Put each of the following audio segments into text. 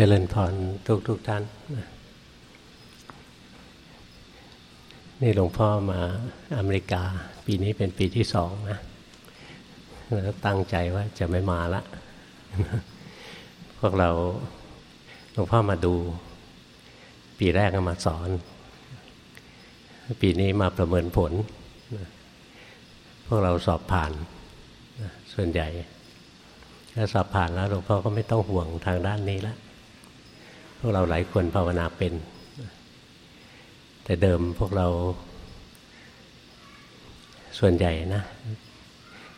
จริญพรทุกทุกท่าน นี่หลวงพ่อมาอเมริกา ปีนี้เป็นปีที่สองนะแล้วตั้งใจว่าจะไม่มาละ พวกเราหลวงพ่อมาดู ปีแรกก็มาสอน ปีนี้มาประเมินผล พวกเราสอบผ่าน ส่วนใหญ่ถ้าสอบผ่านแล้วหลวงพ่อก็ไม่ต้องห่วงทางด้านนี้แล้ว พวกเราหลายคนภาวนาเป็น แต่เดิมพวกเราส่วนใหญ่นะ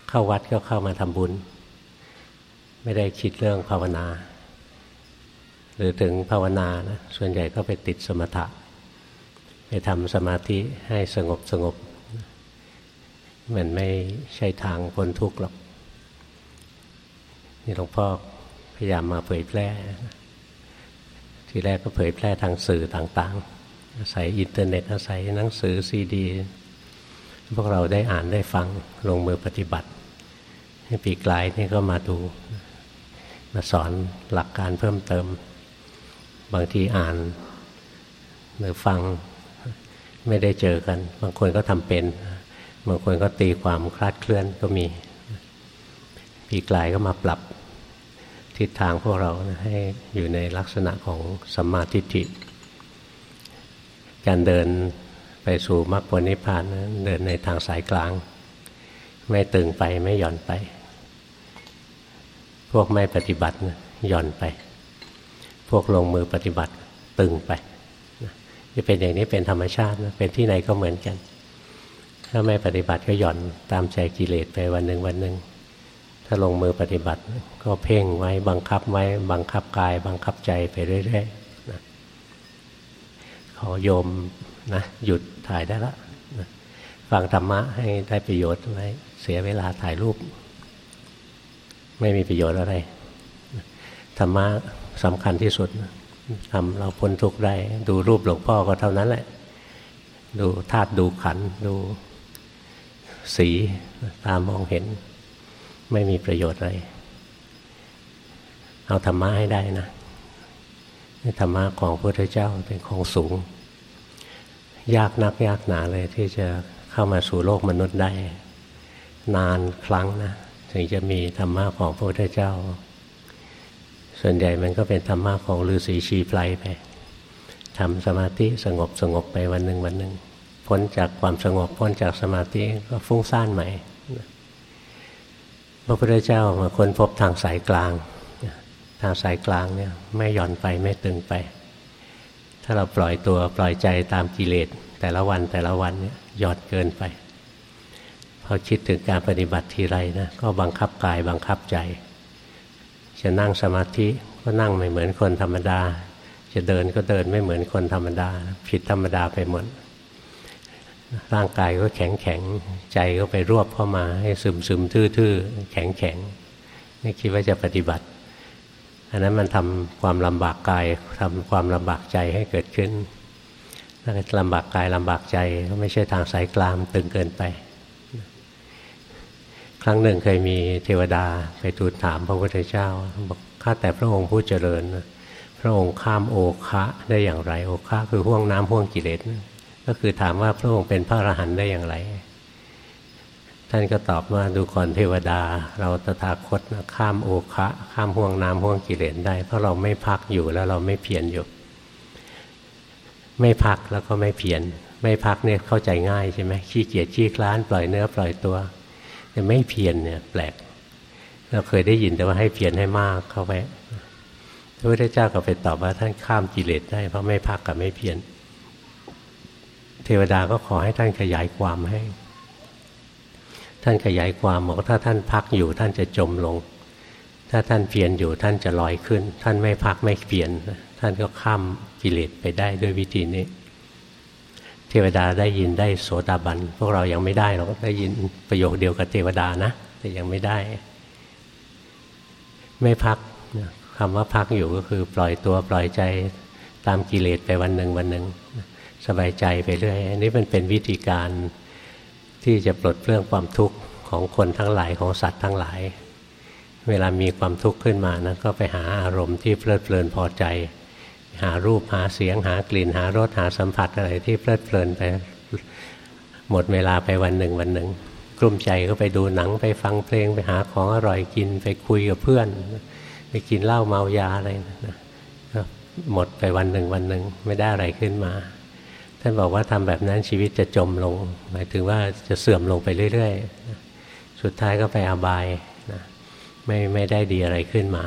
เข้าวัดก็เข้ามาทำบุญ ไม่ได้คิดเรื่องภาวนา หรือถึงภาวนานะส่วนใหญ่ก็ไปติดสมถะ ไปทำสมาธิให้สงบสงบมันไม่ใช่ทางพ้นทุกข์หรอก นี่หลวงพ่อพยายามมาเผยแพร่ ทีแรกก็เผยแพร่ทางสื่อต่างๆ อาศัยอินเทอร์เน็ต อาศัยหนังสือซีดี พวกเราได้อ่านได้ฟังลงมือปฏิบัติให้ปีกลายนี่ก็มาดู มาสอนหลักการเพิ่มเติม บางทีอ่านหรือฟังไม่ได้เจอกัน บางคนก็ทำเป็น บางคนก็ตีความคลาดเคลื่อนก็มีปีกลายก็มาปรับ ทิศทางพวกเราให้อยู่ในลักษณะของสัมมาทิฏฐิ การเดินไปสู่มรรคผลนิพพานนะเดินในทางสายกลาง ไม่ตึงไปไม่หย่อนไป พวกไม่ปฏิบัติหย่อนไป พวกลงมือปฏิบัติตึงไปจะเป็นอย่างนี้เป็นธรรมชาตินะเป็นที่ไหนก็เหมือนกัน ถ้าไม่ปฏิบัติก็หย่อนตามใจกิเลสไปวันหนึ่งวันหนึ่ง ถ้าลงมือปฏิบัติ ก็เพ่งไว้บังคับไว้บังคับกาย บังคับใจไปเรื่อยๆนะขอโยมนะหยุดถ่ายได้ละนะฟังธรรมะให้ได้ประโยชน์ไว้เสียเวลาถ่ายรูป ไม่มีประโยชน์อะไรธรรมะสำคัญที่สุดทำเราพ้นทุกข์ได้ ดูรูปหลวงพ่อก็เท่านั้นแหละ ดูธาตุดูขัน ดูสีตามมองเห็น ไม่มีประโยชน์อะไร เอาธรรมะให้ได้นะธรรมะของพระพุทธเจ้าเป็นของสูง ยากนักยากหนาเลยที่จะเข้ามาสู่โลกมนุษย์ได้ นานครั้งนะถึงจะมีธรรมะของพระพุทธเจ้า ส่วนใหญ่มันก็เป็นธรรมะของฤาษีชีไพรไปทำสมาธิสงบสงบไปวันหนึ่งวันหนึ่งพ้นจากความสงบพ้นจากสมาธิก็ฟุ้งซ่านใหม่ พระพุทธเจ้ามาค้นพบทางสายกลาง ทางสายกลางเนี่ยไม่หย่อนไปไม่ตึงไป ถ้าเราปล่อยตัวปล่อยใจตามกิเลสแต่ละวันแต่ละวันเนี่ยหย่อนเกินไป พอคิดถึงการปฏิบัติทีไรนะก็บังคับกายบังคับใจ จะนั่งสมาธิก็นั่งไม่เหมือนคนธรรมดา จะเดินก็เดินไม่เหมือนคนธรรมดา ผิดธรรมดาไปหมด ร่างกายก็แข็งแข็งใจก็ไปรวบเข้ามา ให้ซึมซึมทื่อๆแข็งแข็งนี่คิดว่าจะปฏิบัติ อันนั้นมันทำความลำบากกายทำความลำบากใจให้เกิดขึ้นถ้าลำบากกายลำบากใจก็ไม่ใช่ทางสายกลางตึงเกินไป ครั้งหนึ่งเคยมีเทวดาไปทูลถามพระพุทธเจ้าบอกข้าแต่พระองค์ผู้เจริญ พระองค์ข้ามโอคะได้อย่างไร โอคะคือห่วงน้ำห่วงกิเลส ก็คือถามว่าพระองค์เป็นพระอรหันต์ได้อย่างไร ท่านก็ตอบว่าดูก่อนเทวดา เราตถาคตนะข้ามโอคะ ข้ามห่วงน้ำห่วงกิเลสได้ เพราะเราไม่พักอยู่แล้วเราไม่เพียรอยู่ ไม่พักแล้วก็ไม่เพียรไม่พักเนี่ยเข้าใจง่ายใช่ไหมขี้เกียจขี้คลานปล่อยเนื้อปล่อยตัว แต่ไม่เพียรเนี่ยแปลก เราเคยได้ยินแต่ว่าให้เพียรให้มากเข้าไปพระพุทธเจ้าก็ไปตอบว่าท่านข้ามกิเลสได้เพราะไม่พักกับไม่เพียร วดาก็ขอให้ท่านขยายความให้ ท่านขยายความบอกถ้าท่านพักอยู่ท่านจะจมลง ถ้าท่านเพียรอยู่ท่านจะลอยขึ้น ท่านไม่พักไม่เพียรท่านก็ข้ามกิเลสไปได้ด้วยวิธีนี้ เทวดาได้ยินได้โสดาบัน พวกเรายังไม่ได้เราก็ได้ยินประโยคเดียวกับเทวดานะ แต่ยังไม่ได้ ไม่พักคำว่าพักอยู่ก็คือปล่อยตัวปล่อยใจตามกิเลสไปวันหนึ่งวันหนึ่ง สบายใจไปเรื่อยอันนี้มันเป็นวิธีการที่จะปลดเปลื้องความทุกข์ของคนทั้งหลายของสัตว์ทั้งหลาย เวลามีความทุกข์ขึ้นมานะก็ไปหาอารมณ์ที่เพลิดเพลินพอใจ หารูปหาเสียงหากลิ่นหารสหาสัมผัสอะไรที่เพลิดเพลินไปหมดเวลาไปวันหนึ่งวันหนึ่งกลุ้มใจก็ไปดูหนังไปฟังเพลงไปหาของอร่อยกินไปคุยกับเพื่อน ไปกินเหล้าเมายาอะไรนะหมดไปวันหนึ่งวันหนึ่งไม่ได้อะไรขึ้นมา ท่านบอกว่าทำแบบนั้นชีวิตจะจมลง หมายถึงว่าจะเสื่อมลงไปเรื่อยๆ สุดท้ายก็ไปอบายนะไม่ไม่ได้ดีอะไรขึ้นมา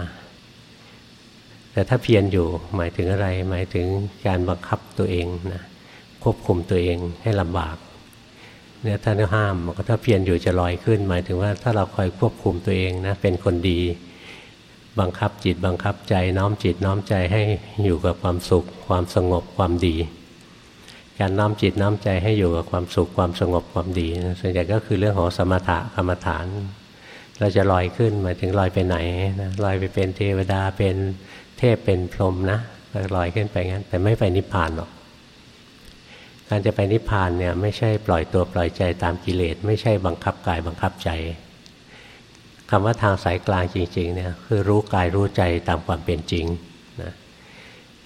แต่ถ้าเพียรอยู่หมายถึงอะไร หมายถึงการบังคับตัวเองนะควบคุมตัวเองให้ลำบากเนี่ยท่านห้ามกว่าถ้าเพียรอยู่จะลอยขึ้น หมายถึงว่าถ้าเราคอยควบคุมตัวเองนะเป็นคนดี บังคับจิตบังคับใจน้อมจิตน้อมใจให้อยู่กับความสุข ความสงบความดี การน้อมจิตน้อมใจให้อยู่กับความสุขความสงบความดีนะส่วนใหญ่ก็คือเรื่องของสมถะกรรมฐาน เราจะลอยขึ้นมาถึงลอยไปไหนนะลอยไปเป็นเทวดาเป็นเทพเป็นพรหมนะลอยขึ้นไปงั้น แต่ไม่ไปนิพพานหรอกการจะไปนิพพานเนี่ยไม่ใช่ปล่อยตัวปล่อยใจตามกิเลส ไม่ใช่บังคับกายบังคับใจคำว่าทางสายกลางจริงๆเนี่ยคือรู้กายรู้ใจตามความเป็นจริงนะ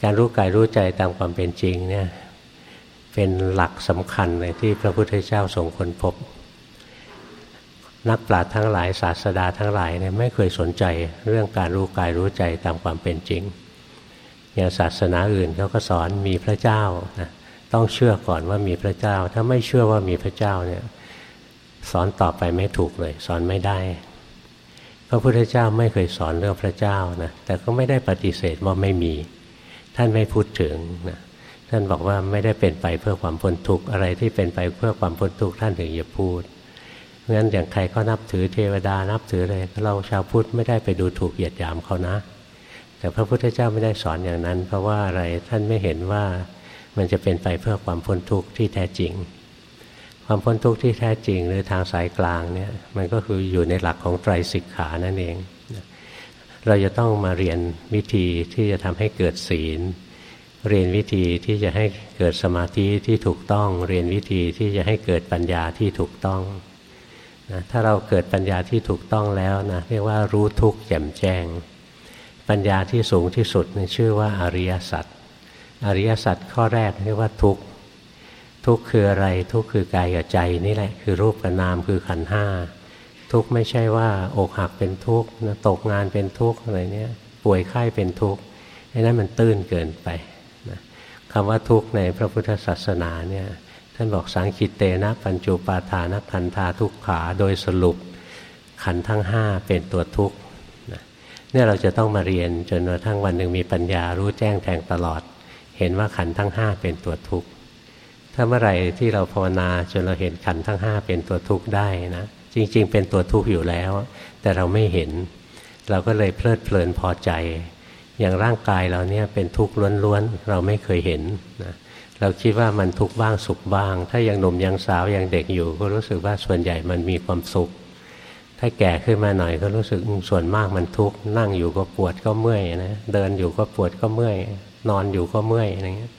การรู้กายรู้ใจตามความเป็นจริงเนี่ย เป็นหลักสำคัญเลยที่พระพุทธเจ้าทรงค้นพบ นักปราชญ์ทั้งหลายศาสดาทั้งหลายเนี่ยไม่เคยสนใจเรื่องการรู้กายรู้ใจตามความเป็นจริง อย่างศาสนาอื่นเขาก็สอนมีพระเจ้านะต้องเชื่อก่อนว่ามีพระเจ้า ถ้าไม่เชื่อว่ามีพระเจ้าเนี่ยสอนต่อไปไม่ถูกเลย สอนไม่ได้ พระพุทธเจ้าไม่เคยสอนเรื่องพระเจ้านะแต่ก็ไม่ได้ปฏิเสธว่าไม่มี ท่านไม่พูดถึงนะ ท่านบอกว่าไม่ได้เป็นไปเพื่อความพ้นทุกข์อะไรที่เป็นไปเพื่อความพ้นทุกข์ท่านถึงอย่าพูดเพราะฉะนั้นอย่างใครก็นับถือเทวดานับถืออะไรเราชาวพุทธไม่ได้ไปดูถูกเหยียดหยามเขานะ แต่พระพุทธเจ้าไม่ได้สอนอย่างนั้น เพราะว่าอะไรท่านไม่เห็นว่ามันจะเป็นไปเพื่อความพ้นทุกข์ที่แท้จริง ความพ้นทุกข์ที่แท้จริงหรือทางสายกลางเนี่ยมันก็คืออยู่ในหลักของไตรสิกขานั่นเอง เราจะต้องมาเรียนวิธีที่จะทำให้เกิดศีล เรียนวิธีที่จะให้เกิดสมาธิที่ถูกต้อง เรียนวิธีที่จะให้เกิดปัญญาที่ถูกต้องนะถ้าเราเกิดปัญญาที่ถูกต้องแล้วนะเรียกว่ารู้ทุกข์แจ่มแจ้ง ปัญญาที่สูงที่สุดชื่อว่าอริยสัจอริยสัจข้อแรกเรียกว่าทุกข์ทุกข์คืออะไรทุกข์คือกายกับใจนี่แหละคือรูปกับนามคือขันห้าทุกข์ไม่ใช่ว่าอกหักเป็นทุกข์ตกงานเป็นทุกข์อะไรเนี้ยป่วยไข้เป็นทุกข์ไอ้นั้นมันตื้นเกินไป คำว่าทุกข์ในพระพุทธศาสนาเนี่ยท่านบอกสังคิตเตนะปัญจุปาทานขันธาทุกขาโดยสรุปขันทั้งห้าเป็นตัวทุกข์เนี่ยเราจะต้องมาเรียนจนกระทั่งวันหนึ่งมีปัญญารู้แจ้งแทงตลอด เห็นว่าขันทั้งห้าเป็นตัวทุกข์ถ้าเมื่อไหร่ที่เราภาวนาจนเราเห็นขันทั้งห้าเป็นตัวทุกข์ได้นะจริง ๆ เป็นตัวทุกข์อยู่แล้ว แต่เราไม่เห็น เราก็เลยเพลิดเพลินพอใจ อย่างร่างกายเราเนี่ยเป็นทุกข์ล้วนๆ เราไม่เคยเห็นนะเราคิดว่ามันทุกข์บ้างสุขบ้าง ถ้ายังหนุ่มยังสาวยังเด็กอยู่ ก็รู้สึกว่าส่วนใหญ่มันมีความสุข ถ้าแก่ขึ้นมาหน่อยก็รู้สึกส่วนมากมันทุกข์นั่งอยู่ก็ปวดก็เมื่อยนะเดินอยู่ก็ปวดก็เมื่อย นอนอยู่ก็เมื่อยอะไรเงี้ย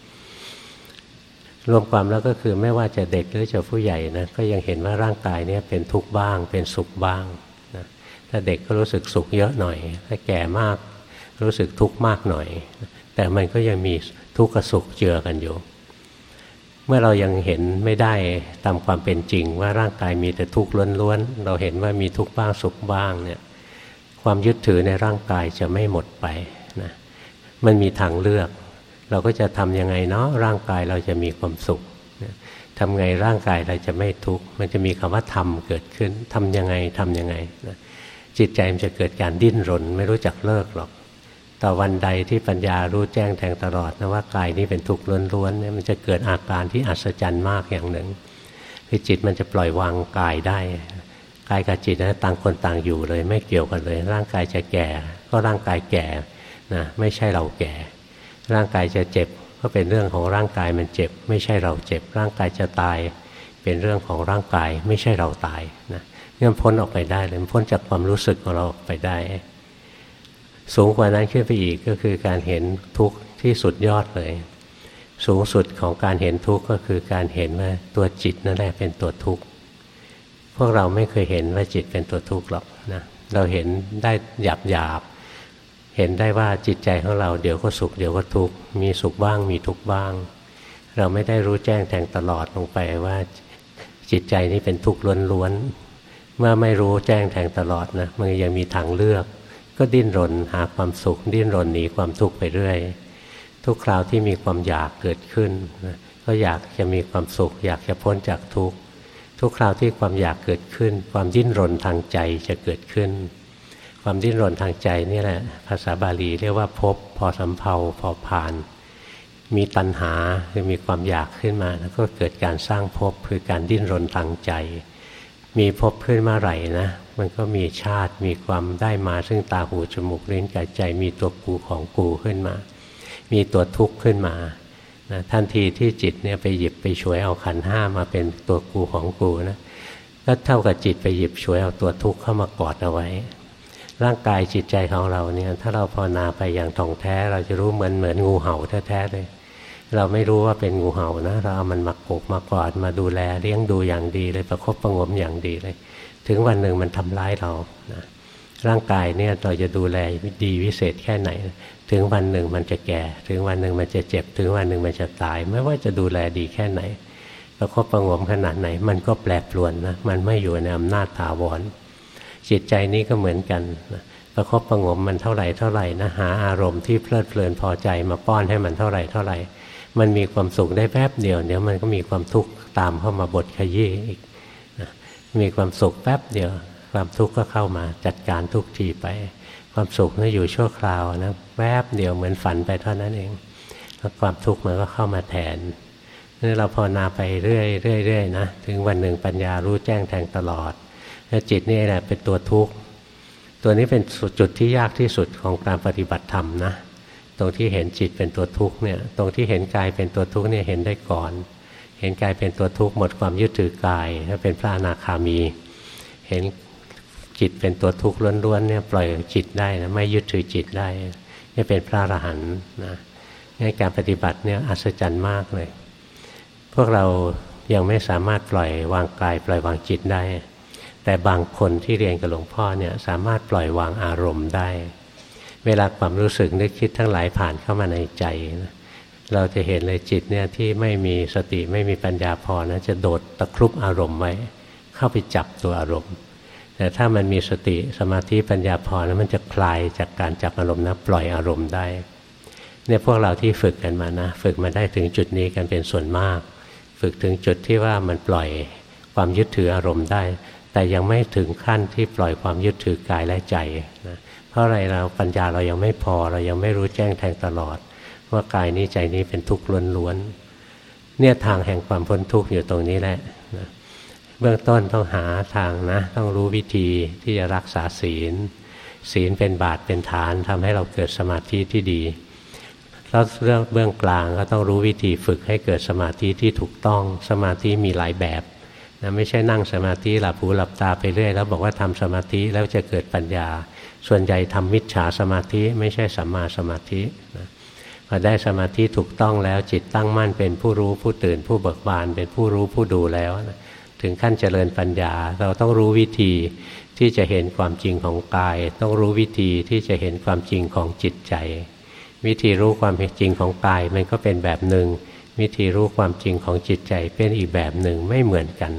รวมความแล้วก็คือไม่ว่าจะเด็กหรือจะผู้ใหญ่นะก็ยังเห็นว่าร่างกายเนี้เป็นทุกข์บ้าง เป็นสุขบ้างนะถ้าเด็กก็รู้สึกสุขเยอะหน่อย ถ้าแก่มาก รู้สึกทุกข์มากหน่อย แต่มันก็ยังมีทุกข์กับสุขเจือกันอยู่ เมื่อเรายังเห็นไม่ได้ตามความเป็นจริงว่าร่างกายมีแต่ทุกข์ล้วนๆ เราเห็นว่ามีทุกข์บ้างสุขบ้างเนี่ยความยึดถือในร่างกายจะไม่หมดไปนะมันมีทางเลือก เราก็จะทำยังไงเนาะร่างกายเราจะมีความสุขทำไงร่างกายเราจะไม่ทุกข์มันจะมีคำว่าทำเกิดขึ้นทำยังไงทำยังไงจิตใจมันจะเกิดการดิ้นรน ไม่รู้จักเลิกหรอก ต่อวันใดที่ปัญญารู้แจ้งแทงตลอดนะว่ากายนี้เป็นทุกข์ล้วนๆเนี่ยมันจะเกิดอาการที่อัศจรรย์มากอย่างหนึ่งคือจิตมันจะปล่อยวางกายได้กายกับจิตนะต่างคนต่างอยู่เลย ไม่เกี่ยวกันเลย ร่างกายจะแก่ก็ร่างกายแก่นะไม่ใช่เราแก่ ร่างกายจะเจ็บก็เป็นเรื่องของร่างกายมันเจ็บ ไม่ใช่เราเจ็บ ร่างกายจะตาย เป็นเรื่องของร่างกายไม่ใช่เราตายนะเนี่ยพ้นออกไปได้เลยพ้นจากความรู้สึกของเราไปได้ สูงกว่านั้นขึ้นไปอีกก็คือการเห็นทุกข์ที่สุดยอดเลย สูงสุดของการเห็นทุกข์ก็คือการเห็นว่าตัวจิตนั่นแหละเป็นตัวทุกข์พวกเราไม่เคยเห็นว่าจิตเป็นตัวทุกข์หรอกนะเราเห็นได้หยาบหยาบเห็นได้ว่าจิตใจของเราเดี๋ยวก็สุขเดี๋ยวก็ทุกข์มีสุขบ้างมีทุกข์บ้าง เราไม่ได้รู้แจ้งแทงตลอดลงไปว่าจิตใจนี้เป็นทุกข์ล้วนๆเมื่อไม่รู้แจ้งแทงตลอดนะมันยังมีทางเลือก ก็ดิ้นรนหาความสุข ดิ้นรนหนีความทุกข์ไปเรื่อย ทุกคราวที่มีความอยากเกิดขึ้น ก็อยากจะมีความสุข อยากจะพ้นจากทุกข์ทุกคราวที่ความอยากเกิดขึ้น ความดิ้นรนทางใจจะเกิดขึ้น ความดิ้นรนทางใจนี่แหละ ภาษาบาลีเรียกว่าพบพอสำเพาพอผ่าน มีตัณหาคือมีความอยากขึ้นมา แล้วก็เกิดการสร้างภพคือการดิ้นรนทางใจ มีภพขึ้นมาไหร่นะมันก็มีชาติมีความได้มาซึ่งตาหูจมูกลิ้นกายใจ มีตัวกูของกูขึ้นมา มีตัวทุกข์ขึ้นมานะทันทีที่จิตเนี่ยไปหยิบไปช่วยเอาขันห้ามาเป็นตัวกูของกูนะก็เท่ากับจิตไปหยิบช่วยเอาตัวทุกข์เข้ามากอดเอาไว้ ร่างกายจิตใจของเราเนี่ยถ้าเราภาวนาไปอย่างท่องแท้ เราจะรู้เหมือนเหมือนงูเห่าแท้ๆเลย เราไม่รู้ว่าเป็นงูเห่านะ เราเอามันมากกมากอดมาดูแลเลี้ยงดูอย่างดีเลยประคบประงมอย่างดีเลย ถึงวันหนึ่งมันทำร้ายเรานะร่างกายเนี่ยเราจะดูแลดีวิเศษแค่ไหน ถึงวันหนึ่งมันจะแก่ ถึงวันหนึ่งมันจะเจ็บ ถึงวันหนึ่งมันจะตาย ไม่ว่าจะดูแลดีแค่ไหนประคบประงมขนาดไหน มันก็แปรปรวนนะมันไม่อยู่ในอำนาจถาวรจิตใจนี้ก็เหมือนกันนะประคบประงมมันเท่าไหร่เท่าไหร่นะหาอารมณ์ที่เพลิดเพลินพอใจมาป้อนให้มันเท่าไหร่เท่าไหร่ มันมีความสุขได้แป๊บเดียวเดี๋ยวมันก็มีความทุกข์ตามเข้ามาบดขยี้อีกมีความสุขแป๊บเดียว ความทุกข์ก็เข้ามาจัดการทุกทีไป ความสุขนี่อยู่ชั่วคราวนะแวบเดียวเหมือนฝันไปเท่านั้นเองแล้วความทุกข์มันก็เข้ามาแทนนี่เราภาวนาไปเรื่อยเรื่อยนะถึงวันหนึ่งปัญญารู้แจ้งแทงตลอดแล้วจิตนี่แหละเป็นตัวทุกข์ตัวนี้เป็นจุดที่ยากที่สุดของการปฏิบัติธรรมนะ ตรงที่เห็นจิตเป็นตัวทุกข์เนี่ย ตรงที่เห็นกายเป็นตัวทุกข์เนี่ยเห็นได้ก่อน เห็นกายเป็นตัวทุกข์หมดความยึดถือกายถ้าเป็นพระอนาคามี เห็นจิตเป็นตัวทุกข์ล้วนๆเนี่ยปล่อยจิตได้นะไม่ยึดถือจิตได้นี่เป็นพระอรหันต์นะนี่การปฏิบัติเนี่ยอัศจรรย์มากเลย พวกเรายังไม่สามารถปล่อยวางกายปล่อยวางจิตได้ แต่บางคนที่เรียนกับหลวงพ่อเนี่ยสามารถปล่อยวางอารมณ์ได้ เวลาความรู้สึกนึกคิดทั้งหลายผ่านเข้ามาในใจนะเราจะเห็นเลยจิตเนี่ยที่ไม่มีสติไม่มีปัญญาพอนะจะโดดตะครุบอารมณ์ไว้ เข้าไปจับตัวอารมณ์ แต่ถ้ามันมีสติสมาธิปัญญาพอแล้วมันจะคลายจากการจับอารมณ์นะปล่อยอารมณ์ได้เนี่ยพวกเราที่ฝึกกันมานะฝึกมาได้ถึงจุดนี้กันเป็นส่วนมาก ฝึกถึงจุดที่ว่ามันปล่อยความยึดถืออารมณ์ได้ แต่ยังไม่ถึงขั้นที่ปล่อยความยึดถือกายและใจนะ เพราะอะไรเราปัญญาเรายังไม่พอเรายังไม่รู้แจ้งแทงตลอด ว่ากายนี้ใจนี้เป็นทุกข์ล้วนๆเนี่ยทางแห่งความพ้นทุกข์อยู่ตรงนี้แหละนะเบื้องต้นต้องหาทางนะ ต้องรู้วิธีที่จะรักษาศีล ศีลเป็นบาตเป็นฐานทำให้เราเกิดสมาธิที่ดีแล้วเรื่องเบื้องกลางก็ต้องรู้วิธีฝึกให้เกิดสมาธิที่ถูกต้องสมาธิมีหลายแบบนะไม่ใช่นั่งสมาธิหลับหูหลับตาไปเรื่อยแล้วบอกว่าทำสมาธิแล้วจะเกิดปัญญา ส่วนใหญ่ทำมิจฉาสมาธิไม่ใช่สัมมาสมาธินะพอได้สมาธิถูกต้องแล้วจิตตั้งมั่นเป็นผู้รู้ผู้ตื่นผู้เบิกบานเป็นผู้รู้ผู้ดูแล้วนะถึงขั้นเจริญปัญญา เราต้องรู้วิธีที่จะเห็นความจริงของกาย ต้องรู้วิธีที่จะเห็นความจริงของจิตใจ วิธีรู้ความจริงของกายมันก็เป็นแบบหนึ่งวิธีรู้ความจริงของจิตใจเป็นอีกแบบหนึ่งไม่เหมือนกัน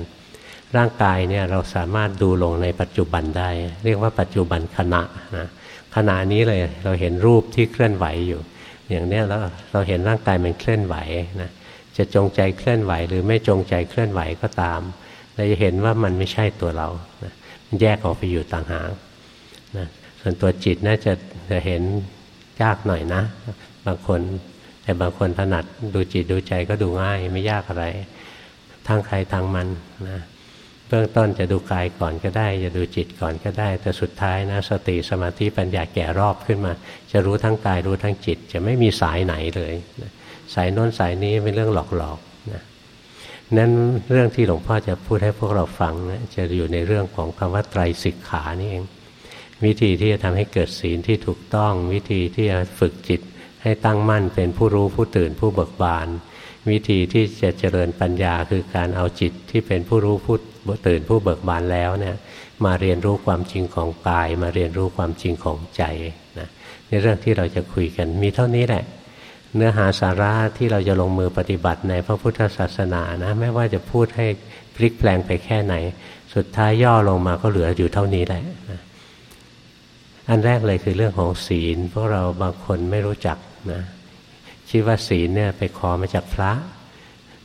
ร่างกายเนี่ยเราสามารถดูลงในปัจจุบันได้ เรียกว่าปัจจุบันขณะนะขณะนี้เลยเราเห็นรูปที่เคลื่อนไหวอยู่ อย่างนี้แล้วเราเห็นร่างกายมันเคลื่อนไหวนะจะจงใจเคลื่อนไหว หรือไม่จงใจเคลื่อนไหวก็ตาม เราจะเห็นว่ามันไม่ใช่ตัวเรานะมันแยกออกไปอยู่ต่างหากนะส่วนตัวจิตน่าจะจะเห็นยากหน่อยนะ บางคนแต่บางคนถนัดดูจิตดูใจก็ดูง่ายไม่ยากอะไร ทางใครทางมันนะ เบื้องต้นจะดูกายก่อนก็ได้ จะดูจิตก่อนก็ได้ แต่สุดท้ายนะสติสมาธิปัญญาแก่รอบขึ้นมา จะรู้ทั้งกายรู้ทั้งจิต จะไม่มีสายไหนเลยสายโน้นสายนี้เป็นเรื่องหลอกนั้นเรื่องที่หลวงพ่อจะพูดให้พวกเราฟังนะจะอยู่ในเรื่องของคำว่าไตรสิกขานี่เอง วิธีที่จะทำให้เกิดศีลที่ถูกต้อง วิธีที่จะฝึกจิตให้ตั้งมั่นเป็นผู้รู้ผู้ตื่นผู้เบิกบาน วิธีที่จะเจริญปัญญาคือการเอาจิตที่เป็นผู้รู้ผู้ ตื่นผู้เบิกบานแล้วเนี่ยมาเรียนรู้ความจริงของกาย มาเรียนรู้ความจริงของใจนะในเรื่องที่เราจะคุยกันมีเท่านี้แหละ เนื้อหาสาระที่เราจะลงมือปฏิบัติในพระพุทธศาสนานะไม่ว่าจะพูดให้พลิกแปลงไปแค่ไหน สุดท้ายย่อลงมาก็เหลืออยู่เท่านี้แหละนะอันแรกเลยคือเรื่องของศีลพวกเราบางคนไม่รู้จักนะคิดว่าศีลเนี่ยไปขอมาจากพระ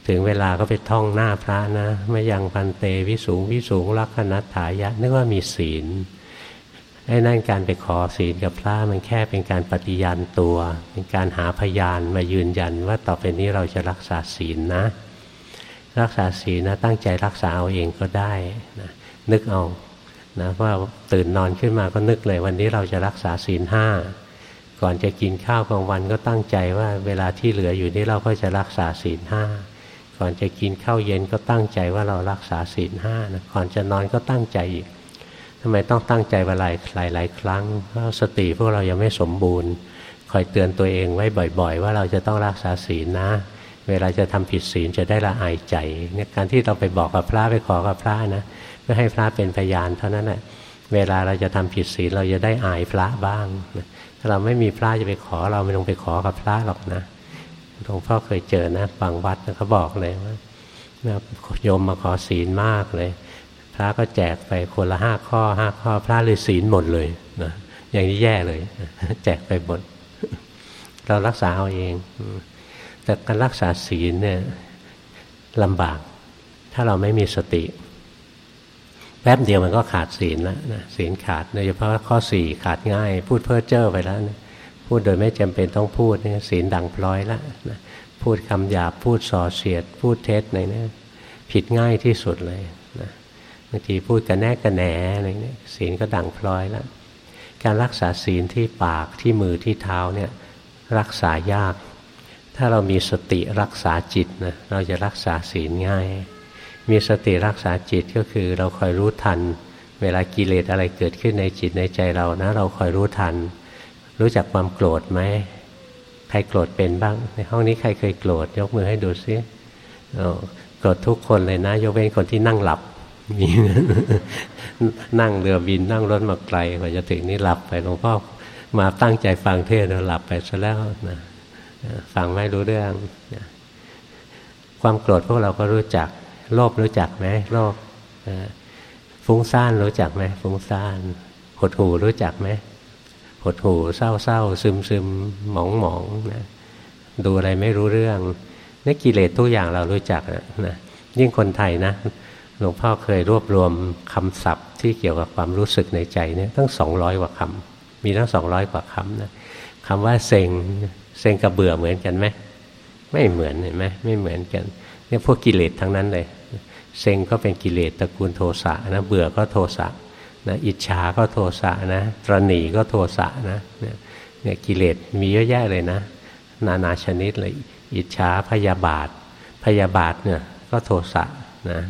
ถึงเวลาก็ไปท่องหน้าพระนะไม่ยังพันเตวิสูงวิสูงลักขณัฐายะ นึกว่ามีศีลไอ้นั่นการไปขอศีลกับพระมันแค่เป็นการปฏิญาณตัว เป็นการหาพยานมายืนยันว่าต่อไปนี้เราจะรักษาศีลนะ รักษาศีลนะตั้งใจรักษาเอาเองก็ได้นะนึกเอานะว่าตื่นนอนขึ้นมาก็นึกเลยวันนี้เราจะรักษาศีลห้าก่อนจะกินข้าวกลางวันก็ตั้งใจว่าเวลาที่เหลืออยู่นี้เราก็จะรักษาศีลห้า ก่อนจะกินข้าวเย็นก็ตั้งใจว่าเรารักษาศีลห้านะก่อนจะนอนก็ตั้งใจอีกทำไมต้องตั้งใจเวลาหลายหลายครั้งเพราะสติพวกเรายังไม่สมบูรณ์ คอยเตือนตัวเองไว้บ่อยๆ ว่าเราจะต้องรักษาศีลนะ เวลาจะทำผิดศีลจะได้ละอายใจเนี่ยการที่เราไปบอกกับพระไปขอกับพระนะเพื่อให้พระเป็นพยานเท่านั้นแหละเวลาเราจะทำผิดศีลเราจะได้อายพระบ้างถ้าเราไม่มีพระจะไปขอเราไม่ต้องไปขอกับพระหรอกนะ หลวงพ่อเคยเจอนะบางวัดเขาบอกเลยว่าโยมมาขอศีลมากเลย พระก็แจกไปคนละห้าข้อห้าข้อ พระเลยศีลหมดเลยนะอย่างนี้แย่เลยแจกไปหมดเรารักษาเอาเอง แต่การรักษาศีลเนี่ยลำบาก ถ้าเราไม่มีสติ แป๊บเดียวมันก็ขาดศีลแล้วนะศีลขาดโดยเฉพาะข้อสี่ขาดง่าย พูดเพ้อเจ้อไปแล้วนะ พูดโดยไม่จำเป็นต้องพูดเนี่ยศีลดังพลอยล้วนะพูดคำหยาบพูดส่อเสียด พูดเท็จอะไรเนี่ยผิดง่ายที่สุดเลยนะบางทีพูดกันแน่กันแหนอะไรเนี่ยศีลก็ดังพลอยล้วการรักษาศีลที่ปากที่มือที่เท้าเนี่ยรักษายาก ถ้าเรามีสติรักษาจิตนะเราจะรักษาศีลง่าย มีสติรักษาจิตก็คือเราคอยรู้ทัน เวลากิเลสอะไรเกิดขึ้นในจิตในใจเรานะ เราคอยรู้ทัน รู้จักความโกรธไหมใครโกรธเป็นบ้าง ในห้องนี้ใครเคยโกรธยกมือให้ดูซิโกรธทุกคนเลยนะ ยกเว้นคนที่นั่งหลับมีนั่งเรือบินนั่งรถมาไกลกว่าจะถึงนี่หลับไปหลวงพ่อมาตั้งใจฟังเทศแล้วหลับไปซะแล้วนะฟังไม่รู้เรื่องความโกรธพวกเราก็รู้จัก โลภรู้จักไหมโลภฟุ้งซ่านรู้จักไหมฟุ้งซ่านหดหูรู้จักไหม หดหูเศร้าเศร้าซึมซึมหมองหมองนะดูอะไรไม่รู้เรื่องนี่กิเลสทุกอย่างเรารู้จักนะยิ่งคนไทยนะหลวงพ่อเคยรวบรวมคำศัพท์ที่เกี่ยวกับความรู้สึกในใจเนี่ยตั้งสองร้อยกว่าคำมีตั้งสองร้อยกว่าคำนะคำว่าเซ็งเซ็งกับเบื่อเหมือนกันไหมไม่เหมือนเห็นไหมไม่เหมือนกันเนี่ยพวกกิเลสทั้งนั้นเลยเซ็งก็เป็นกิเลสตระกูลโทสะนะเบื่อก็โทสะ นะอิจฉาก็โทสะนะตรณีก็โทสะนะเนี่ยกิเลสมีเยอะแยะเลยนะ นานาชนิดเลย อิจฉาพยาบาท พยาบาทเนี่ยก็โทสะนะ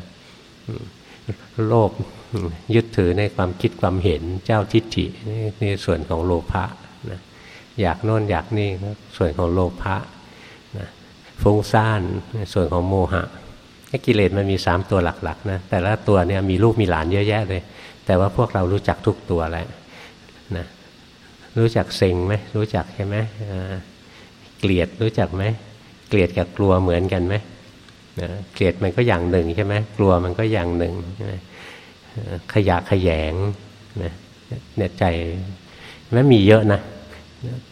โลภยึดถือในความคิดความเห็นเจ้าทิฏฐินี่ส่วนของโลภะนะอยากโน่นอยากนี่ส่วนของโลภะฟุ้งซ่านในส่วนของโมหะกิเลสมันมีสามตัวหลักๆนะแต่ละตัวเนี่ยมีลูกมีหลานเยอะแยะเลย แต่ว่าพวกเรารู้จักทุกตัวแล้วนะรู้จักเซ็งไหมรู้จักใช่ไหมเกลียดรู้จักไหมเกลียดกับกลัวเหมือนกันไหมนะเกลียดมันก็อย่างหนึ่งใช่ไหมกลัวมันก็อย่างหนึ่งใช่ไหมขยะขยงนะเนี่ยใจมันมีเยอะนะ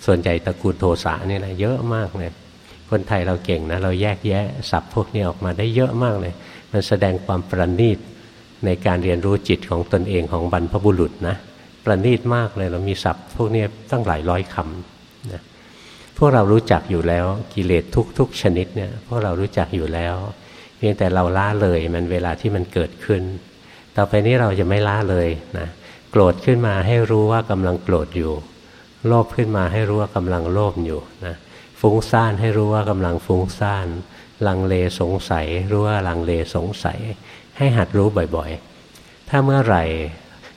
ส่วนใหญ่ตระกูลโทสะนี่นะเยอะมากเลยคนไทยเราเก่งนะเราแยกแยะศัพท์พวกนี้ออกมาได้เยอะมากเลย มันแสดงความประณีต ในการเรียนรู้จิตของตนเองของบรรพบุรุษนะประณีตมากเลยเรามีศัพท์พวกนี้ตั้งหลายร้อยคำนะพวกเรารู้จักอยู่แล้วกิเลสทุก ๆ ชนิดเนี่ยพวกเรารู้จักอยู่แล้ว เพียงแต่เราละเลยมันเวลาที่มันเกิดขึ้น ต่อไปนี้เราจะไม่ละเลยนะโกรธขึ้นมาให้รู้ว่ากำลังโกรธอยู่โลภขึ้นมาให้รู้ว่ากำลังโลภอยู่นะฟุ้งซ่านให้รู้ว่ากำลังฟุ้งซ่านลังเลสงสัยรู้ว่าลังเลสงสัย ให้หัดรู้บ่อยๆ ถ้าเมื่อไหร่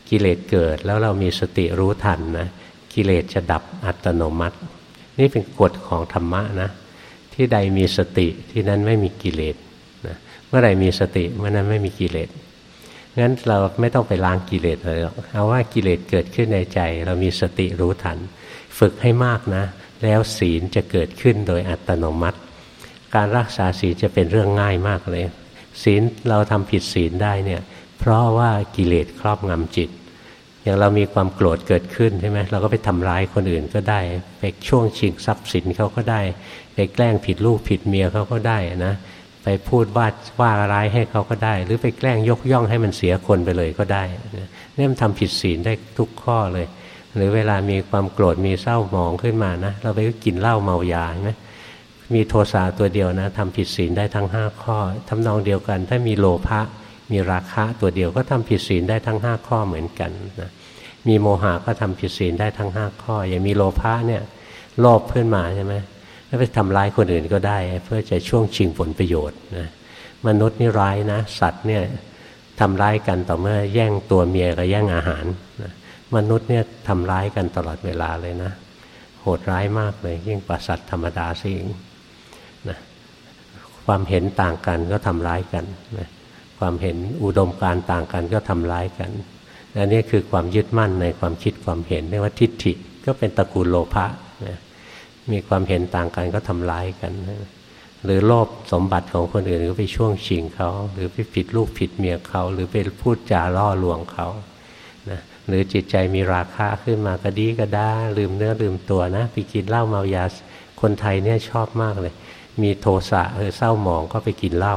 กิเลสเกิดแล้วเรามีสติรู้ทันนะกิเลสจะดับอัตโนมัติ นี่เป็นกฎของธรรมะนะที่ใดมีสติที่นั้นไม่มีกิเลสนะเมื่อไหร่มีสติเมื่อนั้นไม่มีกิเลสงั้นเราไม่ต้องไปล้างกิเลสเลยหรอกเอาว่ากิเลสเกิดขึ้นในใจ เรามีสติรู้ทัน ฝึกให้มากนะ แล้วศีลจะเกิดขึ้นโดยอัตโนมัติ การรักษาศีลจะเป็นเรื่องง่ายมากเลย ศีลเราทำผิดศีลได้เนี่ย เพราะว่ากิเลสครอบงำจิต อย่างเรามีความโกรธเกิดขึ้นใช่ไหมเราก็ไปทำร้ายคนอื่นก็ได้ ไปช่วงชิงทรัพย์สินเขาก็ได้ ไปแกล้งผิดลูกผิดเมียเขาก็ได้นะไปพูดว่าว่าร้ายให้เขาก็ได้ หรือไปแกล้งยกย่องให้มันเสียคนไปเลยก็ได้เนี่มันทำผิดศีลได้ทุกข้อเลย หรือเวลามีความโกรธมีเศร้าหมองขึ้นมานะเราไปกินเหล้าเมายาใช่ไหม มีโทสะตัวเดียวนะทำผิดศีลได้ทั้งห้าข้อทำนองเดียวกัน ถ้ามีโลภะมีราคะตัวเดียวก็ทำผิดศีลได้ทั้งห้าข้อเหมือนกันนะมีโมหะก็ทำผิดศีลได้ทั้งห้าข้อ อย่างมีโลภะเนี่ยโลภขึ้นมาใช่ไหมไปทำร้ายคนอื่นก็ได้ เพื่อจะช่วงชิงผลประโยชน์นะมนุษย์นี่ร้ายนะ สัตว์เนี่ยทำร้ายกันต่อเมื่อแย่งตัวเมียกับแย่งอาหารนะมนุษย์เนี่ยทำร้ายกันตลอดเวลาเลยนะ โหดร้ายมากเลยยิ่งกว่าสัตว์ธรรมดาสิง ความเห็นต่างกันก็ทำร้ายกันนะความเห็นอุดมการต่างกันก็ทำร้ายกันอันนี้คือความยึดมั่นในความคิดความเห็นเรียกว่าทิฏฐิก็เป็นตระกูลโลภะนะมีความเห็นต่างกันก็ทำร้ายกันหรือโลภสมบัติของคนอื่นก็ไปช่วงชิงเขา หรือไปผิดลูกผิดเมียเขา หรือไปพูดจาล่อลวงเขานะหรือจิตใจมีราคะขึ้นมากระดีกระด้าลืมเนื้อลืมตัวนะไปกินเหล้าเมายาคนไทยเนี่ยชอบมากเลย มีโทสะเออเศร้าหมองก็ไปกินเหล้า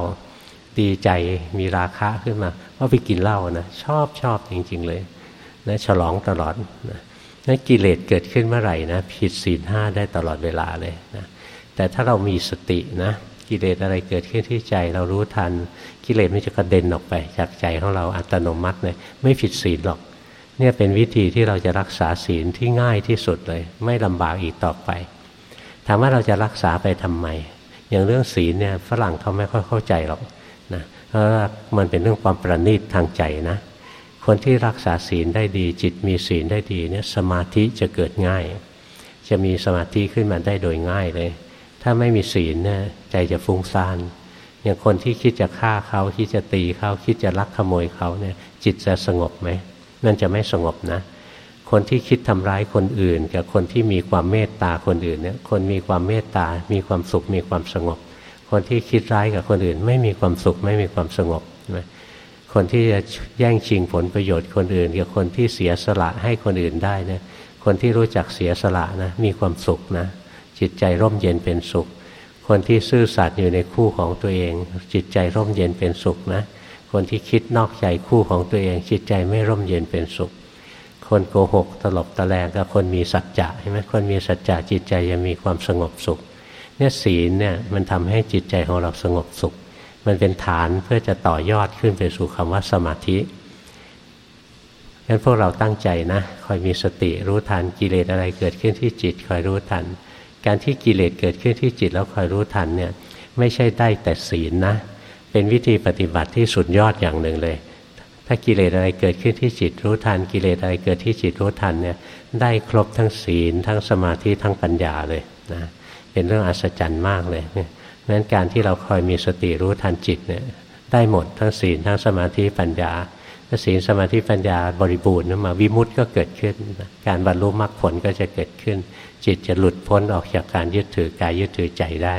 ดีใจมีราคะขึ้นมา ก็ไปกินเหล้านะชอบชอบจริง ๆ เลยนะฉลองตลอดนะนั่นกิเลสเกิดขึ้นเมื่อไหร่นะผิดศีลห้าได้ตลอดเวลาเลยนะแต่ถ้าเรามีสตินะกิเลสอะไรเกิดขึ้นที่ใจเรารู้ทัน กิเลสมันจะกระเด็นออกไป จากใจของเราอัตโนมัติเลยไม่ผิดศีลหรอก เนี่ยเป็นวิธีที่เราจะรักษาศีลที่ง่ายที่สุดเลย ไม่ลำบากอีกต่อไปถามว่าเราจะรักษาไปทำไม อย่างเรื่องศีลเนี่ยฝรั่งเขาไม่ค่อยเข้าใจหรอกนะเพราะว่ามันเป็นเรื่องความประณีตทางใจนะ คนที่รักษาศีลได้ดี จิตมีศีลได้ดีเนี่ยสมาธิจะเกิดง่าย จะมีสมาธิขึ้นมาได้โดยง่ายเลย ถ้าไม่มีศีลเนี่ยใจจะฟุ้งซ่านอย่างคนที่คิดจะฆ่าเขาคิดจะตีเขาคิดจะลักขโมยเขาเนี่ยจิตจะสงบไหมนั่นจะไม่สงบนะ คนที่คิดทำร้ายคนอื่น กับคนที่มีความเมตตาคนอื่นเนี่ยคนมีความเมตตา มีความสุขมีความสงบ คนที่คิดร้ายกับคนอื่น ไม่มีความสุขไม่มีความสงบใช่ไหมคนที่จะแย่งชิงผลประโยชน์คนอื่น กับคนที่เสียสละให้คนอื่นได้นะคนที่รู้จักเสียสละนะมีความสุขนะ จิตใจร่มเย็นเป็นสุข คนที่ซื่อสัตย์อยู่ในคู่ของตัวเอง จิตใจร่มเย็นเป็นสุขนะ คนที่คิดนอกใจคู่ของตัวเอง จิตใจไม่ร่มเย็นเป็นสุข คนโกหกตลบตะแลงกับคนมีสัจจะใช่ไหมคนมีสัจจะจิตใจยังมีความสงบสุขเนี่ยศีลเนี่ยมันทำให้จิตใจของเราสงบสุข มันเป็นฐานเพื่อจะต่อยอดขึ้นไปสู่คำว่าสมาธิงั้นพวกเราตั้งใจนะคอยมีสติรู้ทันกิเลสอะไรเกิดขึ้นที่จิตคอยรู้ทัน การที่กิเลสเกิดขึ้นที่จิตแล้วคอยรู้ทันเนี่ยไม่ใช่ได้แต่ศีลนะ เป็นวิธีปฏิบัติที่สุดยอดอย่างหนึ่งเลย ถ้ากิเลสอะไรเกิดขึ้นที่จิตรู้ทันกิเลสอะไรเกิดที่จิตรู้ทันเนี่ยได้ครบทั้งศีล ทั้งสมาธิทั้งปัญญาเลยนะเป็นเรื่องอัศจรรย์มากเลยนั้นการที่เราคอยมีสติรู้ทันจิตเนี่ยได้หมดทั้งศีลทั้งสมาธิปัญญาถ้าศีลสมาธิปัญญาบริบูรณ์มาวิมุตต์ก็เกิดขึ้น การบรรลุมรรคผลก็จะเกิดขึ้น จิตจะหลุดพ้นออกจากการยึดถือกายยึดถือใจได้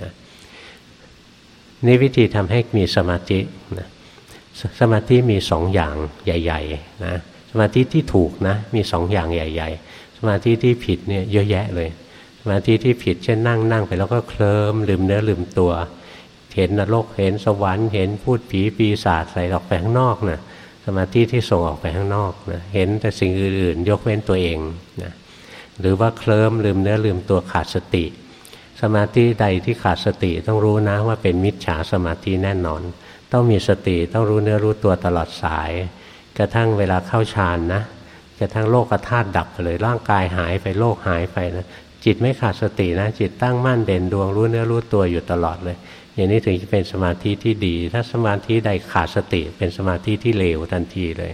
นะนี่วิธีทำให้มีสมาธินะ สมาธิมีสองอย่างใหญ่ ๆ นะสมาธิที่ถูกนะมีสองอย่างใหญ่ ๆ สมาธิที่ผิดเนี่ยเยอะแยะเลย สมาธิที่ผิดเช่นนั่งนั่งไปแล้วก็เคลิมลืมเนื้อลืมตัว เห็นนรกเห็นสวรรค์เห็นพูดผีปีศาจใส่ออกไปข้างนอกนะสมาธิที่ส่งออกไปข้างนอกนะเห็นแต่สิ่งอื่นๆ ยกเว้นตัวเองนะหรือว่าเคลิมลืมเนื้อลืมตัวขาดสติ สมาธิใดที่ขาดสติต้องรู้นะว่าเป็นมิจฉาสมาธิแน่นอน ต้องมีสติต้องรู้เนื้อรู้ตัวตลอดสาย กระทั่งเวลาเข้าฌานนะกระทั่งโลกธาตุดับไปเลยร่างกายหายไปโลกหายไปนะจิตไม่ขาดสตินะ จิตตั้งมั่นเด่นดวงรู้เนื้อรู้ตัวอยู่ตลอดเลย อย่างนี้ถึงจะเป็นสมาธิที่ดี ถ้าสมาธิใดขาดสติ เป็นสมาธิที่เลวทันทีเลย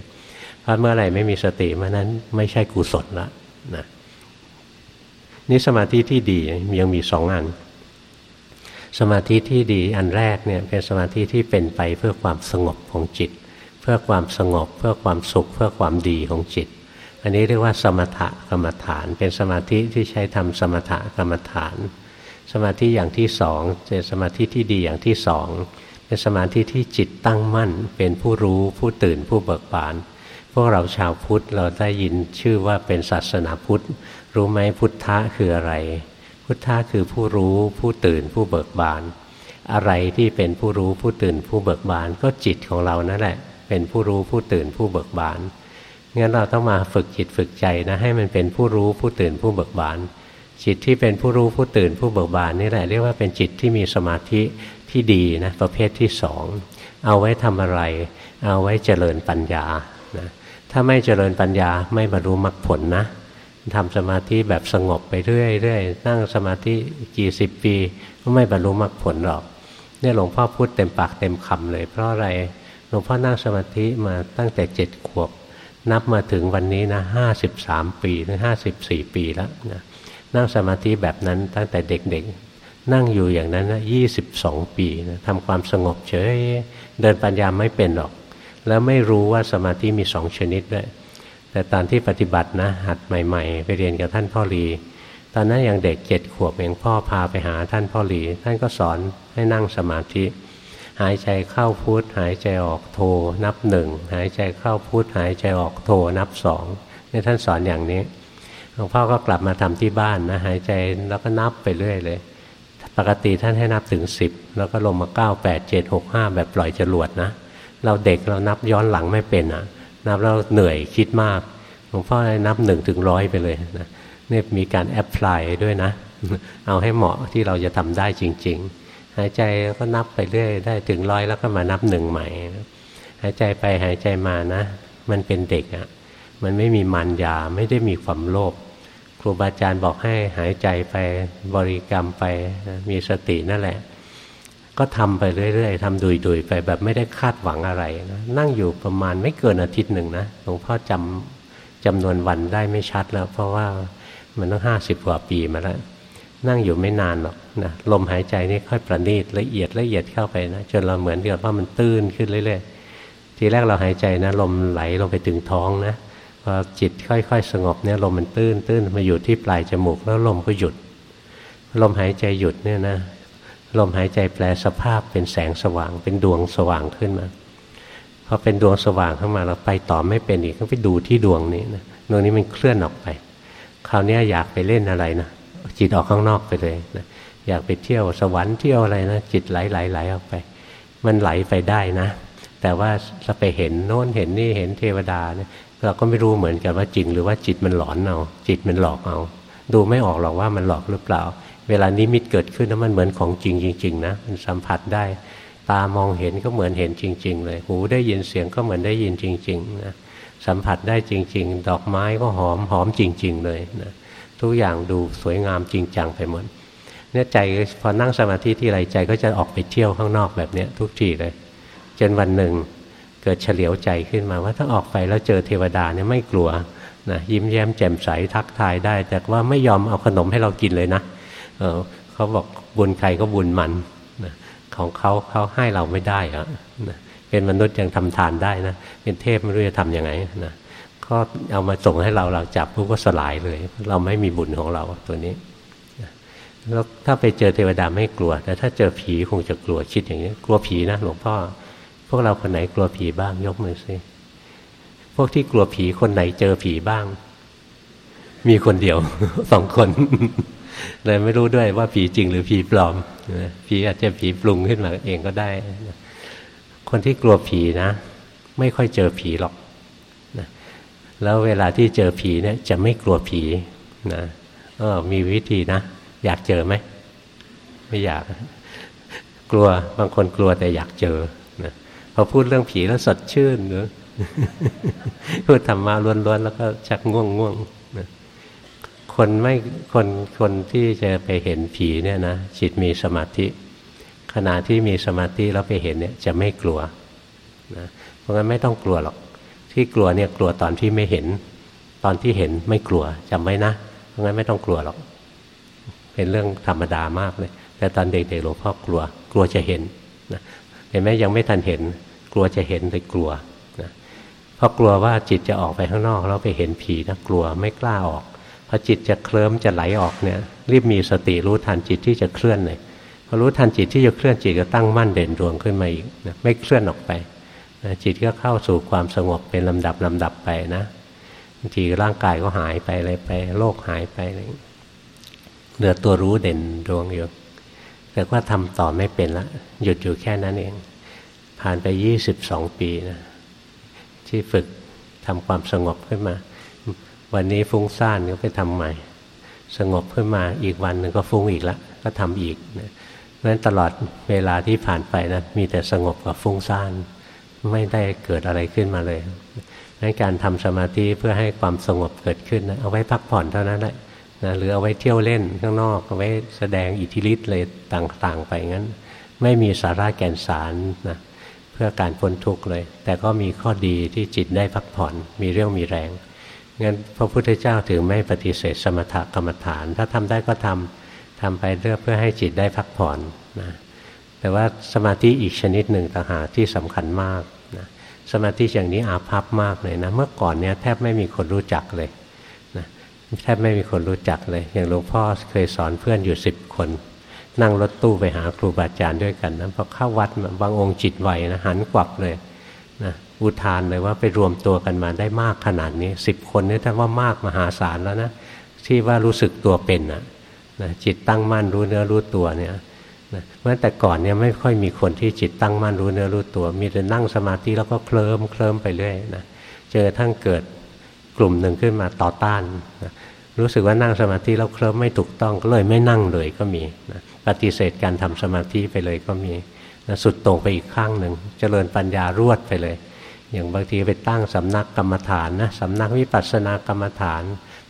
เพราะเมื่อไหร่ไม่มีสติเมื่อนั้นไม่ใช่กุศลละนะนี่สมาธิที่ดียังมีสองอัน สมาธิที่ดีอันแรกเนี่ยเป็นสมาธิที่เป็นไปเพื่อความสงบของจิต เพื่อความสงบ เพื่อความสุข เพื่อความดีของจิต อันนี้เรียกว่าสมถกรรมฐาน เป็นสมาธิที่ใช้ทำสมถกรรมฐาน สมาธิอย่างที่สองเป็นสมาธิที่ดีอย่างที่สองเป็นสมาธิที่จิตตั้งมั่น เป็นผู้รู้ผู้ตื่นผู้เบิกบาน พวกเราชาวพุทธเราได้ยินชื่อว่าเป็นศาสนาพุทธ รู้ไหมพุทธะคืออะไร พุทธะคือผู้รู้ผู้ตื่นผู้เบิกบาน อะไรที่เป็นผู้รู้ผู้ตื่นผู้เบิกบาน ก็จิตของเรานั่นแหละ เป็นผู้รู้ผู้ตื่นผู้เบิกบานงั้นเราต้องมาฝึกจิตฝึกใจนะให้มันเป็นผู้รู้ผู้ตื่นผู้เบิกบาน จิตที่เป็นผู้รู้ผู้ตื่นผู้เบิกบานนี่แหละเรียกว่าเป็นจิตที่มีสมาธิที่ดีนะประเภทที่สองเอาไว้ทำอะไร เอาไว้เจริญปัญญานะถ้าไม่เจริญปัญญาไม่บรรลุมรรคผลนะ ทำสมาธิแบบสงบไปเรื่อยๆนั่งสมาธิกี่สิบปี ก็ไม่บรรลุมรรคผลหรอก เนี่ยหลวงพ่อพูดเต็มปากเต็มคำเลย เพราะอะไรหลวงพ่อนั่งสมาธิมาตั้งแต่เจ็ดขวบ นับมาถึงวันนี้นะห้าสิบสามปีหรือห้าสิบสี่ปีแล้วนะนั่งสมาธิแบบนั้นตั้งแต่เด็กๆ นั่งอยู่อย่างนั้นนะยี่สิบสองปีนะทำความสงบเฉยเดินปัญญาไม่เป็นหรอก แล้วไม่รู้ว่าสมาธิมีสองชนิดด้วย แต่ตอนที่ปฏิบัตินะหัดใหม่ ๆ ไปเรียนกับท่านพ่อรีตอนนั้นยังเด็กเจ็ดขวบเองพ่อพาไปหาท่านพ่อรีท่านก็สอนให้นั่งสมาธิ หายใจเข้าพุทหายใจออกโทนับหนึ่งหายใจเข้าพุทหายใจออกโทนับสองนี่ท่านสอนอย่างนี้หลวงพ่อก็กลับมาทำที่บ้านนะหายใจแล้วก็นับไปเรื่อยเลย ปกติท่านให้นับถึงสิบแล้วก็ลงมาเก้าแปดเจ็ดหกห้าแบบปล่อยจรวดนะ เราเด็กเรานับย้อนหลังไม่เป็นอะ นับแล้วเหนื่อยคิดมากหลวงพ่อให้นับหนึ่งถึงร้อยไปเลยนะนี่มีการแอพพลายด้วยนะ เอาให้เหมาะที่เราจะทำได้จริง ๆ หายใจก็นับไปเรื่อยได้ถึงร้อยแล้วก็มานับหนึ่งใหม่ หายใจไปหายใจมานะ มันเป็นเด็กอะ่ะมันไม่มีมันยาไม่ได้มีความโลภครูบาอาจารย์บอกให้หายใจไปบริกรรมไปมีสตินั่นแหละ ก็ทำไปเรื่อยๆทำดุยๆไปแบบไม่ได้คาดหวังอะไรนะนั่งอยู่ประมาณไม่เกินอาทิตย์หนึ่งนะหลวงพ่อจำจำนวนวันได้ไม่ชัดแล้ว เพราะว่ามันต้องห้าสิบกว่าปีมาแล้วนั่งอยู่ไม่นานหรอกนะลมหายใจนี่ค่อยประณีตละเอียดละเอียดเข้าไปนะจนเราเหมือนกับว่ามันตื้นขึ้นเรื่อยๆ ทีแรกเราหายใจนะ ลมไหลลงไปถึงท้องนะพอจิตค่อย ๆ สงบเนี่ยลมมันตื้นตื้นมาอยู่ที่ปลายจมูกแล้วลมก็หยุด ลมหายใจหยุดเนี่ยนะ ลมหายใจแปลสภาพเป็นแสงสว่าง เป็นดวงสว่างขึ้นมาพอเป็นดวงสว่างเข้ามาเราไปต่อไม่เป็นอีกก็ไปดูที่ดวงนี้นะดวงนี้มันเคลื่อนออกไป คราวนี้อยากไปเล่นอะไรนะจิตออกข้างนอกไปเลยนะอยากไปเที่ยวสวรรค์เที่ยวอะไรนะจิตไหลไหลไหลออกไป มันไหลไปได้นะ แต่ว่าจะไปเห็นโน้นเห็นนี่เห็นเทวดาเนี่ยเราก็ไม่รู้เหมือนกันว่าจริง หรือว่าจิตมันหลอนเอาจิตมันหลอกเอา ดูไม่ออกหรอกว่ามันหลอกหรือเปล่า เวลานิมิตเกิดขึ้นแล้วมันเหมือนของจริงจริงๆนะมันสัมผัสได้ ตามองเห็นก็เหมือนเห็นจริง ๆ เลย หูได้ยินเสียงก็เหมือนได้ยินจริงๆนะสัมผัสได้จริง ๆ ดอกไม้ก็หอมหอมจริง ๆ เลยนะทุกอย่างดูสวยงามจริงจังไปหมดเนี่ยใจพอนั่งสมาธิที่ไรใจก็จะออกไปเที่ยวข้างนอกแบบเนี้ยทุกทีเลยจนวันหนึ่งเกิดเฉลียวใจขึ้นมาว่าถ้าออกไปแล้วเจอเทวดาเนี่ยไม่กลัวนะยิ้มแย้มแจ่มใสทักทายได้ แต่ว่าไม่ยอมเอาขนมให้เรากินเลยนะ เขาบอกบุญใครก็บุญมันนะของเขาเขาให้เราไม่ได้อะนะเป็นมนุษย์ยังทำทานได้นะ เป็นเทพไม่รู้จะทำยังไงนะก็เอามาส่งให้เราเราจับปุ๊บก็สลายเลย เราไม่มีบุญของเราตัวนี้แล้วถ้าไปเจอเทวดาไม่กลัว แต่ถ้าเจอผีคงจะกลัวคิดอย่างนี้ กลัวผีนะหลวงพ่อ พวกเราคนไหนกลัวผีบ้างยกมือสิพวกที่กลัวผีคนไหนเจอผีบ้าง มีคนเดียวสองคน เลยไม่รู้ด้วยว่าผีจริงหรือผีปลอมผีอาจจะผีปรุงขึ้นมาเองก็ได้ คนที่กลัวผีนะ ไม่ค่อยเจอผีหรอกแล้วเวลาที่เจอผีเนี่ยจะไม่กลัวผีนะเออมีวิธีนะ อยากเจอไหม ไม่อยาก กลัวบางคนกลัวแต่อยากเจอนะพอพูดเรื่องผีแล้วสดชื่นเนอะพูดธรรมะล้วนๆแล้วก็ชักง่วงง่วง คนไม่คนคนที่จะไปเห็นผีเนี่ยนะจิตมีสมาธิ ขณะที่มีสมาธิแล้วไปเห็นเนี่ยจะไม่กลัวนะเพราะงั้นไม่ต้องกลัวหรอก ที่กลัวเนี่ยกลัวตอนที่ไม่เห็น ตอนที่เห็นไม่กลัวจำไว้นะ เพราะงั้นไม่ต้องกลัวหรอก เป็นเรื่องธรรมดามากเลย แต่ตอนเด็กๆหลวงพ่อกลัว กลัวจะเห็นนะเห็นไหมยังไม่ทันเห็น กลัวจะเห็นเลยกลัวนะเพราะกลัวว่าจิตจะออกไปข้างนอกแล้วไปเห็นผีนะกลัวไม่กล้าออก พอจิตจะเคลิ้มจะไหลออกเนี่ยรีบมีสติรู้ทันจิตที่จะเคลื่อนเลยพอรู้ทันจิตที่จะเคลื่อนจิตก็ตั้งมั่นเด่นดวงขึ้นมาอีกนะไม่เคลื่อนออกไปนะจิตก็เข้าสู่ความสงบเป็นลำดับลำดับไปนะบางทีร่างกายก็หายไปอะไรไป โลกหายไปอะไรเหลือตัวรู้เด่นดวงอยู่แต่ว่าทำต่อไม่เป็นละหยุดอยู่แค่นั้นเอง ผ่านไปยี่สิบสองปีนะที่ฝึกทำความสงบขึ้นมา วันนี้ฟุ้งซ่านก็ไปทำใหม่ สงบขึ้นมาอีกวันหนึ่งก็ฟุ้งอีกแล้วก็ทำอีกนะเพราะฉะนั้นตลอดเวลาที่ผ่านไปนะมีแต่สงบกับฟุ้งซ่านไม่ได้เกิดอะไรขึ้นมาเลยนั้นการทำสมาธิเพื่อให้ความสงบเกิดขึ้นนะเอาไว้พักผ่อนเท่านั้นแหละนะหรือเอาไว้เที่ยวเล่นข้างนอกเอาไว้แสดงอิทธิฤทธิ์เลยต่างๆ ไปงั้น ไม่มีสาระแก่นสารนะเพื่อการพ้นทุกข์เลย แต่ก็มีข้อดีที่จิตได้พักผ่อนมีเรื่องมีแรง งั้นพระพุทธเจ้าถึงไม่ปฏิเสธสมถกรรมฐาน ถ้าทำได้ก็ทำทำไปเพื่อเพื่อให้จิตได้พักผ่อนนะแต่ว่าสมาธิอีกชนิดหนึ่งต่างหากที่สำคัญมากนะสมาธิอย่างนี้อาภัพมากเลยนะเมื่อก่อนเนี้ยแทบไม่มีคนรู้จักเลยนะแทบไม่มีคนรู้จักเลย อย่างหลวงพ่อเคยสอนเพื่อนอยู่สิบคน นั่งรถตู้ไปหาครูบาอาจารย์ด้วยกันนะพอเข้าวัดบางองค์จิตไหวนะหันกวับเลย อุทานเลยว่าไปรวมตัวกันมาได้มากขนาดนี้สิบคนนี่ถ้าว่ามากมหาศาลแล้วนะที่ว่ารู้สึกตัวเป็นนะนะจิตตั้งมั่นรู้เนื้อรู้ตัวเนี่ยนะเมื่อแต่ก่อนเนี่ยไม่ค่อยมีคนที่จิตตั้งมั่นรู้เนื้อรู้ตัว มีแต่นั่งสมาธิแล้วก็เคลิ้มเคลิ้มไปเรื่อยนะเจอทั้งเกิดกลุ่มหนึ่งขึ้นมาต่อต้านนะรู้สึกว่านั่งสมาธิแล้วเคลิ้มไม่ถูกต้องก็เลยไม่นั่งเลยก็มีนะปฏิเสธการทำสมาธิไปเลยก็มีนะสุดตรงไปอีกข้างหนึ่งเจริญปัญญารวดไปเลย อย่างบางทีไปตั้งสำนักกรรมฐานนะสำนักวิปัสสนากรรมฐาน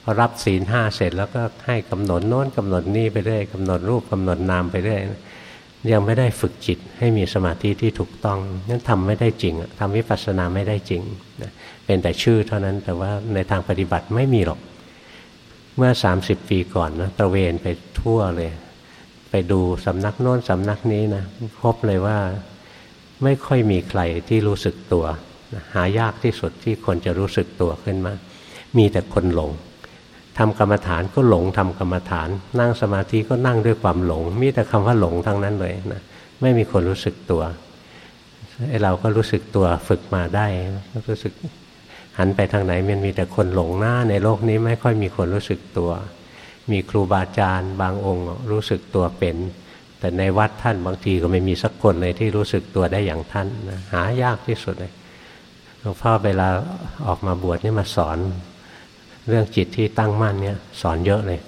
พอรับศีลห้าเสร็จแล้วก็ให้กำหนดโน้นกำหนดนี่ไปเรื่อยกำหนดรูปกำหนดนามไปเรื่อยยังไม่ได้ฝึกจิตให้มีสมาธิที่ถูกต้องนั่นทำไม่ได้จริงทำวิปัสสนาไม่ได้จริงนะเป็นแต่ชื่อเท่านั้นแต่ว่าในทางปฏิบัติไม่มีหรอก เมื่อ 30 ปีก่อนนะตระเวนไปทั่วเลย ไปดูสำนักโน้นสำนักนี้นะพบเลยว่าไม่ค่อยมีใครที่รู้สึกตัว หายากที่สุดที่คนจะรู้สึกตัวขึ้นมา มีแต่คนหลงทำกรรมฐานก็หลงทำกรรมฐาน นั่งสมาธิก็นั่งด้วยความหลง มีแต่คำว่าหลงทั้งนั้นเลยนะไม่มีคนรู้สึกตัวไอเราก็รู้สึกตัวฝึกมาได้รู้สึกหันไปทางไหนมันมีแต่คนหลงหน้าในโลกนี้ไม่ค่อยมีคนรู้สึกตัว มีครูบาอาจารย์บางองค์รู้สึกตัวเป็น แต่ในวัดท่านบางทีก็ไม่มีสักคนเลยที่รู้สึกตัวได้อย่างท่านนะหายากที่สุดเลย ลวงพ่อเวลาออกมาบวชนี่มาสอน เรื่องจิตที่ตั้งมั่นเนี่ยสอนเยอะเลย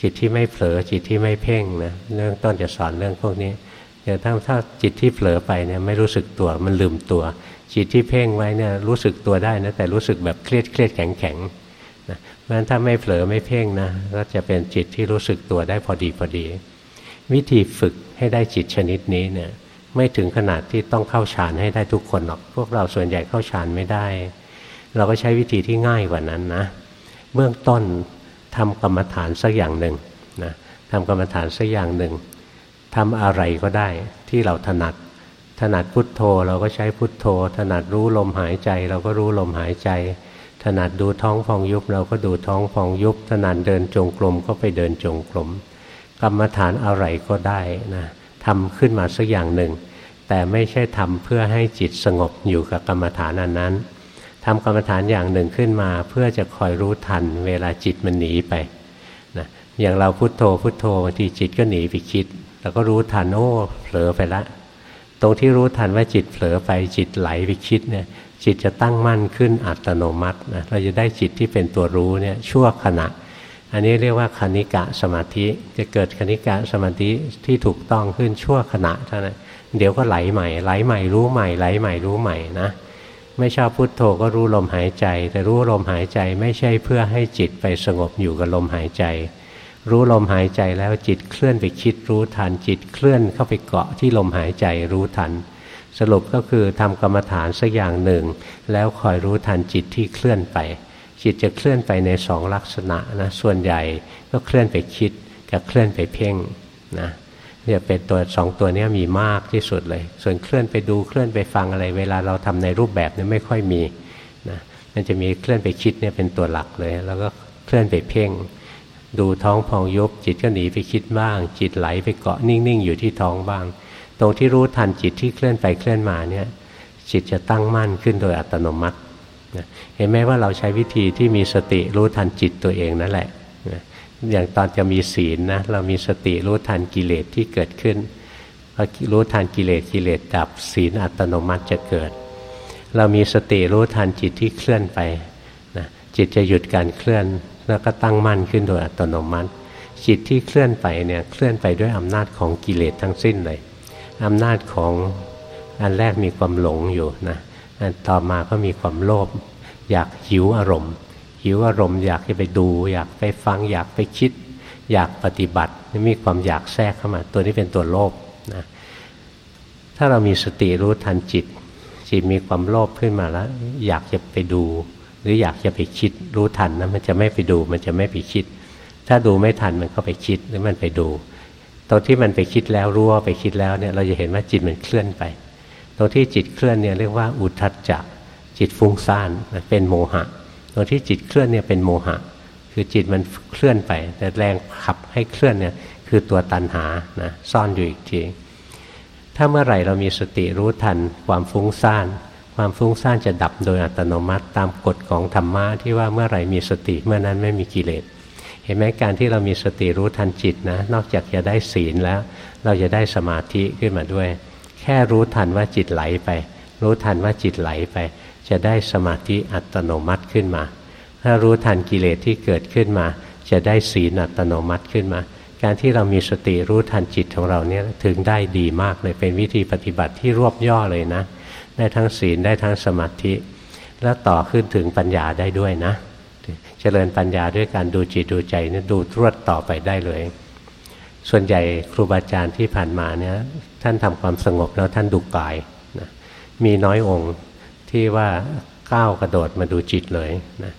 จิตที่ไม่เผลอจิตที่ไม่เพ่งนะเรื่องต้นจะสอนเรื่องพวกนี้อย่ถ้าถ้าจิตที่เผลอไปเนี่ยไม่รู้สึกตัวมันลืมตัว จิตที่เพ่งไว้เนี่ยรู้สึกตัวได้นะแต่รู้สึกแบบเครียดเครียดแข็งแข็งนะเพราะฉะนั้นถ้าไม่เผลอไม่เพ่งนะก็จะเป็นจิตที่รู้สึกตัวได้พอดีพอดี วิธีฝึกให้ได้จิตชนิดนี้เนี่ย ไม่ถึงขนาดที่ต้องเข้าฌานให้ได้ทุกคนหรอก พวกเราส่วนใหญ่เข้าฌานไม่ได้ เราก็ใช้วิธีที่ง่ายกว่านั้นนะ เบื้องต้นทำกรรมฐานสักอย่างหนึ่งนะทำกรรมฐานสักอย่างหนึ่งทำอะไรก็ได้ที่เราถนัด ถนัดพุทโธเราก็ใช้พุทโธ ถนัดรู้ลมหายใจ เราก็รู้ลมหายใจ ถนัดดูท้องฟองยุบเราก็ดูท้องฟองยุบ ถนัดเดินจงกรมก็ไปเดินจงกรมกรรมฐานอะไรก็ได้นะทำขึ้นมาสักอย่างหนึ่ง แต่ไม่ใช่ทำเพื่อให้จิตสงบอยู่กับกรรมฐานอันนั้นทำกรรมฐานอย่างหนึ่งขึ้นมา เพื่อจะคอยรู้ทัน เวลาจิตมันหนีไปนะอย่างเราพุโทโธพุโทโธบางทีจิตก็หนีไปคิดเราก็รู้ทันโอ้เผลอไปละ ตรงที่รู้ทันว่าจิตเผลอไปจิตไหลไปคิดเนี่ยจิตจะตั้งมั่นขึ้นอัตโนมัตินะเราจะได้จิตที่เป็นตัวรู้เนี่ยชั่วขณะ อันนี้เรียกว่าคณิกะสมาธิจะเกิดคณิกะสมาธิที่ถูกต้องขึ้นชั่วขณะเท่านั้น เดี๋ยวก็ไหลใหม่ไหลใหม่รู้ใหม่ไหลใหม่รู้ใหม่นะไม่ชอบพุโทโธก็รู้ลมหายใจ แต่รู้ลมหายใจไม่ใช่เพื่อให้จิตไปสงบอยู่กับลมหายใจ รู้ลมหายใจแล้วจิตเคลื่อนไปคิดรู้ทันจิตเคลื่อนเข้าไปเกาะที่ลมหายใจรู้ทัน สรุปก็คือทำกรรมฐานสักอย่างหนึ่ง แล้วคอยรู้ทันจิตที่เคลื่อนไป จิตจะเคลื่อนไปในสองลักษณะนะส่วนใหญ่ก็เคลื่อนไปคิดกับเคลื่อนไปเพ่งนะ เนี่ยเป็นตัวสองตัวนี้มีมากที่สุดเลย ส่วนเคลื่อนไปดูเคลื่อนไปฟังอะไร เวลาเราทำในรูปแบบนี้ไม่ค่อยมีนะมันจะมีเคลื่อนไปคิดเนี่ยเป็นตัวหลักเลย แล้วก็เคลื่อนไปเพ่ง ดูท้องพองยุบจิตก็หนีไปคิดบ้าง จิตไหลไปเกาะนิ่งๆอยู่ที่ท้องบ้าง ตรงที่รู้ทันจิตที่เคลื่อนไปเคลื่อนมาเนี่ยจิตจะตั้งมั่นขึ้นโดยอัตโนมัติเห็นไหมว่าเราใช้วิธีที่มีสติรู้ทันจิตตัวเองนั่นแหละ อย่างตอนจะมีศีลนะเรามีสติรู้ทันกิเลสที่เกิดขึ้นพอรู้ทันกิเลสกิเลสดับศีลอัตโนมัติจะเกิด เรามีสติรู้ทันจิตที่เคลื่อนไปนะจิตจะหยุดการเคลื่อนแล้วก็ตั้งมั่นขึ้นโดยอัตโนมัติ จิตที่เคลื่อนไปเนี่ยเคลื่อนไปด้วยอำนาจของกิเลสทั้งสิ้นเลยอำนาจของอันแรกมีความหลงอยู่นะอันต่อมาก็มีความโลภอยากหิวอารมณ์ หิวอารมณ์อยากจะไปดู อยากไปฟังอยากไปคิด อยากปฏิบัติมีความอยากแทรกเข้ามา ตัวนี้เป็นตัวโลภนะถ้าเรามีสติรู้ทันจิต จิตมีความโลภขึ้นมาแล้ว อยากจะไปดู หรืออยากจะไปคิดรู้ทันนะมันจะไม่ไปดูมันจะไม่ไปคิด ถ้าดูไม่ทันมันก็ไปคิดหรือมันไปดูตรงที่มันไปคิดแล้วรู้ว่าไปคิดแล้วเนี่ยเราจะเห็นว่าจิตมันเคลื่อนไปตรงที่จิตเคลื่อนเนี่ยเรียกว่าอุทัจจะจิตฟุ้งซ่านเป็นโมหะ ตรงที่จิตเคลื่อนเนี่ยเป็นโมหะ คือจิตมันเคลื่อนไป แต่แรงขับให้เคลื่อนเนี่ยคือตัวตันหานะซ่อนอยู่อีกทีถ้าเมื่อไหร่เรามีสติรู้ทันความฟุ้งซ่าน ความฟุ้งซ่านจะดับโดยอัตโนมัติตามกฎของธรรมะที่ว่าเมื่อไหร่มีสติเมื่อนั้นไม่มีกิเลสเห็นไหมการที่เรามีสติรู้ทันจิตนะนอกจากจะได้ศีลแล้ว เราจะได้สมาธิขึ้นมาด้วย แค่รู้ทันว่าจิตไหลไป รู้ทันว่าจิตไหลไป จะได้สมาธิอัตโนมัติขึ้นมา ถ้ารู้ทันกิเลสที่เกิดขึ้นมา จะได้ศีลอัตโนมัติขึ้นมา การที่เรามีสติรู้ทันจิตของเราเนี่ยถึงได้ดีมากเลยเป็นวิธีปฏิบัติที่รวบย่อเลยนะ ได้ทั้งศีลได้ทั้งสมาธิ แล้วต่อขึ้นถึงปัญญาได้ด้วยนะ เจริญปัญญาด้วยการดูจิตดูใจนี่ดูรวดต่อไปได้เลย ส่วนใหญ่ครูบาอาจารย์ที่ผ่านมาเนี่ยท่านทำความสงบแล้วท่านดูกายนะมีน้อยองค์ ที่ว่าก้าวกระโดดมาดูจิตเลยนะ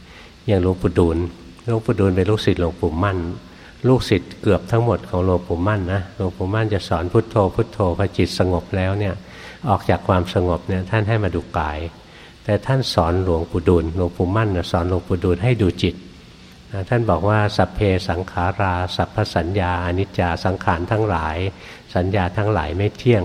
อย่างหลวงปู่ดูลหลวงปู่ดูลเป็นลูกศิษย์หลวงปู่มั่น ลูกศิษย์เกือบทั้งหมดของหลวงปู่มั่นนะหลวงปู่มั่นจะสอนพุทโธ พุทโธพอจิตสงบแล้วเนี่ยออกจากความสงบเนี่ยท่านให้มาดูกาย แต่ท่านสอนหลวงปู่ดูลหลวงปู่มั่นสอนหลวงปู่ดูลให้ดูจิตนะท่านบอกว่าสัพเพสังขารา สัพพสัญญาอนิจจาสังขารทั้งหลาย สัญญาทั้งหลายไม่เที่ยง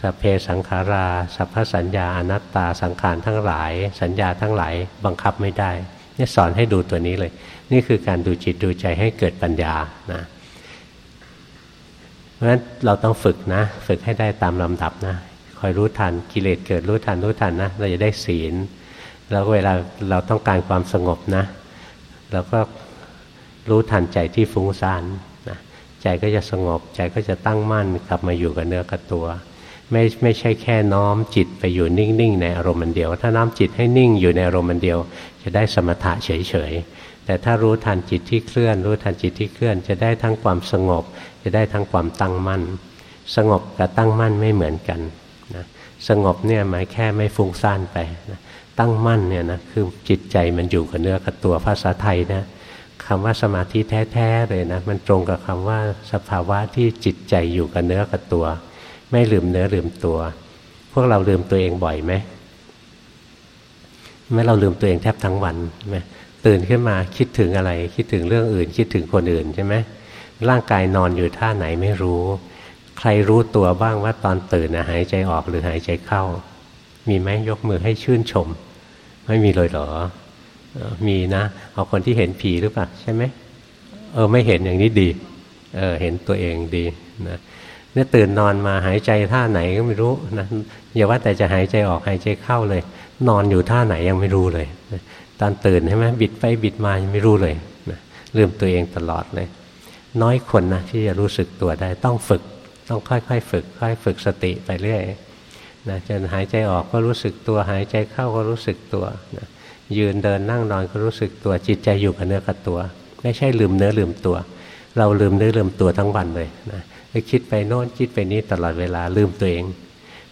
สเพสังขาราสัพพสัญญาอนัตตาสังขารทั้งหลาย สัญญาทั้งหลายบังคับไม่ได้นี่สอนให้ดูตัวนี้เลย นี่คือการดูจิตดูใจให้เกิดปัญญานะเพราะฉะนั้นเราต้องฝึกนะ ฝึกให้ได้ตามลำดับนะ คอยรู้ทันกิเลสเกิดรู้ทันรู้ทันนะเราจะได้ศีล แล้วเวลาเราต้องการความสงบนะเราก็รู้ทันใจที่ฟุ้งซ่านนะใจก็จะสงบใจก็จะตั้งมั่นกลับมาอยู่กับเนื้อกับตัว ไม่ไม่ใช่แค่น้อมจิตไปอยู่นิ่งๆ ในอารมณ์มันเดียว ถ้าน้อมจิตให้นิ่งอยู่ในอารมณ์มันเดียว จะได้สมถะเฉยๆ แต่ถ้ารู้ทันจิตที่เคลื่อน รู้ทันจิตที่เคลื่อน จะได้ทั้งความสงบ จะได้ทั้งความตั้งมั่น สงบกับตั้งมั่นไม่เหมือนกันนะสงบเนี่ยหมายแค่ไม่ฟุ้งซ่านไปนะตั้งมั่นเนี่ยนะคือจิตใจมันอยู่กับเนื้อกับตัวภาษาไทยนะคำว่าสมาธิแท้ๆเลยนะมันตรงกับคำว่าสภาวะที่จิตใจอยู่กับเนื้อกับตัว ไม่ลืมเนื้อลืมตัว พวกเราลืมตัวเองบ่อยไหมแม้เราลืมตัวเองแทบทั้งวันไหมตื่นขึ้นมาคิดถึงอะไร คิดถึงเรื่องอื่น คิดถึงคนอื่นใช่ไหมร่างกายนอนอยู่ท่าไหนไม่รู้ ใครรู้ตัวบ้างว่าตอนตื่นนะหายใจออกหรือหายใจเข้า มีไหมยกมือให้ชื่นชม ไม่มีเลยเหรอ มีนะ เอาคนที่เห็นผีหรือเปล่าใช่ไหมเออไม่เห็นอย่างนี้ดี เออเห็นตัวเองดีนะ เนี่ยตื่นนอนมาหายใจท่าไหนก็ไม่รู้นะอย่าว่าแต่จะหายใจออกหายใจเข้าเลย นอนอยู่ท่าไหนยังไม่รู้เลยตอนตื่นใช่ไหมบิดไปบิดมายังไม่รู้เลยนะลืมตัวเองตลอดเลย น้อยคนนะที่จะรู้สึกตัวได้ต้องฝึก ต้องค่อยๆฝึก ค่อยฝึกสติไปเรื่อยนะจนหายใจออกก็รู้สึกตัว หายใจเข้าก็รู้สึกตัวนะยืนเดินนั่งนอนก็รู้สึกตัวจิตใจอยู่กับเนื้อกับตัว ไม่ใช่ลืมเนื้อลืมตัว เราลืมเนื้อลืมตัวทั้งวันเลยนะ คิดไปโน้นคิดไปนี้ตลอดเวลาลืมตัวเอง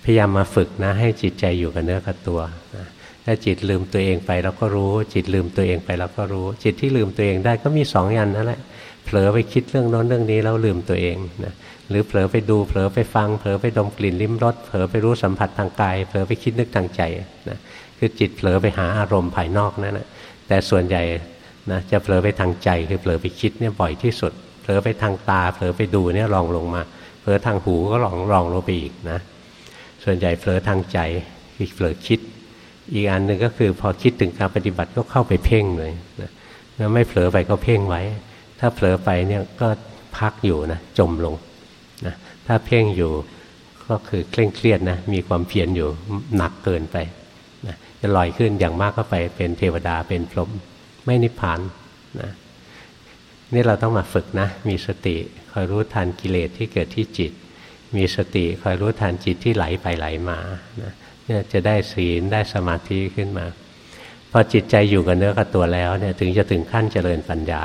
พยายามมาฝึกนะ ให้จิตใจอยู่กับเนื้อกับตัวนะถ้าจิตลืมตัวเองไปเราก็รู้ จิตลืมตัวเองไปเราก็รู้ จิตที่ลืมตัวเองได้ก็มีสองอยันนั่นแหละเผลอไปคิดเรื่องโน้นเรื่องนี้แล้วลืมตัวเองนะหรือเผลอไปดูเผลอไปฟังเผลอไปดมกลิ่นลิ้มรสเผลอไปรู้สัมผัสทางกายเผลอไปคิดนึกทางใจนะคือจิตเผลอไปหาอารมณ์ภายนอกนั่นแหละแต่ส่วนใหญ่นะจะเผลอไปทางใจคือเผลอไปคิดเนี่ยบ่อยที่สุด เผลอไปทางตาเผลอไปดูเนี่ยลองลงมาเผลอทางหูก็ลองลองลงไปอีกนะ ส่วนใหญ่เผลอทางใจคือเผลอคิด อีกอันหนึ่งก็คือพอคิดถึงการปฏิบัติก็เข้าไปเพ่งเลยนะแล้วไม่เผลอไปก็เพ่งไว้ ถ้าเผลอไปเนี่ยก็พักอยู่นะจมลงนะถ้าเพ่งอยู่ก็คือเคร่งเครียดนะมีความเพียรอยู่หนักเกินไปนะจะลอยขึ้นอย่างมากก็ไปเป็นเทวดาเป็นพรหมไม่นิพพานนะ นี่เราต้องมาฝึกนะ มีสติคอยรู้ทันกิเลสที่เกิดที่จิต มีสติคอยรู้ทันจิตที่ไหลไปไหลมานะเนี่ยจะได้ศีลได้สมาธิขึ้นมา พอจิตใจอยู่กับเนื้อกับตัวแล้วเนี่ยถึงจะถึงขั้นเจริญปัญญา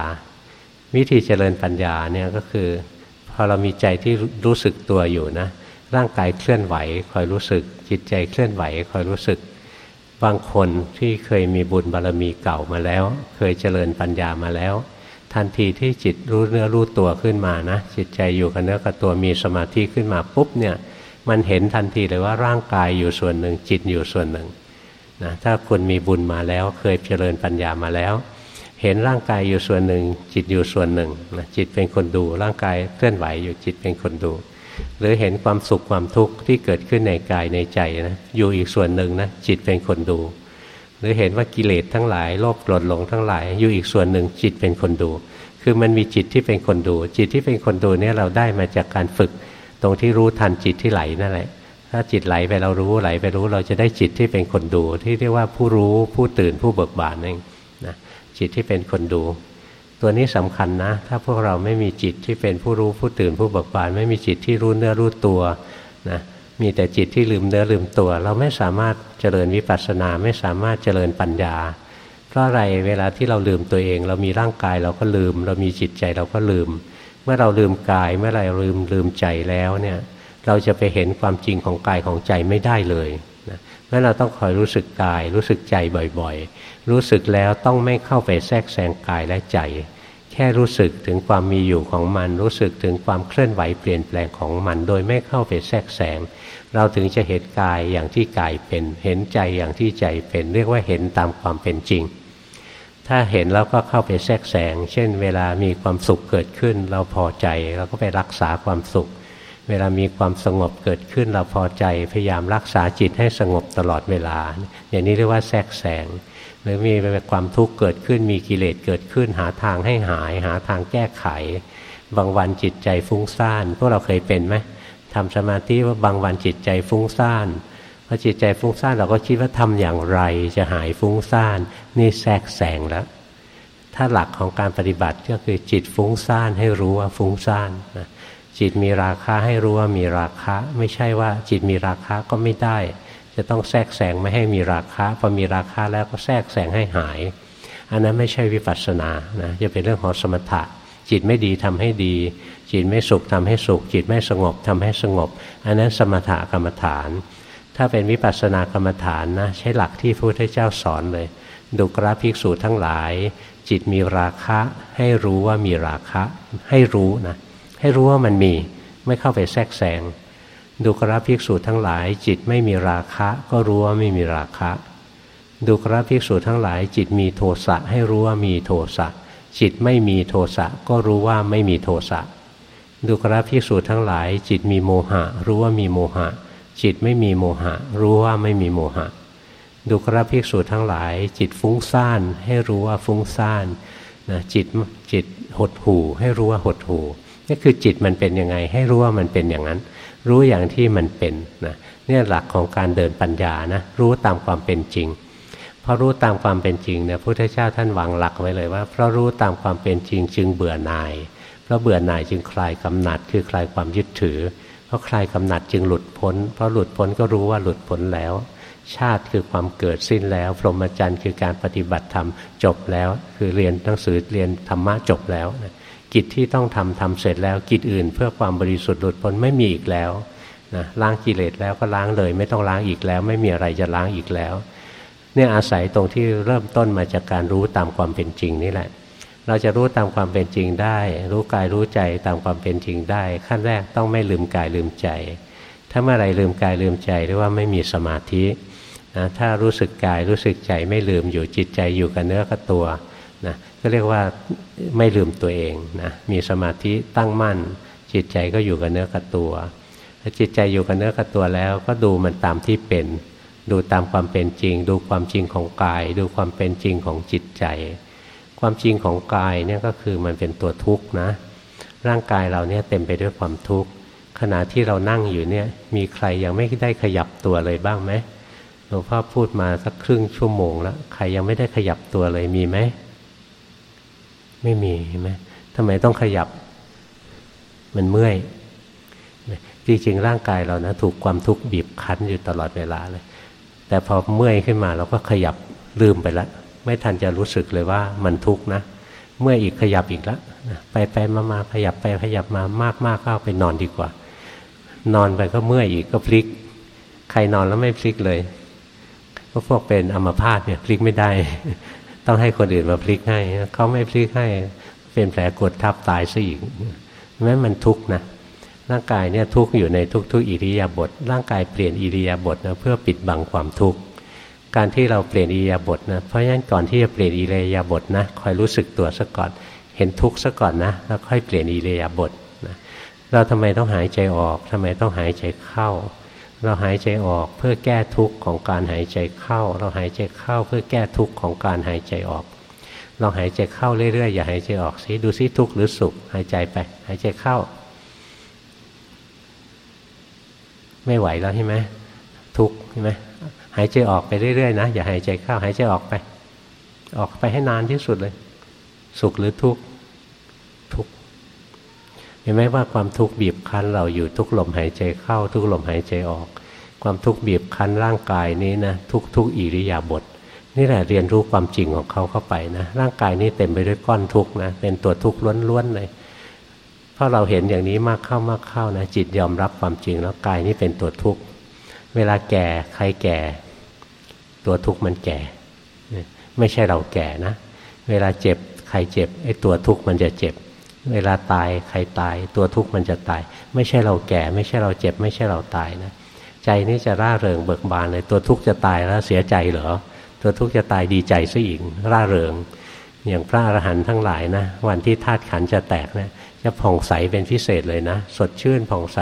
วิธีเจริญปัญญาเนี่ยก็คือ พอเรามีใจที่รู้สึกตัวอยู่นะ ร่างกายเคลื่อนไหวคอยรู้สึก จิตใจเคลื่อนไหวคอยรู้สึก บางคนที่เคยมีบุญบารรมีเก่ามาแล้ว เคยเจริญปัญญามาแล้ว ทันทีที่จิตรู้เนื้อรู้ตัวขึ้นมานะจิตใจอยู่กับเนื้อกับตัวมีสมาธิขึ้นมาปุ๊บเนี่ยมันเห็นทันทีเลยว่าร่างกายอยู่ส่วนหนึ่งจิตอยู่ส่วนหนึ่งนะถ้าคุณมีบุญมาแล้วเคยเจริญปัญญามาแล้ว เห็นร่างกายอยู่ส่วนหนึ่ง จิตอยู่ส่วนหนึ่งนะจิตเป็นคนดูร่างกายเคลื่อนไหวอยู่จิตเป็นคนดู หรือเห็นความสุขความทุกข์ที่เกิดขึ้นในกายในใจนะอยู่อีกส่วนหนึ่งนะจิตเป็นคนดู หรือเห็นว่ากิเลสทั้งหลายโลภโกรธหลงทั้งหลาย อยู่อีกส่วนหนึ่งจิตเป็นคนดู คือมันมีจิตที่เป็นคนดู จิตที่เป็นคนดูเนี่ยเราได้มาจากการฝึก ตรงที่รู้ทันจิตที่ไหลนั่นแหละ ถ้าจิตไหลไปเรารู้ไหลไปรู้เราจะได้จิตที่เป็นคนดู ที่เรียกว่าผู้รู้ผู้ตื่นผู้เบิกบานเองนะจิตที่เป็นคนดู ตัวนี้สำคัญนะ ถ้าพวกเราไม่มีจิตที่เป็นผู้รู้ผู้ตื่นผู้เบิกบาน ไม่มีจิตที่รู้เนื้อรู้ตัวนะ มีแต่จิตที่ลืมเนื้อลืมตัว เราไม่สามารถเจริญวิปัสสนาไม่สามารถเจริญปัญญา เพราะอะไรเวลาที่เราลืมตัวเอง เรามีร่างกายเราก็ลืม เรามีจิตใจเราก็ลืม เมื่อเราลืมกายเมื่อไรลืมลืมใจแล้วเนี่ยเราจะไปเห็นความจริงของกายของใจไม่ได้เลยนะเพราะเราต้องคอยรู้สึกกาย รู้สึกใจบ่อยๆ รู้สึกแล้วต้องไม่เข้าไปแทรกแซงกายและใจ แค่รู้สึกถึงความมีอยู่ของมัน รู้สึกถึงความเคลื่อนไหวเปลี่ยนแปลงของมัน โดยไม่เข้าไปแทรกแซง เราถึงจะเห็นกายอย่างที่กายเป็น เห็นใจอย่างที่ใจเป็น เรียกว่าเห็นตามความเป็นจริง ถ้าเห็นแล้วก็เข้าไปแทรกแซงเช่น เวลามีความสุขเกิดขึ้น เราพอใจเราก็ไปรักษาความสุข เวลามีความสงบเกิดขึ้น เราพอใจพยายามรักษาจิตให้สงบตลอดเวลา อย่างนี้เรียกว่าแทรกแซงหรือมีความทุกข์เกิดขึ้นมีกิเลสเกิดขึ้น หาทางให้หาย หาทางแก้ไข บางวันจิตใจฟุ้งซ่านพวกเราเคยเป็นไหม ทำสมาธิว่าบางวันจิตใจฟุ้งซ่านพอจิตใจฟุ้งซ่านเราก็คิดว่าทำอย่างไรจะหายฟุ้งซ่านนี่แทรกแสงแล้ว ถ้าหลักของการปฏิบัติก็คือจิตฟุ้งซ่านให้รู้ว่าฟุ้งซ่านจิตมีราคาให้รู้ว่ามีราคาไม่ใช่ว่าจิตมีราคาก็ไม่ได้ จะต้องแทรกแสงไม่ให้มีราคะพอมีราคะแล้วก็แทรกแสงให้หาย อันนั้นไม่ใช่วิปัสสนานะจะเป็นเรื่องของสมถะ จิตไม่ดีทำให้ดี จิตไม่สุขทำให้สุข จิตไม่สงบทำให้สงบ อันนั้นสมถกรรมฐาน ถ้าเป็นวิปัสสนากรรมฐานนะใช้หลักที่พระพุทธเจ้าสอนเลยดุกราภิกษุทั้งหลาย จิตมีราคะ ให้รู้ว่ามีราคะ ให้รู้นะให้รู้ว่ามันมีไม่เข้าไปแทรกแซงดูกราภิกษุทั้งหลาย จิตไม่มีราคะ ก็รู้ว่าไม่มีราคะดูกราภิกษุทั้งหลาย จิตมีโทสะให้รู้ว่ามีโทสะจิตไม่มีโทสะก็รู้ว่าไม่มีโทสะ ดูกราภิกษุทั้งหลาย จิตมีโมหะ รู้ว่ามีโมหะ จิตไม่มีโมหะ รู้ว่าไม่มีโมหะ ดูกราภิกษุทั้งหลาย จิตฟุ้งซ่านให้รู้ว่าฟุ้งซ่านนะจิตจิตหดหู่ ให้รู้ว่าหดหู่นี่คือจิตมันเป็นยังไง ให้รู้ว่ามันเป็นอย่างนั้น รู้อย่างที่มันเป็นนะเนี่ยหลักของการเดินปัญญานะรู้ตามความเป็นจริงเพราะรู้ตามความเป็นจริงเนี่ยพุทธเจ้าท่านวางหลักไว้เลยว่าเพราะรู้ตามความเป็นจริงจึงเบื่อหน่าย เพราะเบื่อหน่ายจึงคลายกำหนัด คือคลายความยึดถือ เพราะคลายกำหนัดจึงหลุดพ้น เพราะหลุดพ้นก็รู้ว่าหลุดพ้นแล้ว ชาติคือความเกิดสิ้นแล้ว พรหมจรรย์คือการปฏิบัติธรรมจบแล้ว คือเรียนหนังสือเรียนธรรมะจบแล้ว กิจที่ต้องทำทำเสร็จแล้ว กิจอื่น เพื่อความบริสุทธิ์หลุดพ้นไม่มีอีกแล้วนะล้างกิเลสแล้วก็ล้างเลย ไม่ต้องล้างอีกแล้ว ไม่มีอะไรจะล้างอีกแล้ว เนี่ยอาศัยตรงที่เริ่มต้นมาจากการรู้ตามความเป็นจริงนี่แหละ เราจะรู้ตามความเป็นจริงได้ รู้กายรู้ใจตามความเป็นจริงได้ ขั้นแรกต้องไม่ลืมกายลืมใจ ถ้าเมื่อไรลืมกายลืมใจเรียกว่าไม่มีสมาธินะถ้ารู้สึกกายรู้สึกใจไม่ลืมอยู่จิตใจอยู่กับเนื้อกับตัวนะก็เรียกว่าไม่ลืมตัวเองนะมีสมาธิตั้งมั่น จิตใจก็อยู่กับเนื้อกับตัวถ้าจิตใจอยู่กับเนื้อกับตัวแล้วก็ดูมันตามที่เป็น ดูตามความเป็นจริง ดูความจริงของกาย ดูความเป็นจริงของจิตใจ ความจริงของกายเนี่ยก็คือมันเป็นตัวทุกข์นะ ร่างกายเราเนี่ยเต็มไปด้วยความทุกข์ขณะที่เรานั่งอยู่เนี่ยมีใครยังไม่ได้ขยับตัวเลยบ้างไหมหลวงพ่อพูดมาสักครึ่งชั่วโมงแล้วใครยังไม่ได้ขยับตัวเลยมีไหมไม่มีใช่ไหมทำไมต้องขยับ มันเมื่อยจริงๆร่างกายเรานะถูกความทุกข์บีบคั้นอยู่ตลอดเวลาเลย แต่พอเมื่อยขึ้นมาเราก็ขยับลืมไปแล้ว ไม่ทันจะรู้สึกเลยว่ามันทุกข์นะ เมื่ออีกขยับอีกแล้วไปไปมามาขยับไปขยับมามากมากเข้าไปนอนดีกว่า นอนไปก็เมื่อยอีกก็พลิก ใครนอนแล้วไม่พลิกเลยก็พวกเป็นอัมพาตเนี่ยพลิกไม่ได้ ต้องให้คนอื่นมาพลิกให้เขาไม่พลิกให้เป็นแผลกดทับตายซะอีกแม้มันทุกข์นะร่างกายเนี่ยทุกข์อยู่ในทุกๆอิริยาบถร่างกายเปลี่ยนอิริยาบถนะเพื่อปิดบังความทุกข์ การที่เราเปลี่ยนอิยาบถนะเพราะฉะนั้นก่อนที่จะเปลี่ยนอิยาบถนะคอยรู้สึกตัวซะก่อน เห็นทุกข์ซะก่อนนะแล้วค่อยเปลี่ยนอิยาบถนะเราทำไมต้องหายใจออกทำไมต้องหายใจเข้า เราหายใจออกเพื่อแก้ทุกข์ของการหายใจเข้า เราหายใจเข้าเพื่อแก้ทุกข์ของการหายใจออก เราหายใจเข้าเรื่อยๆอย่าหายใจออกสิดูซิทุกข์หรือสุขหายใจไป หายใจเข้า ไม่ไหวแล้วใช่ไหมทุกข์ใช่ไหม หายใจออกไปเรื่อยๆนะอย่าหายใจเข้าหายใจออกไป ออกไปให้นานที่สุดเลย สุขหรือทุกข์ทุกข์เห็นไหมว่าความทุกข์บีบคั้นเราอยู่ทุกลมหายใจเข้า ทุกลมหายใจออก ความทุกข์บีบคั้นร่างกายนี้นะทุกทุกอิริยาบถนี่แหละเรียนรู้ความจริงของเขาเข้าไปนะร่างกายนี้เต็มไปด้วยก้อนทุกข์นะเป็นตัวทุกข์ล้วนๆเลยพราะเราเห็นอย่างนี้มากเข้ามากเข้านะจิตยอมรับความจริงแล้วกายนี้เป็นตัวทุกข์ เวลาแก่ใครแก่ ตัวทุกข์มันแก่ ไม่ใช่เราแก่นะ เวลาเจ็บใครเจ็บไอ้ตัวทุกข์มันจะเจ็บ เวลาตายใครตาย ตัวทุกข์มันจะตาย ไม่ใช่เราแก่ ไม่ใช่เราเจ็บ ไม่ใช่เราตายนะใจนี่จะร่าเริงเบิกบานเลยตัวทุกข์จะตายแล้วเสียใจเหรอตัวทุกข์จะตายดีใจซะอีกร่าเริง อย่างพระอรหันต์ทั้งหลายนะ วันที่ธาตุขันจะแตกนะจะผ่องใสเป็นพิเศษเลยนะ สดชื่นผ่องใส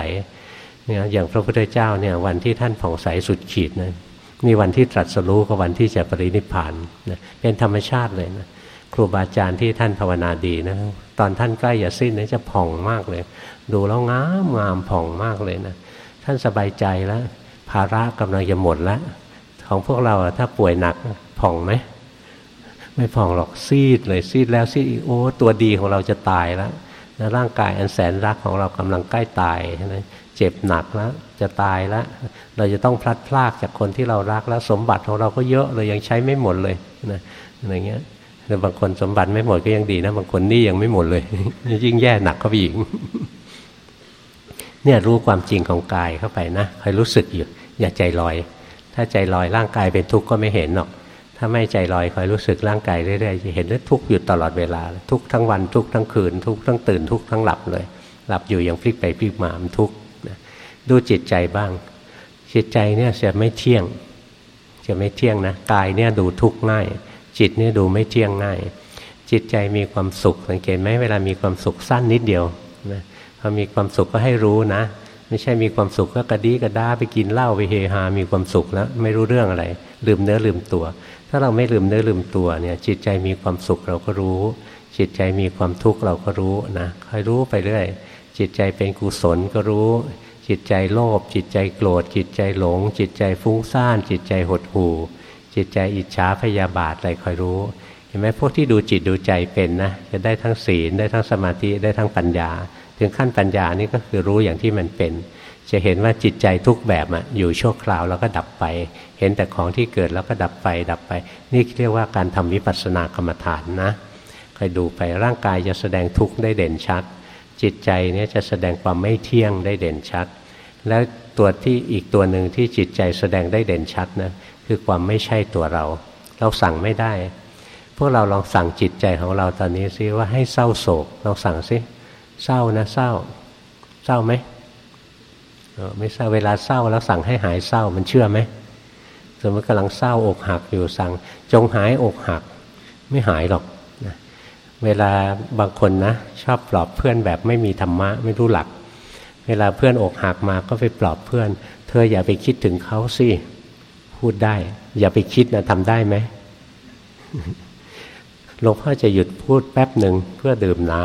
เนี่ยอย่างพระพุทธเจ้าเนี่ยวันที่ท่านผ่องใสสุดขีดนะนี่วันที่ตรัสรู้กับวันที่จะปรินิพพานนะเป็นธรรมชาติเลยนะครูบาอาจารย์ที่ท่านภาวนาดีนะตอนท่านใกล้จะสิ้นนะจะผ่องมากเลย ดูแล้วงามงามผ่องมากเลยนะท่านสบายใจแล้ว ภาระกำลังจะหมดแล้วของพวกเราถ้าป่วยหนักผ่องไหมไม่ผ่องหรอกซีดเลยซีดแล้วซีดอีกโอ้ตัวดีของเราจะตายแล้วนะร่างกายอันแสนรักของเรากำลังใกล้ตายนะ เจ็บหนักแล้ว จะตายแล้ว เราจะต้องพลัดพรากจากคนที่เรารักแล้ว สมบัติของเราก็เยอะเลยยังใช้ไม่หมดเลยนะอะไรเงี้ยแต่บางคนสมบัติไม่หมดก็ยังดีนะ บางคนนี่ยังไม่หมดเลย ยิ่งแย่หนักเข้าไปอีกเนี่ยรู้ความจริงของกายเข้าไปนะคอยรู้สึกอยู่ อย่าใจลอย ถ้าใจลอยร่างกายเป็นทุกข์ก็ไม่เห็นหรอก ถ้าไม่ใจลอยคอยรู้สึกร่างกายเรื่อยๆจะเห็นว่าทุกข์อยู่ตลอดเวลา ทุกทั้งวันทุกทั้งคืน ทุกทั้งตื่นทุกทั้งหลับเลย หลับอยู่ยังพลิกไปพลิกมามันทุกข์ ดูจิตใจบ้าง จิตใจเนี่ยจะไม่เที่ยง จะไม่เที่ยงนะกายเนี่ยดูทุกข์ง่าย จิตเนี่ยดูไม่เที่ยงง่าย จิตใจมีความสุขสังเกตไหมเวลามีความสุขสั้นนิดเดียวนะพอมีความสุขก็ให้รู้นะ ไม่ใช่มีความสุขก็กระดีกระด้าไปกินเหล้าไปเฮฮา มีความสุขแล้วไม่รู้เรื่องอะไร ลืมเนื้อลืมตัว ถ้าเราไม่ลืมเนื้อลืมตัวเนี่ยจิตใจมีความสุขเราก็รู้ จิตใจมีความทุกข์เราก็รู้นะคอยรู้ไปเรื่อยจิตใจเป็นกุศลก็รู้ จิตใจโลภจิตใจโกรธ จิตใจหลง จิตใจฟุ้งซ่าน จิตใจหดหู่ จิตใจอิจฉาพยาบาทอะไรคอยรู้เห็นไหมพวกที่ดูจิตดูใจเป็นนะจะได้ทั้งศีลได้ทั้งสมาธิได้ทั้งปัญญา ถึงขั้นปัญญานี่ก็คือรู้อย่างที่มันเป็น จะเห็นว่าจิตใจทุกแบบอะอยู่ชั่วคราวแล้วก็ดับไป เห็นแต่ของที่เกิดแล้วก็ดับไปดับไป นี่เรียกว่าการทำวิปัสสนากรรมฐานนะคอยดูไปร่างกายจะแสดงทุกข์ได้เด่นชัด จิตใจเนี่ยจะแสดงความไม่เที่ยงได้เด่นชัด แล้วตัวที่อีกตัวหนึ่งที่จิตใจแสดงได้เด่นชัดนะคือความไม่ใช่ตัวเรา เราสั่งไม่ได้ พวกเราลองสั่งจิตใจของเราตอนนี้ซิว่าให้เศร้าโศกลองสั่งซิเศร้านะเศร้า เศร้าไหมไม่เศร้าเวลาเศร้าแล้วสั่งให้หายเศร้ามันเชื่อไหมสมมติกำลังเศร้าอกหักอยู่สั่ง จงหายอกหัก ไม่หายหรอก เวลาบางคนนะ ชอบปลอบเพื่อนแบบไม่มีธรรมะไม่รู้หลัก เวลาเพื่อนอกหักมาก็ไปปลอบเพื่อน เธออย่าไปคิดถึงเขาสิพูดได้ อย่าไปคิดนะทำได้ไหมหลวงพ่อจะหยุดพูดแป๊บหนึ่งเพื่อดื่มน้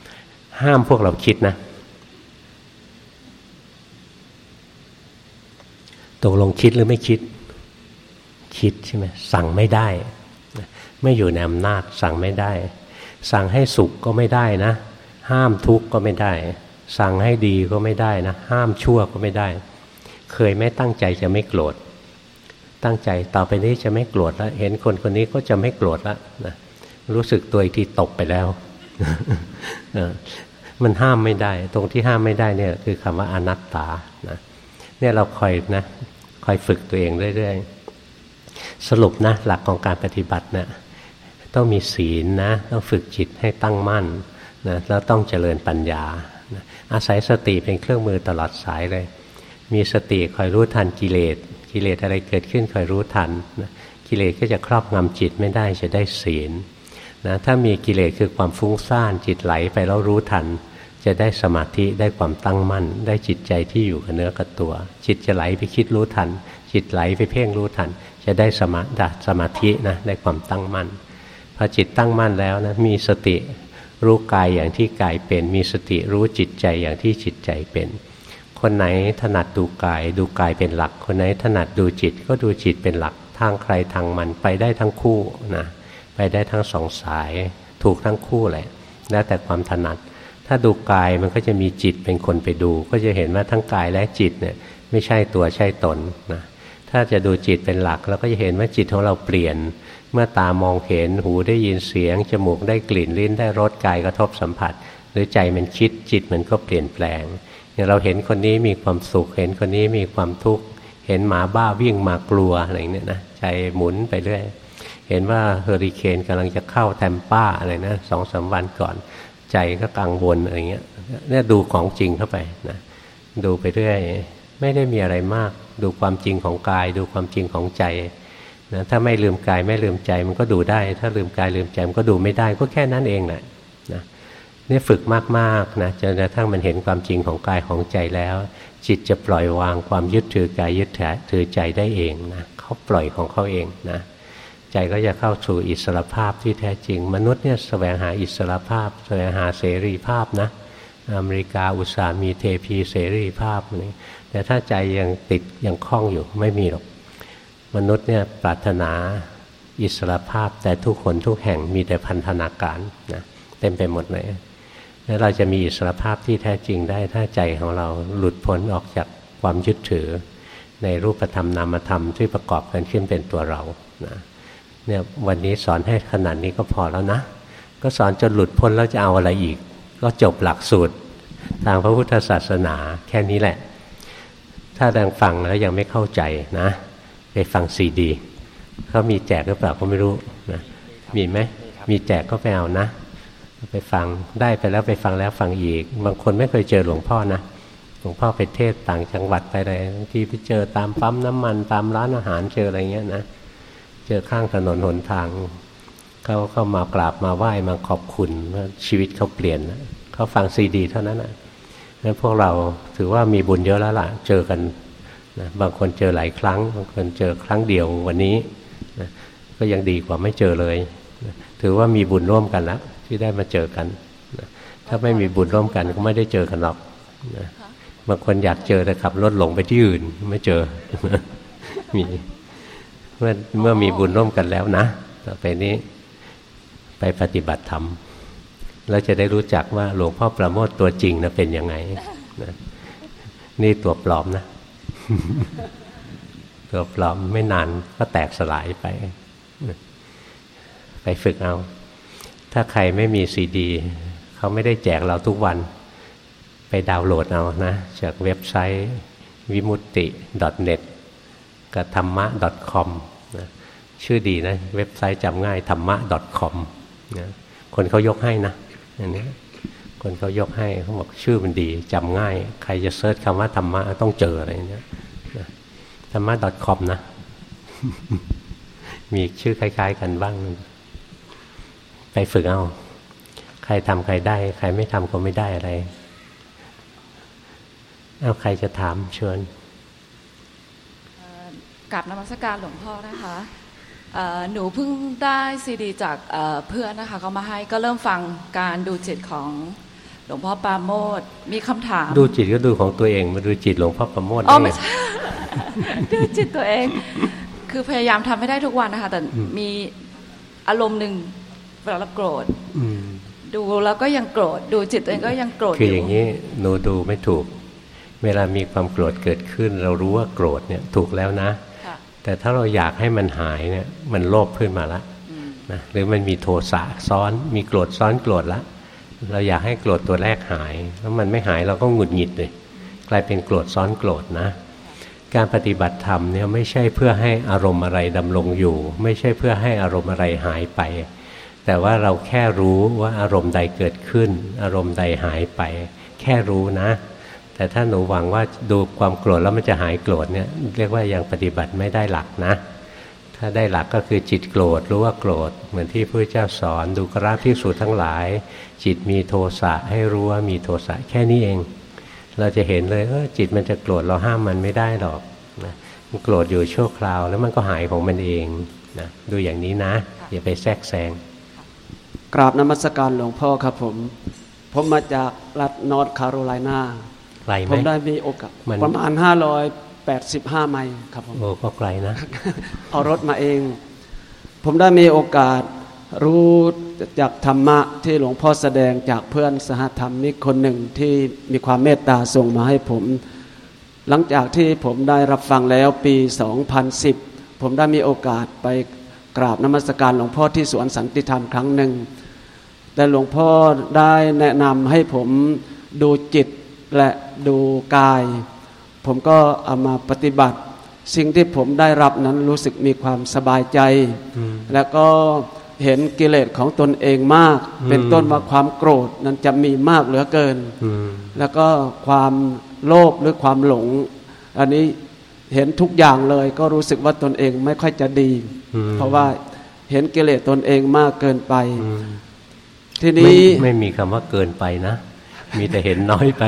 ำห้ามพวกเราคิดนะตกลงคิดหรือไม่คิด คิดใช่ไหมสั่งไม่ได้ ไม่อยู่ในอำนาจสั่งไม่ได้ สั่งให้สุขก็ไม่ได้นะ ห้ามทุกข์ก็ไม่ได้ สั่งให้ดีก็ไม่ได้นะ ห้ามชั่วก็ไม่ได้ เคยไม่ตั้งใจจะไม่โกรธตั้งใจต่อไปนี้จะไม่โกรธแล้วเห็นคนคนนี้ก็จะไม่โกรธแล้วนะรู้สึกตัวอีกทีตกไปแล้วมันห้ามไม่ได้ ตรงที่ห้ามไม่ได้เนี่ยคือคำว่าอนัตตานะเนี่ยเราคอยนะคอยฝึกตัวเองเรื่อยๆสรุปนะหลักของการปฏิบัตินะ ต้องมีศีลนะต้องฝึกจิตให้ตั้งมั่นนะแล้วต้องเจริญปัญญา อาศัยสติเป็นเครื่องมือตลอดสายเลย มีสติคอยรู้ทันกิเลสกิเลสอะไรเกิดขึ้นคอยรู้ทันนะกิเลสก็จะครอบงำจิตไม่ได้จะได้ศีลนะถ้ามีกิเลสคือความฟุ้งซ่านจิตไหลไปแล้วรู้ทัน จะได้สมาธิได้ความตั้งมั่น ได้จิตใจที่อยู่กับเนื้อกับตัว จิตจะไหลไปคิดรู้ทัน จิตไหลไปเพ่งรู้ทัน จะได้สมาดสมาธินะได้ความตั้งมั่น พอจิตตั้งมั่นแล้วนะมีสติรู้กายอย่างที่กายเป็น มีสติรู้จิตใจอย่างที่จิตใจเป็น คนไหนถนัดดูกาย ดูกายเป็นหลัก คนไหนถนัดดูจิตก็ดูจิตเป็นหลักทางใครทางมันไปได้ทั้งคู่นะไปได้ทั้งสองสายถูกทั้งคู่แหละแล้วแต่ความถนัด ถ้าดูกายมันก็จะมีจิตเป็นคนไปดู ก็จะเห็นว่าทั้งกายและจิตเนี่ยไม่ใช่ตัวใช่ตนนะถ้าจะดูจิตเป็นหลักเราก็จะเห็นว่าจิตของเราเปลี่ยน เมื่อตามองเห็นหูได้ยินเสียง จมูกได้กลิ่นลิ้นได้รสกายกระทบสัมผัส หรือใจมันคิดจิตมันก็เปลี่ยนแปลงอย่างเราเห็นคนนี้มีความสุข เห็นคนนี้มีความทุกข์เห็นหมาบ้าวิ่งมากลัวอะไรเนี่ยนะใจหมุนไปเรื่อยเห็นว่าเฮอริเคนกำลังจะเข้าแทมป้าอะไรนะสองสาวันก่อน ใจก็กังวลอะไรเงี้ยเนี่ยดูของจริงเข้าไปนะดูไปเรื่อยไม่ได้มีอะไรมาก ดูความจริงของกาย ดูความจริงของใจ นะถ้าไม่ลืมกายไม่ลืมใจมันก็ดูได้ ถ้าลืมกายลืมใจมันก็ดูไม่ได้ก็แค่นั้นเองแหละนะนี่ฝึกมากๆนะจนกระทั่งมันเห็นความจริงของกายของใจแล้ว จิตจะปล่อยวางความยึดถือกายยึดถือใจได้เองนะเขาปล่อยของเขาเองนะใจก็จะเข้าสู่อิสรภาพที่แท้จริง มนุษย์เนี่ยแสวงหาอิสรภาพแสวงหาเสรีภาพนะอเมริกาอุตสาหมีเทพีเสรีภาพนี่แต่ถ้าใจยังติดยังคล้องอยู่ไม่มีหรอก มนุษย์เนี่ยปรารถนาอิสรภาพแต่ทุกคนทุกแห่งมีแต่พันธนาการนะเต็มไปหมดเลยแล้วเราจะมีอิสรภาพที่แท้จริงได้ถ้าใจของเราหลุดพ้นออกจากความยึดถือ ในรูปธรรมนามธรรมที่ประกอบกันขึ้นเป็นตัวเรานะเนี่ยวันนี้สอนให้ขนาดนี้ก็พอแล้วนะ ก็สอนจนหลุดพ้นแล้วจะเอาอะไรอีก ก็จบหลักสูตร ทางพระพุทธศาสนาแค่นี้แหละ ถ้าดังฟังแล้วยังไม่เข้าใจนะ ไปฟังซีดีเขามีแจกหรือเปล่าก็ไม่รู้นะมีไหมมีแจกก็ไปเอานะ ไปฟังได้ไปแล้วไปฟังแล้วฟังอีก บางคนไม่เคยเจอหลวงพ่อนะหลวงพ่อไปเทศต่างจังหวัดไปอะไรบางทีไปเจอตามปั๊มน้ำมันตามร้านอาหารเจออะไรเงี้ยนะเจอข้างถนนหนทางเขาเข้ามากราบมาไหว้มาขอบคุณว่าชีวิตเขาเปลี่ยนนะเขาฟังซีดี เท่านั้นนะงั้นพวกเราถือว่ามีบุญเยอะแล้วล่ะ เจอกัน นะบางคนเจอหลายครั้ง บางคนเจอครั้งเดียววันนี้นะก็ยังดีกว่าไม่เจอเลยนะถือว่ามีบุญร่วมกันแล้วที่ได้มาเจอกันถ้าไม่มีบุญร่วมกันก็ไม่ได้เจอกันหรอกบางคนอยากเจอแต่ขับรถหลงไปที่อื่นไม่เจอ มีเมื่อเมื่อมีบุญร่วมกันแล้วนะต่อไปนี้ไปปฏิบัติธรรมเราจะได้รู้จักว่าหลวงพ่อประโมทตัวจริงนะเป็นยังไงนะนี่ตัวปลอมนะ ตัวปลอมไม่นานก็แตกสลายไป ไปฝึกเอา ถ้าใครไม่มีซีดีเขาไม่ได้แจกเราทุกวัน ไปดาวน์โหลดเอานะ จากเว็บไซต์วิมุตติ .net กับธรรมะ .com นะชื่อดีนะ เว็บไซต์จำง่ายธรรมะ .com นะคนเขายกให้นะอันนี้ คนเขายกให้เขาบอกชื่อมันดีจำง่าย ใครจะเซิร์ชคำว่าธรรมะต้องเจออะไรเนี้ยธรรมะ .com นะ มีชื่อคล้าย ๆ กันบ้างไปฝึกเอา ใครทำใครได้ ใครไม่ทำก็ไม่ได้อะไร เอาใครจะถามเชิญกับนมัสการหลวงพ่อนะคะหนูเพิ่งได้ซีดีจากเอ่อเพื่อนนะคะเขามาให้ก็เริ่มฟังการดูจิตของ หลวงพ่อปราโมดมีคำถาม ดูจิตก็ดูของตัวเองมาดูจิตหลวงพ่อประโมทอ๋อได้ไม่ไงใช่ดูจิตตัวเอง คือพยายามทำให้ได้ทุกวันนะคะแต่อืมมีอารมณ์หนึ่งเวลาเราโกรธอืมดูแล้วก็ยังโกรธดูจิตตัวเองก็ยังโกรธคืออย่างนี้หนูดูไม่ถูก เวลามีความโกรธเกิดขึ้น เรารู้ว่าโกรธเนี่ยถูกแล้วนะค่ะแต่ถ้าเราอยากให้มันหายเนี่ยมันโลภขึ้นมาละอืมนะหรือมันมีโทสะซ้อนมีโกรธซ้อนโกรธละ เราอยากให้โกรธตัวแรกหายแล้วมันไม่หายเราก็หงุดหงิดเลยกลายเป็นโกรธซ้อนโกรธนะ การปฏิบัติธรรมเนี่ยไม่ใช่เพื่อให้อารมณ์อะไรดำรงอยู่ ไม่ใช่เพื่อให้อารมณ์อะไรหายไป แต่ว่าเราแค่รู้ว่าอารมณ์ใดเกิดขึ้น อารมณ์ใดหายไป แค่รู้นะ แต่ถ้าหนูหวังว่าดูความโกรธแล้วมันจะหายโกรธเนี่ยเรียกว่ายังปฏิบัติไม่ได้หลักนะ ถ้าได้หลักก็คือจิตโกรธรู้ว่าโกรธ เหมือนที่พระเจ้าสอนดูกราภิกษุทั้งหลาย จิตมีโทสะให้รู้ว่ามีโทสะแค่นี้เอง เราจะเห็นเลยเออจิตมันจะโกรธเราห้ามมันไม่ได้หรอกนะมันโกรธอยู่ชั่วคราว แล้วมันก็หายของมันเองนะดูอย่างนี้นะ อย่าไปแทรกแซงกราบนมัสการหลวงพ่อครับผม ผมมาจากรัฐนอร์ทแคโรไลนาไกลไหมผมได้มีโอกาสมันประมาณ 585 ไมล์ครับผมโอ้ก็ไกลนะ เอารถมาเอง ผมได้มีโอกาสรู้จากธรรมะที่หลวงพ่อแสดงจากเพื่อนสหธรรมิกคนหนึ่งที่มีความเมตตาส่งมาให้ผม หลังจากที่ผมได้รับฟังแล้วปี 2010 ผมได้มีโอกาสไปกราบนมัสการหลวงพ่อที่สวนสันติธรรมครั้งหนึ่ง แต่หลวงพ่อได้แนะนำให้ผมดูจิตและดูกาย ผมก็เอามาปฏิบัติ สิ่งที่ผมได้รับนั้นรู้สึกมีความสบายใจอืมแล้วก็เห็นกิเลสของตนเองมากอืมเป็นต้นว่าความโกรธนั้นจะมีมากเหลือเกินอืมแล้วก็ความโลภหรือความหลง อันนี้เห็นทุกอย่างเลยก็รู้สึกว่าตนเองไม่ค่อยจะดีอืมเพราะว่าเห็นกิเลสตนเองมากเกินไปอืมทีไม่นี้ไม่มีคำว่าเกินไปนะ มีแต่เห็นน้อยไป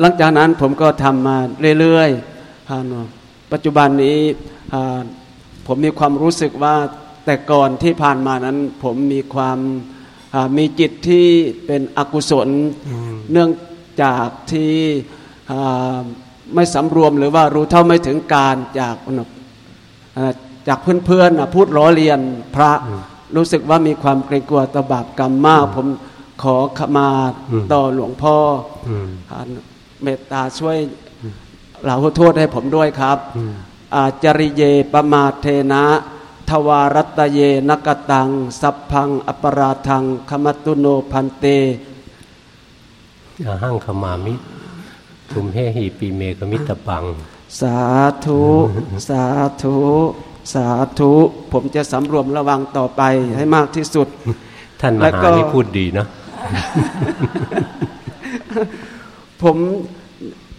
หลังจากนั้นผมก็ทำมาเรื่อยๆอ่าเนอะปัจจุบันนี้อ่าผมมีความรู้สึกว่าแต่ก่อนที่ผ่านมานั้น ผมมีความอ่ามีจิตที่เป็นอกุศล เนื่องจากที่อ่าไม่สำรวมหรือว่ารู้เท่าไม่ถึงการจากอ่าจากเพื่อนๆน่ะพูดล้อเลียนพระรู้สึกว่ามีความเกรงกลัวต่อบาปกรรมมาก ผม ขอขมาอืมต่อหลวงพ่ออืมอ่าเมตตาช่วยเหลาโทษให้ผมด้วยครับอืมอาจริเยปมาเทนะ ทวารัตเยนกตัง สัพพัง อปราทังขมตุโนพันเตอาหังขมามิทุมเฮหีปีเมกมิตรปัง สาธุ สาธุ สาธุ ผมจะสำรวมระวังต่อไปให้มากที่สุด ท่านมแล้วหาก็นี่พูดดีเนาะ ผม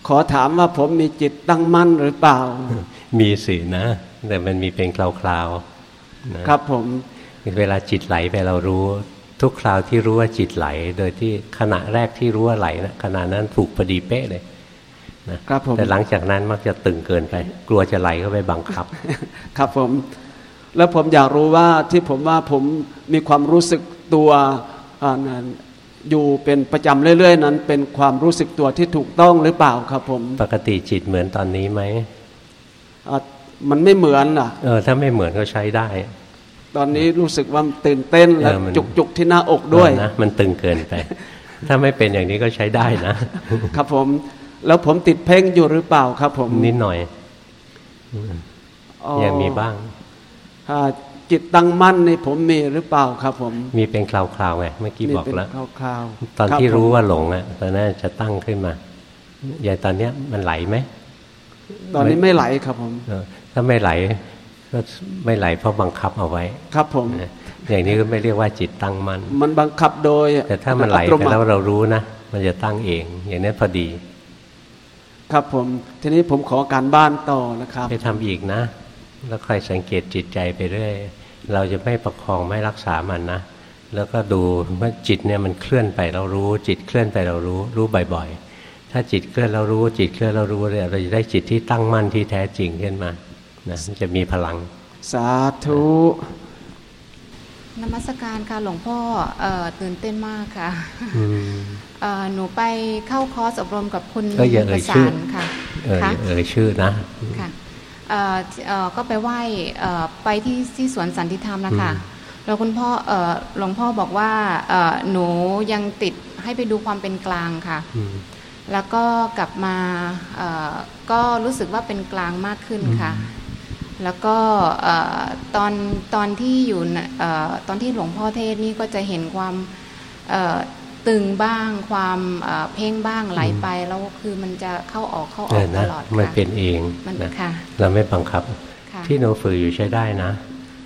ขอถามว่าผมมีจิตตั้งมั่นหรือเปล่า มีสินะ แต่มันมีเป็นคราวๆนะครับผมเวลาจิตไหลไปเรารู้ ทุกคราวที่รู้ว่าจิตไหล โดยที่ขณะแรกที่รู้ว่าไหลนะขณะนั้นถูกพอดีเป๊ะเลยนะครับผมแต่หลังจากนั้นมักจะตึงเกินไป กลัวจะไหลเข้าไปบังคับ ครับผม แล้วผมอยากรู้ว่าที่ผมว่าผมมีความรู้สึกตัว อ่านั้นอยู่เป็นประจำเรื่อย ๆ นั้น เป็นความรู้สึกตัวที่ถูกต้องหรือเปล่าครับผม ปกติจิตเหมือนตอนนี้ไหมอ่ามันไม่เหมือนอะเออถ้าไม่เหมือนก็ใช้ได้ ตอนนี้รู้สึกว่าตื่นเต้นและเออมันจุกจุกๆที่หน้าอกด้วยเออนะมันตึงเกินไป ถ้าไม่เป็นอย่างนี้ก็ใช้ได้นะ ครับผม แล้วผมติดเพ่งอยู่หรือเปล่าครับ ผมนิดหน่อยอ๋อยังมีบ้างอ่า จิตตั้งมั่นนี่ผมมีหรือเปล่าครับ ผม มีเป็นคราวๆไงเมื่อกี้บอกเป็นแล้วคราวๆตอนคบที่รู้ผมว่าหลงอะตอนนั้นจะตั้งขึ้นมาอย่างตอนเนี้ยมันไหลไหมตอนนี้ไม่ไหลครับผมเออถ้าไม่ไหลก็ไม่ไหลเพราะบังคับเอาไว้ ครับผมนะอย่างนี้ก็ไม่เรียกว่าจิตตั้งมั่นมันบังคับโดย แต่ถ้ามันไหลอัตโไปแล้วเรารู้นะมันจะตั้งเอง อย่างนี้นพอดี ครับผม ทีนี้ผมขอการบ้านต่อนะครับ ไปทำอีกนะ แล้วคอยสังเกตจิตใจไปเรื่อย เราจะไม่ประคองไม่รักษามันนะ แล้วก็ดูว่าจิตเนี่ยมันเคลื่อนไปเรารู้ จิตเคลื่อนไปเรารู้รู้บ่อยๆ ถ้าจิตเคลื่อนเรารู้ จิตเคลื่อนเรารู้เนี่ยเราจะได้จิตที่ตั้งมั่นที่แท้จริงขึ้นมานะมันจะมีพลัง สาธุนมัสการค่ะหลวงพ่อเอ่อตื่นเต้นมากค่ะอืมเอ่อหนูไปเข้าคอร์สอบรมกับคุณก็อย่าเอ่ปยระชื่อสานค่ะเออค่ะเออชื่อนะค่ะเอ่อเอ่อ ก็ไปไหว้เอ่อไปที่ที่สวนสันติธรรมนะคะแล้วคุณพ่อเอ่อหลวงพ่อบอกว่าเอ่อหนูยังติดให้ไปดูความเป็นกลางค่ะอืมแล้วก็กลับมาเอ่อก็รู้สึกว่าเป็นกลางมากขึ้นค่ะ แล้วก็เอ่อตอนตอนที่อยู่น่ะเอ่อตอนที่หลวงพ่อเทศน์นี่ก็จะเห็นความเอ่อ ตึงบ้างความเอ่อเพ่งบ้างไหลไปแล้วคือมันจะเข้าออกเข้าอเอออกตนะลอดมันค่ะเป็นเองมันนะค่ะเราไม่บังคับค่ะที่หนูฝึกอยู่ใช้ได้นะ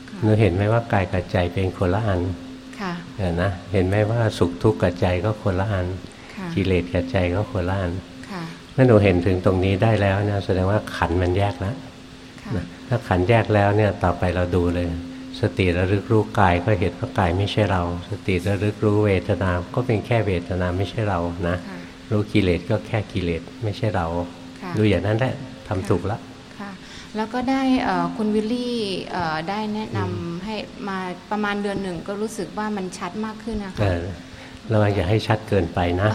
ค่ะหนูเห็นไหมว่ากายกับใจเป็นคนละอันค่ะเออนะเห็นไหมว่าสุขทุกข์กับใจก็คนละอันค่ะกิเลสกับใจก็คนละอันค่ะเมื่อหนูเห็นถึงตรงนี้ได้แล้วเนี่ยแสดงว่าขันธ์มันแยกแล้วค่ะนะถ้าขันธ์แยกแล้วเนี่ยต่อไปเราดูเลย สติระลึกรู้กายก็เห็นว่ากายไม่ใช่เรา สติระลึกรู้เวทนา ก็เป็นแค่เวทนาไม่ใช่เรานะค่ะรู้กิเลสก็แค่กิเลสไม่ใช่เราค่ะดูอย่างนั้นแหละทำถูกแล้วค่ะแล้วก็ได้เอ่อคุณวิลลี่เอ่อได้แนะนำให้มาประมาณเดือนหนึ่งก็รู้สึกว่ามันชัดมากขึ้นนะเอคะอระวังอย่าให้ชัดเกินไปนะ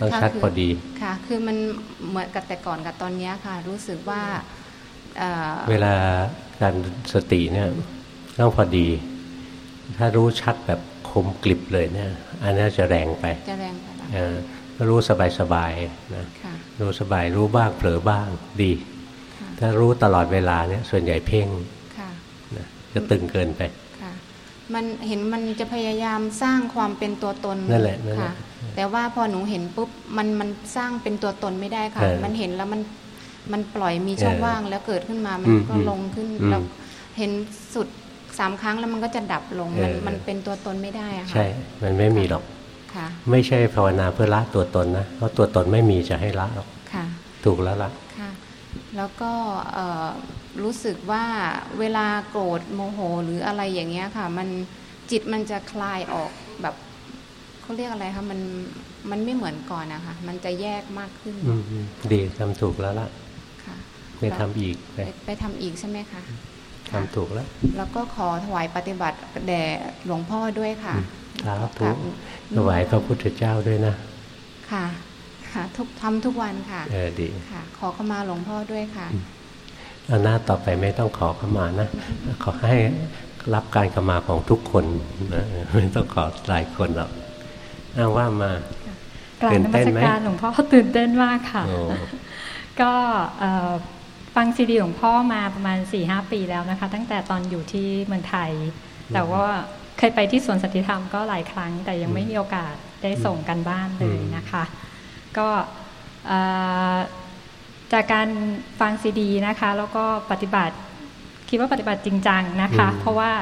ต้องค่ะชัดคือพอดีค่ะ คือมันเหมือนกับแต่ก่อนกับตอนเนี้ยค่ะ รู้สึกว่าเอ่อเวลาการสติเนี่ย ต้องพอดี ถ้ารู้ชัดแบบคมกลิบเลยเนี่ย อันนี้จะแรงไปจะแรงไปแล้วเออก็รู้สบายๆนะค่ะรู้สบายรู้บ้างเผลอบ้างดีค่ะถ้ารู้ตลอดเวลาเนี่ยส่วนใหญ่เพ่งค่ะนะจะตึงเกินไปค่ะมันเห็นมันจะพยายามสร้างความเป็นตัวตนนั่นแหละนั่นแหละค่ะ แต่ว่าพอหนูเห็นปุ๊บมันมันสร้างเป็นตัวตนไม่ได้ค่ะเออมันเห็นแล้วมันมันปล่อยมีช่องเออว่างแล้วเกิดขึ้นมามันอืมก็อืมลงขึ้นอืมแล้วเห็นสุด สามครั้งแล้วมันก็จะดับลง มันเออมันเป็นตัวตนไม่ได้อะค่ะใช่ มันไม่มีหรอกค่ะ ไม่ใช่ภาวนาเพื่อละตัวตนนะเพราะตัวตนไม่มีจะให้ละหรอกค่ะ ถูกแล้วละค่ะ แล้วก็เอ่อรู้สึกว่าเวลาโกรธโมโหหรืออะไรอย่างเงี้ยค่ะ มันจิตมันจะคลายออกแบบเขาเรียกอะไรคะมันมันไม่เหมือนก่อนนะคะมันจะแยกมากขึ้นอืมอืมดีทำถูกแล้วละค่ะไปทำอีกไปไปไปทำอีกใช่ไหมคะ ทำถูกแล้ว แล้วก็ขอถวายปฏิบัติแด่หลวงพ่อด้วยค่ะสาคธุรับถวายพระพุทธเจ้าด้วยนะ ค่ะ ค่ะ ทุกทำทุกวันค่ะ เออดีค่ะ ขอเข้ามาหลวงพ่อด้วยค่ะเอาหน้าต่อไปไม่ต้องขอขมานะ ขอให้รับการขมาของทุกคนนะไม่ต้องขอหลายคนหรอกอ้างว่ามากราบตื่นนเต้มันสไหมการหลวงพ่อตื่นเต้นมากค่ะโอ้ก็เอ่อ ฟังซีดีหลวงพ่อมาประมาณ4ีหปีแล้วนะคะ ตั้งแต่ตอนอยู่ที่เมืองไทย แต่ว่าเคยไปที่สวนสันติธรรมก็หลายครั้ง แต่ยังไม่มีโอกาสได้ส่งกันบ้านเลยนะคะ ก็เอ่อจากการฟังซีดีนะคะ แล้วก็ปฏิบัติคิดว่าปฏิบัติจริงจังนะคะ เพราะว่า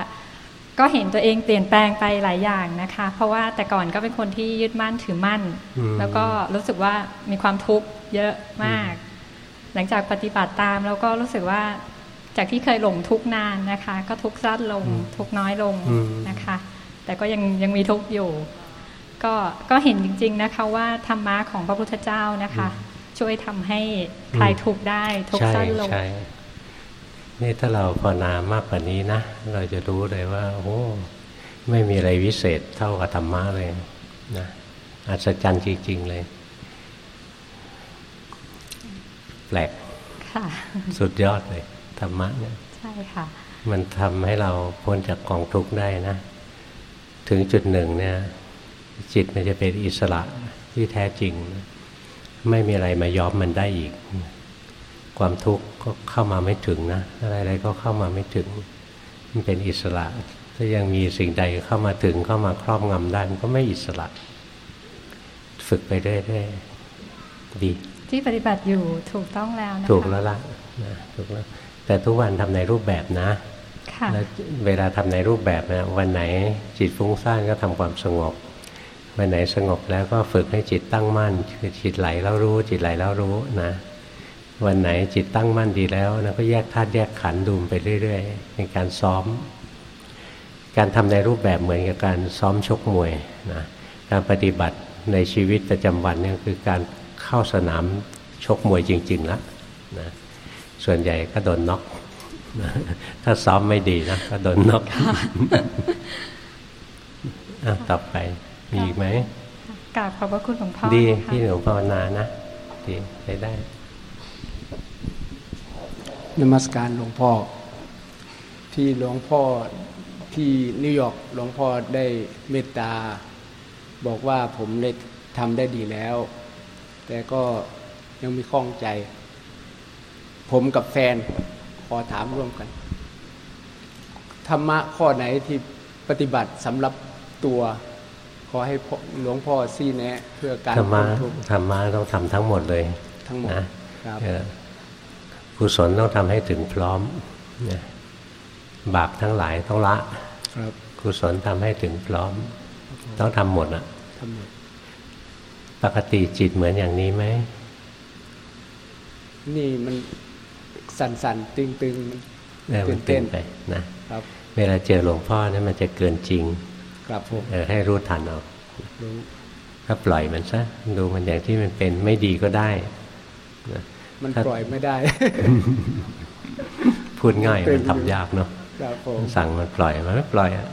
ก็เห็นตัวเองเปลี่ยนแปลงไปหลายอย่างนะคะ เพราะว่าแต่ก่อนก็เป็นคนที่ยึดมั่นถือมั่นอืมแล้วก็รู้สึกว่ามีความทุกข์เยอะมาก หลังจากปฏิบัติตามแล้วก็รู้สึกว่าจากที่เคยหลงทุกข์นานนะคะ ก็ทุกข์สั้นลงทุกข์น้อยลงอืมนะคะ แต่ก็ยังยังมีทุกข์อยู่ ก็ก็เห็นจริง ๆนะคะว่าธรรมะของพระพุทธเจ้านะคะ ช่วยทำให้คลายทุกข์ได้ทุกข์ใช่สั้นลงใช่นี่ถ้าเราภาวนามากกว่านี้นะ เราจะรู้เลยว่า โอ้ไม่มีอะไรวิเศษเท่ากับธรรมะเลยนะอัศจรรย์จริง ๆ เลย แปลกค่ะสุดยอดเลยธรรมะเนี่ยใช่ค่ะ มันทำให้เราพ้นจากกองทุกข์ได้นะ ถึงจุดหนึ่งเนี่ย จิตมันจะเป็นอิสระที่แท้จริง ไม่มีอะไรมาย้อมมันได้อีก ความทุกข์ก็เข้ามาไม่ถึงนะ อะไรๆก็เข้ามาไม่ถึง มันเป็นอิสระ ถ้ายังมีสิ่งใดเข้ามาถึงเข้ามาครอบงำได้มันก็ไม่อิสระ ฝึกไปเรื่อยๆดี ที่ปฏิบัติอยู่ถูกต้องแล้วนะคะถูกแล้วละนะถูกแล้ว แต่ทุกวันทำในรูปแบบนะค่ะแล้วเวลาทำในรูปแบบนะวันไหนจิตฟุ้งซ่านก็ทำความสงบ วันไหนสงบแล้วก็ฝึกให้จิตตั้งมั่น คือจิตไหลแล้วรู้ จิตไหลแล้วรู้นะวันไหนจิตตั้งมั่นดีแล้วนะก็แยกธาตุแยกขันธ์ดูมไปเรื่อยๆเป็นการซ้อม การทำในรูปแบบเหมือนกับการซ้อมชกมวยนะการปฏิบัติในชีวิตประจำวันเนี่ยคือการ เข้าสนามชกมวยจริง ๆ แล้วนะส่วนใหญ่ก็โดนน็อกนะถ้าซ้อมไม่ดีนะก็โดนน็อกอะต่อไปมีอีกไหมกราบขอบพระคุณหลวงพ่อดีนะคะที่หนูภาวนานะดีใช้ได้นมัสการหลวงพ่อ ที่หลวงพ่อที่นิวยอร์กหลวงพ่อได้เมตตา บอกว่าผมได้ทำได้ดีแล้ว แต่ก็ยังมีข้องใจ ผมกับแฟนขอถามร่วมกัน ธรรมะข้อไหนที่ปฏิบัติสำหรับตัว ขอให้พ่อหลวงพ่อซี่แนะ เพื่อการธรรมะพ้นทุกข์ธรรมะต้องทำทั้งหมดเลย ทั้งหมดนะครับเออกุศลต้องทำให้ถึงพร้อมนะบาปทั้งหลายต้องละครับกุศลทำให้ถึงพร้อม ต้องทำหมดอะทั้งหมด ปกติจิตเหมือนอย่างนี้ไหม นี่มันสั่นๆ ตึงๆมันเออมันตื่ตื่นนเต้นไปนะเวลาเจอหลวงพ่อเนี่ยมันจะเกินจริง ครับผมเออให้รู้ทันเอารู้ถ้าปล่อยมันซะดูมันอย่างที่มันเป็นไม่ดีก็ได้นะมันครับปล่อยไม่ได้ พูดง่ายเป็มันนทำยากเนาะครับผมสั่งมันปล่อยมันไม่ปล่อยอะ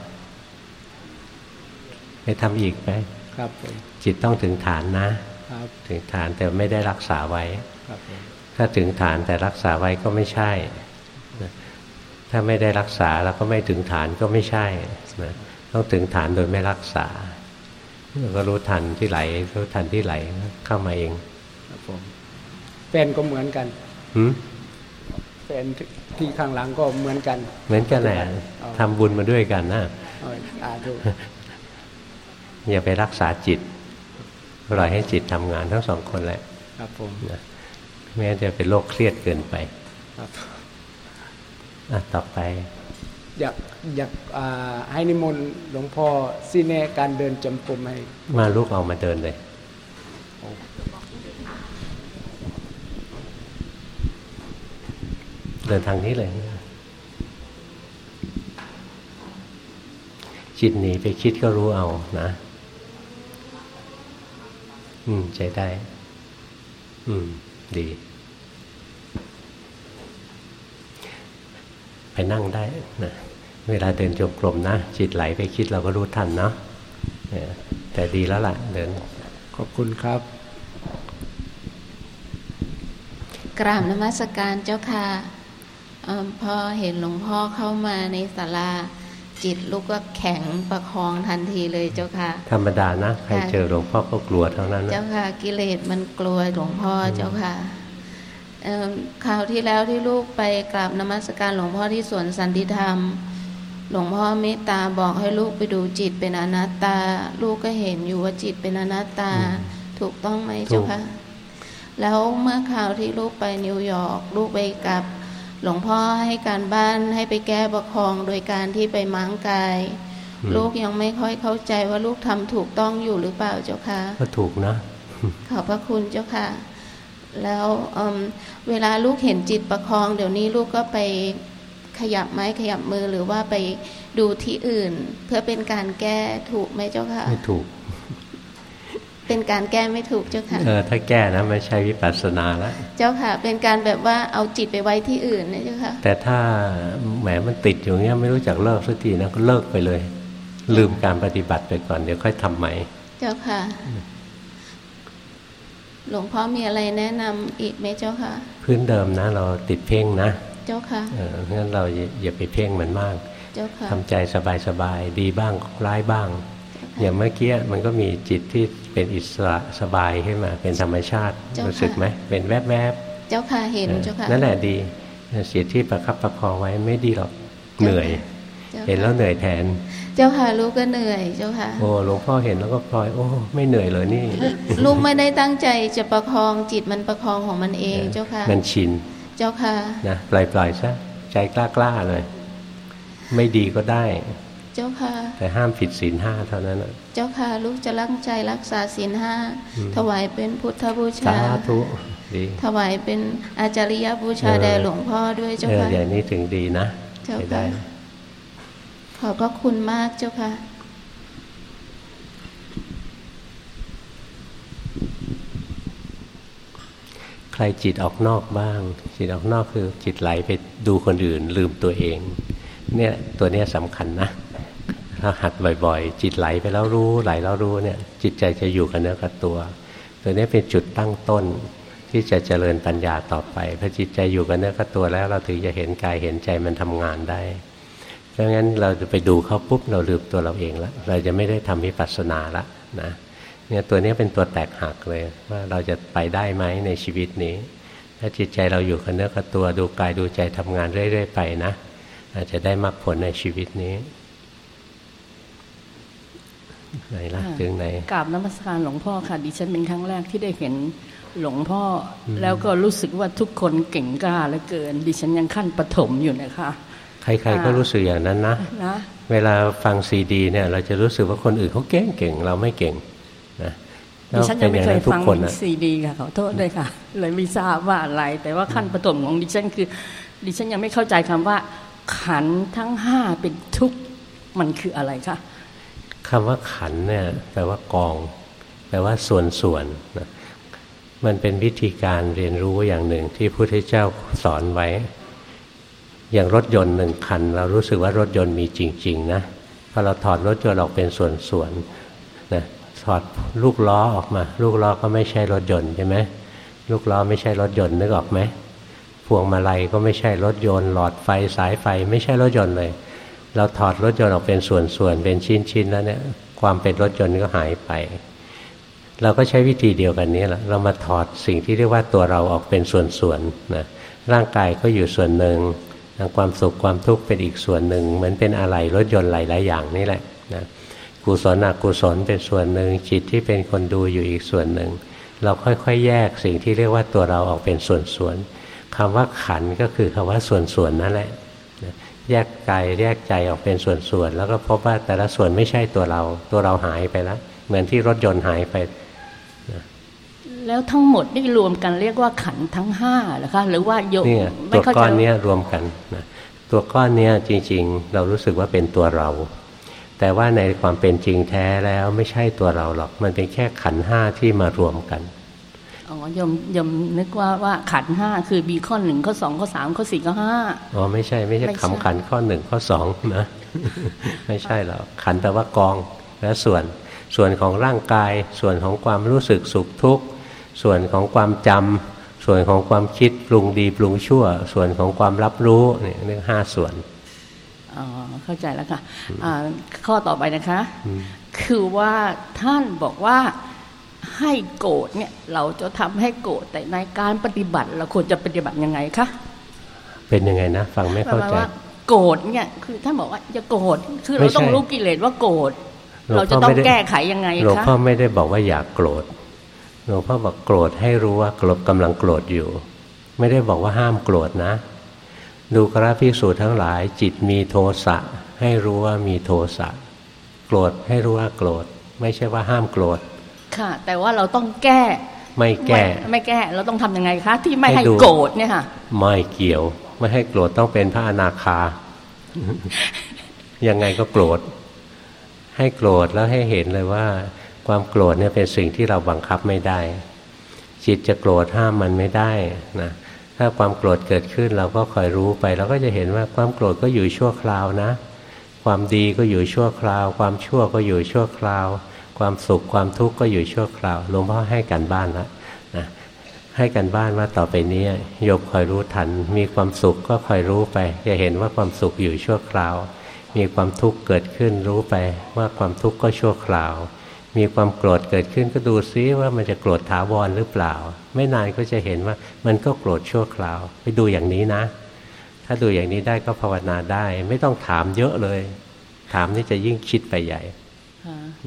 ไปทำอีกไปครับผม จิตต้องถึงฐานนะครับถึงฐานแต่ไม่ได้รักษาไว้ครับผมถ้าถึงฐานแต่รักษาไว้ก็ไม่ใช่นะถ้าไม่ได้รักษาแล้วก็ไม่ถึงฐานก็ไม่ใช่นะต้องถึงฐานโดยไม่รักษาแล้วก็รู้ทันที่ไหลรู้ทันที่ไหลเข้ามาเองครับผมแฟนก็เหมือนกันหืมแฟนที่ข้างหลังก็เหมือนกัน เหมือนกันแหละทำบุญมาด้วยกันนะเอาอาดูอย่าไปรักษาจิต ปล่อยให้จิตทำงานทั้งสองคนแหละ ครับผมนะแม้จะเป็นโรคเครียดเกินไป ครับอะต่อไป อยากอยากอ่าให้นิมนต์หลวงพ่อซี่แน่การเดินจำปมให้ มาลูกเอามาเดินเลยเดินทางนี้เลย จิตหนีไปคิดก็รู้เอานะ อืมใจได้ อืม ดี ไปนั่งได้นะเวลาเดินจงกรมนะ จิตไหลไปคิดเราก็รู้ทันเนาะเออแต่ดีแล้วล่ะ เดิน ขอบคุณครับ กราบนมัสการเจ้าค่ะเอิ่มพอเห็นหลวงพ่อเข้ามาในศาลา จิตลูกก็แข็งประคองทันทีเลยเจ้าค่ะ ธรรมดานะใครเจอหลวงพ่อก็กลัวเท่านั้นนะเจ้าค่ะกิเลสมันกลัวหลวงพ่อเจ้าค่ะเอิ่มคราวที่แล้วที่ลูกไปกราบนมัสการหลวงพ่อที่สวนสันติธรรม หลวงพ่อเมตตาบอกให้ลูกไปดูจิตเป็นอนัตตา ลูกก็เห็นอยู่ว่าจิตเป็นอนัตตาถูกต้องไหมเจ้าค่ะแล้วเมื่อคราวที่ลูกไปนิวยอร์กลูกไปกับ หลวงพ่อให้การบ้านให้ไปแก้ประคองโดยการที่ไปม้างกายอืมลูกยังไม่ค่อยเข้าใจว่าลูกทำถูกต้องอยู่หรือเปล่าเจ้าค่ะก็ถูกนะขอบพระคุณเจ้าค่ะ แล้วเอิ่มเวลาลูกเห็นจิตประคอง เดี๋ยวนี้ลูกก็ไปขยับไม้ขยับมือหรือว่าไปดูที่อื่น เพื่อเป็นการแก้ถูกไหมเจ้าค่ะไม่ถูก เป็นการแก้ไม่ถูกเจ้าค่ะเออถ้าแก้นะไม่ใช่วิปัสสนาแล้วเจ้าค่ะ เป็นการแบบว่าเอาจิตไปไว้ที่อื่นนะเจ้าค่ะ แต่ถ้าแหมมันติดอยู่เงี้ยไม่รู้จักเลิกสักทีนะก็เลิกไปเลย ลืมการปฏิบัติไปก่อนเดี๋ยวค่อยทำใหม่ เจ้าค่ะ หลวงพ่อมีอะไรแนะนำอีกไหมเจ้าค่ะ พื้นเดิมนะ เราติดเพ่งนะ เจ้าค่ะเอองั้นเราอย่าอย่าไปเพ่งมันมาก เจ้าค่ะทำใจสบายๆดีบ้างร้ายบ้าง อย่างเมื่อกี้มันก็มีจิตที่ เป็นอิสระสบายขึ้นมา เป็นธรรมชาติเจ้าค่ะรู้สึกไหมเป็นแวบเจ้าค่ะๆเห็นเออเจ้าค่ะนั่นแหละดีสิทธิประคับประคองไว้ไม่ดีหรอกเหนื่อยจ้าค่ะเห็นแล้วเหนื่อยแทน เจ้าค่ะลูกก็เหนื่อยเจ้าค่ะ โอ้หลวงพ่อเห็นแล้วก็พลอย โอ้ไม่เหนื่อยเลยนี่ ลูกไม่ได้ตั้งใจจะประคองจิตมันประคองของมันเองเจ้าค่ะ มันชินเจ้าค่ะนะปล่อยปล่อยๆซะใจกล้าๆเลย ไม่ดีก็ได้ เจ้าค่ะ แต่ห้ามผิดศีลห้าเท่านั้นน่ะเจ้าค่ะลูกจะรักใจรักษาศีลห้าถวายเป็นพุทธบูสาชาธุดีถวายเป็นอาจาริยบูชาแด่หลวงพ่อด้วยเจ้าเออค่ะอย่างนี้ถึงดีนะเจ้าไปค่ะได้ขอบพระคุณมากเจ้าค่ะใครจิตออกนอกบ้าง จิตออกนอกคือจิตไหลไปดูคนอื่นลืมตัวเอง เนี่ยตัวเนี้ยสำคัญนะ ถ้าหัดบ่อย ๆ จิตไหลไปแล้วรู้ไหลแล้วรู้เนี่ย จิตใจจะอยู่กับเนื้อกับตัว ตัวนี้เป็นจุดตั้งต้นที่จะเจริญปัญญาต่อไปพอจิตใจอยู่กับเนื้อกับตัวแล้ว เราถึงจะเห็นกายเห็นใจมันทำงานได้เพราะงั้นเราจะไปดูเขาปุ๊บเราลืมตัวเราเองแล้วเราจะไม่ได้ทำวิปัสสนาละนะเนี่ยตัวนี้เป็นตัวแตกหักเลยว่าเราจะไปได้ไหมในชีวิตนี้ ถ้าจิตใจเราอยู่กับเนื้อกับตัวดูกายดูใจทำงานเรื่อย ๆ ไปนะอาจจะได้มรรคผลในชีวิตนี้ ไหนล่ะค่ะถึงไหนกราบนมัสการหลวงพ่อค่ะ ดิฉันเป็นครั้งแรกที่ได้เห็นหลวงพ่ออแล้วก็รู้สึกว่าทุกคนเก่งกล้าเหลือเกิน ดิฉันยังขั้นปฐมอยู่นะคะ ใครๆก็รู้สึกอย่างนั้นนะนะเวลาฟังซีดีเนี่ย เราจะรู้สึกว่าคนอื่นเขาเก่งเก่งๆเราไม่เก่งนะดิฉันยังไม่เคยทุกฟังคนนะซีดีค่ะขอโทษด้วยค่ะ เลยไม่ทราบว่าอะไร แต่ว่าขั้นปฐมของดิฉันคือ ดิฉันยังไม่เข้าใจคำว่า ขันธ์ทั้งห้าเป็นทุกข์มันคืออะไรคะ คำว่าขันเนี่ยแปลว่ากอง แปลว่าส่วนส่วนๆนะมันเป็นวิธีการเรียนรู้อย่างหนึ่งที่พระพุทธเจ้าสอนไว้ อย่างรถยนต์หนึ่งคัน เรารู้สึกว่ารถยนต์มีจริง ๆ นะพอเราถอดรถยนต์ออกเป็นส่วนๆนะถอดลูกล้อออกมา ลูกล้อก็ไม่ใช่รถยนต์ใช่ไหมลูกล้อไม่ใช่รถยนต์นึกออกไหมพวงมาลัยก็ไม่ใช่รถยนต์ หลอดไฟสายไฟไม่ใช่รถยนต์เลย เราถอดรถยนต์ออกเป็นส่วนๆเป็นชิ้นๆแล้วเนี่ยความเป็นรถยนต์ก็หายไป เราก็ใช้วิธีเดียวกันนี้แหละเรามาถอดสิ่งที่เรียกว่าตัวเราออกเป็นส่วนๆนะร่างกายก็อยู่ส่วนหนึ่งความสุขความทุกข์เป็นอีกส่วนหนึ่ง เหมือนเป็นอะไรรถยนต์หลายๆอย่างนี่แหละนะกุศลอกุศลเป็นส่วนหนึ่งจิตที่เป็นคนดูอยู่อีกส่วนหนึ่ง เราค่อยๆ แยกสิ่งที่เรียกว่าตัวเราออกเป็นส่วนๆคำว่าขันก็คือคำว่าส่วนๆนั่นแหละ แยกกายแยกใจออกเป็นส่วนๆ แล้วก็พบว่าแต่ละส่วนไม่ใช่ตัวเรา ตัวเราหายไปแล้ว เหมือนที่รถยนต์หายไป แล้วทั้งหมดนี่รวมกันเรียกว่าขันธ์ทั้งห้าเหรอคะ หรือว่าโยมเนี่ยไม่ตัวเข้าก้ใจอนเนี้ยรวมกันนะตัวก้อนเนี้ยจริง ๆ เรารู้สึกว่าเป็นตัวเรา แต่ว่าในความเป็นจริงแท้แล้วไม่ใช่ตัวเราหรอก มันเป็นแค่ขันธ์ห้าที่มารวมกัน อ๋อยมยมนึกว่าว่าขันธ์ห้าคือมีข้อหนึ่งข้อสองข้อสามข้อสี่ข้อห้าอ๋อไม่ใช่ไม่ใช่ไม่ใช่คำขันข้อหนึ่งข้อสองนะไม่ใช่หรอกขันแปลว่ากองและส่วนส่วนของร่างกาย ส่วนของความรู้สึกสุขทุกข์ส่วนของความจำส่วนของความคิดปรุงดีปรุงชั่ว ส่วนของความรับรู้เนี่ยเรียกห้าส่วนอ๋อเข้าใจแล้วค่ะอ่าข้อต่อไปนะคะ คือว่าท่านบอกว่า ให้โกรธเนี่ยเราจะทำให้โกรธแต่ในการปฏิบัติเราควรจะปฏิบัติยังไงคะเป็นยังไงนะฟังไม่แปลเข้าใจว่าโกรธเนี่ยคือท่านบอกว่าอย่าโกรธคือไม่เราใช่ต้องรู้กิเลสว่าโกรธหลวงพ่อเราจะต้องไม่ได้แก้ไขยังไงหลวงคะพ่อไม่ได้บอกว่าอย่ากโกรธหลวงพ่อบอกโกรธให้รู้ว่าโกรธกำลังโกรธอยู่ ไม่ได้บอกว่าห้ามโกรธนะ ดูกราภิกษุทั้งหลาย จิตมีโทสะให้รู้ว่ามีโทสะโกรธให้รู้ว่าโกรธ ไม่ใช่ว่าห้ามโกรธ ค่ะ แต่ว่าเราต้องแก้ ไม่แก้ ไม่ไม่แก้เราต้องทำยังไงคะ ที่ไม่ให้ให้ดูโกรธเนี่ยค่ะไม่เกี่ยว ไม่ให้โกรธต้องเป็นพระอนาคา ยังไงก็โกรธ ให้โกรธแล้วให้เห็นเลยว่า ความโกรธเนี่ยเป็นสิ่งที่เราบังคับไม่ได้ จิตจะโกรธห้ามมันไม่ได้นะถ้าความโกรธเกิดขึ้นเราก็คอยรู้ไปเราก็จะเห็นว่าความโกรธก็อยู่ชั่วคราวนะ ความดีก็อยู่ชั่วคราว ความชั่วก็อยู่ชั่วคราว ความสุขความทุกข์ก็อยู่ชั่วคราวหลวงพ่อให้กันบ้านแล้วนะให้กันบ้านว่าต่อไปนี้โยมคอยรู้ทัน มีความสุขก็คอยรู้ไป จะเห็นว่าความสุขอยู่ชั่วคราว มีความทุกข์เกิดขึ้นรู้ไปว่าความทุกข์ก็ชั่วคราว มีความโกรธเกิดขึ้นก็ดูซิว่ามันจะโกรธถาวรหรือเปล่า ไม่นานก็จะเห็นว่ามันก็โกรธชั่วคราว ไปดูอย่างนี้นะ ถ้าดูอย่างนี้ได้ก็ภาวนาได้ ไม่ต้องถามเยอะเลย ถามนี่จะยิ่งคิดไปใหญ่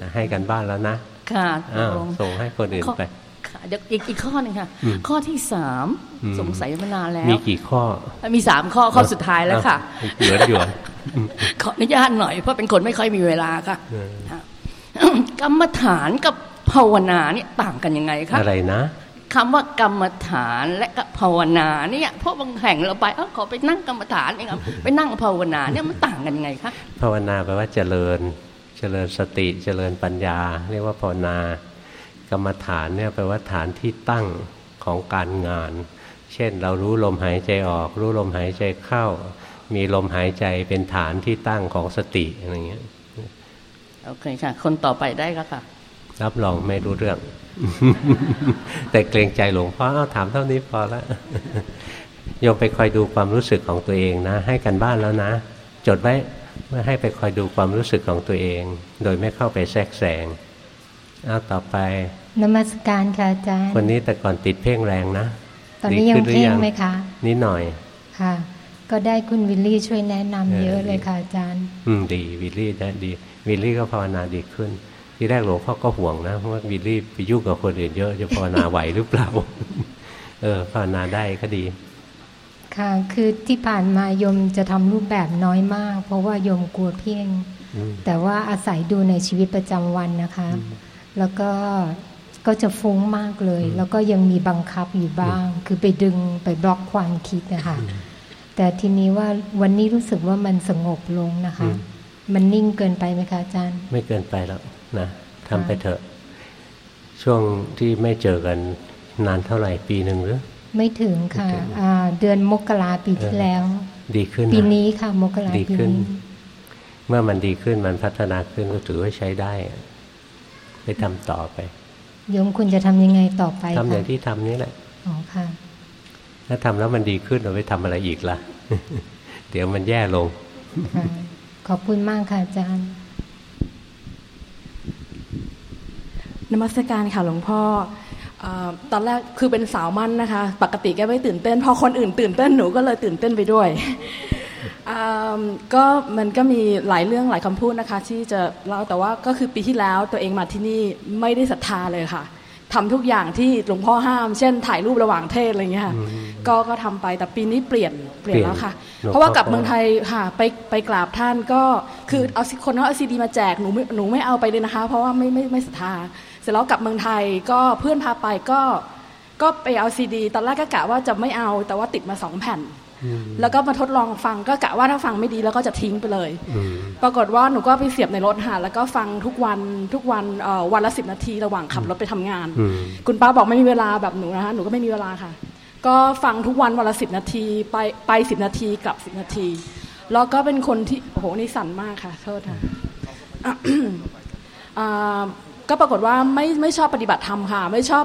นะให้กันบ้านแล้วนะ ค่ะอ้าวตกลงส่งให้คนอื่นข้อไปค่ะเดี๋ยวอีกอีกข้อหนึ่งค่ะอืมข้อที่สามอืมสงสัยมานานแล้ว มีกี่ข้อ มีสามข้อข้อสุดท้ายแล้วค่ะเหลืออยู่ขออนุญาตหน่อยเพราะเป็นคนไม่ค่อยมีเวลาค่ะค่ะกรรมฐานกับภาวนาเนี่ยต่างกันยังไงคะอะไรนะคำว่ากรรมฐานและก็ภาวนาเนี่ยเพราะบางแห่งเราไปเออขอไปนั่งกรรมฐานเองครับไปนั่งภาวนาเนี่ยมันต่างกันยังไงคะภาวนาแปลว่าเจริญ เจริญสติเจริญปัญญา เรียกว่าภาวนากรรมฐานเนี่ยแปลว่าฐานที่ตั้งของการงาน เช่นเรารู้ลมหายใจออก รู้ลมหายใจเข้า มีลมหายใจเป็นฐานที่ตั้งของสติอะไรเงี้ยโอเคค่ะ คนต่อไปได้แล้วค่ะ รับรองไม่รู้เรื่อง แต่เกรงใจหลวงพ่อเอาถามเท่านี้พอละโยมไปคอยดูความรู้สึกของตัวเองนะ ให้การบ้านแล้วนะ จดไว้ ว่าให้ไปคอยดูความรู้สึกของตัวเอง โดยไม่เข้าไปแทรกแซงเอาต่อไปนมัสการค่ะอาจารย์คนนี้แต่ก่อนติดเพ่งแรงนะ ตอนนี้ยังดีขึ้หรือเพ่งไหมคะนิดหน่อยค่ะ ก็ได้คุณวิลลี่ช่วยแนะนำเออเยอะเลยดีค่ะอาจารย์ อืมดีวิลลี่ได้ดีวิลลี่ก็ภาวนาดีขึ้น ที่แรกหลวงพ่อก็ห่วงนะว่าวิลลี่ไปยุ่งกับคนอื่นเยอะจะภาวนาไหวหรือเปล่า เออภาวนาได้ก็ดี ค่ะ คือที่ผ่านมาโยมจะทำรูปแบบน้อยมาก เพราะว่าโยมกลัวเพ่งอืมแต่ว่าอาศัยดูในชีวิตประจำวันนะคะ แล้วก็ก็จะฟุ้งมากเลย แล้วก็ยังมีบังคับอยู่บ้าง คือไปดึงไปบล็อกความคิดนะคะแต่ทีนี้ว่าวันนี้รู้สึกว่ามันสงบลงนะคะ มันนิ่งเกินไปไหมคะอาจารย์ ไม่เกินไปแล้วนะทำไปเถอะ ช่วงที่ไม่เจอกันนานเท่าไหร่ปีหนึ่งหรือ ไม่ถึงค่ะอ่าเดือนมกราปีที่แล้ว ดีขึ้นปีนะนี้ค่ะมกราดีปีขึ้นนี้เมื่อมันดีขึ้นมันพัฒนาขึ้นก็ถือว่าใช้ได้ ไปทำต่อไปโยมคุณจะทำยังไงต่อไปทำอย่าคะงที่ทำนี่แหละอ๋อค่ะ ถ้าทำแล้วมันดีขึ้นเราไปทำอะไรอีกล่ะ เดี๋ยวมันแย่ลงค่ะขอบคุณมากค่ะอาจารย์นมัสการค่ะหลวงพ่อเออ ตอนแรกคือเป็นสาวมั่นนะคะ ปกติแกไม่ตื่นเต้น พอคนอื่นตื่นเต้นหนูก็เลยตื่นเต้นไปด้วยอืมก็มันก็มีหลายเรื่องหลายคำพูดนะคะ ที่จะเล่าแต่ว่าก็คือปีที่แล้วตัวเองมาที่นี่ไม่ได้ศรัทธาเลยค่ะทำทุกอย่างที่หลวงพ่อห้าม เช่น ถ่ายรูประหว่างเทศอะไรอย่างเงี้ยค่ะก็ก็ทำไปแต่ปีนี้เปลี่ยนเปลี่ยนแล้วค่ะหลวงพ่อเพราะว่ากลับเมืองไทยค่ะไปไปกราบท่านก็คือเอาสิคนเขาเอาซีดีมาแจกหนูไม่หนูไม่เอาไปเลยนะคะ เพราะว่าไม่ไม่ไม่ศรัทธาเสร็จแล้วกลับเมืองไทยก็เพื่อนพาไปก็ก็ไปเอาซีดีตอนแรกก็กะว่าจะไม่เอาแต่ว่าติดมาสองแผ่น แล้วก็มาทดลองฟังก็กะว่าถ้าฟังไม่ดีแล้วก็จะทิ้งไปเลยอืมปรากฏว่าหนูก็ไปเสียบในรถค่ะแล้วก็ฟังทุกวันทุกวันเอ่อวันละสิบนาทีระหว่างขับรถไปทำงานอืมคุณป้าบอกไม่มีเวลาแบบหนูนะคะหนูก็ไม่มีเวลาค่ะ ก็ฟังทุกวันวันละสิบนาทีไปไปสิบนาทีกลับสิบนาที แล้วก็เป็นคนที่โอ้โหนี่สั่นมากค่ะโทษค่ะอ่า ก็ปรากฏว่าไม่ไม่ชอบปฏิบัติธรรมค่ะ ไม่ชอบ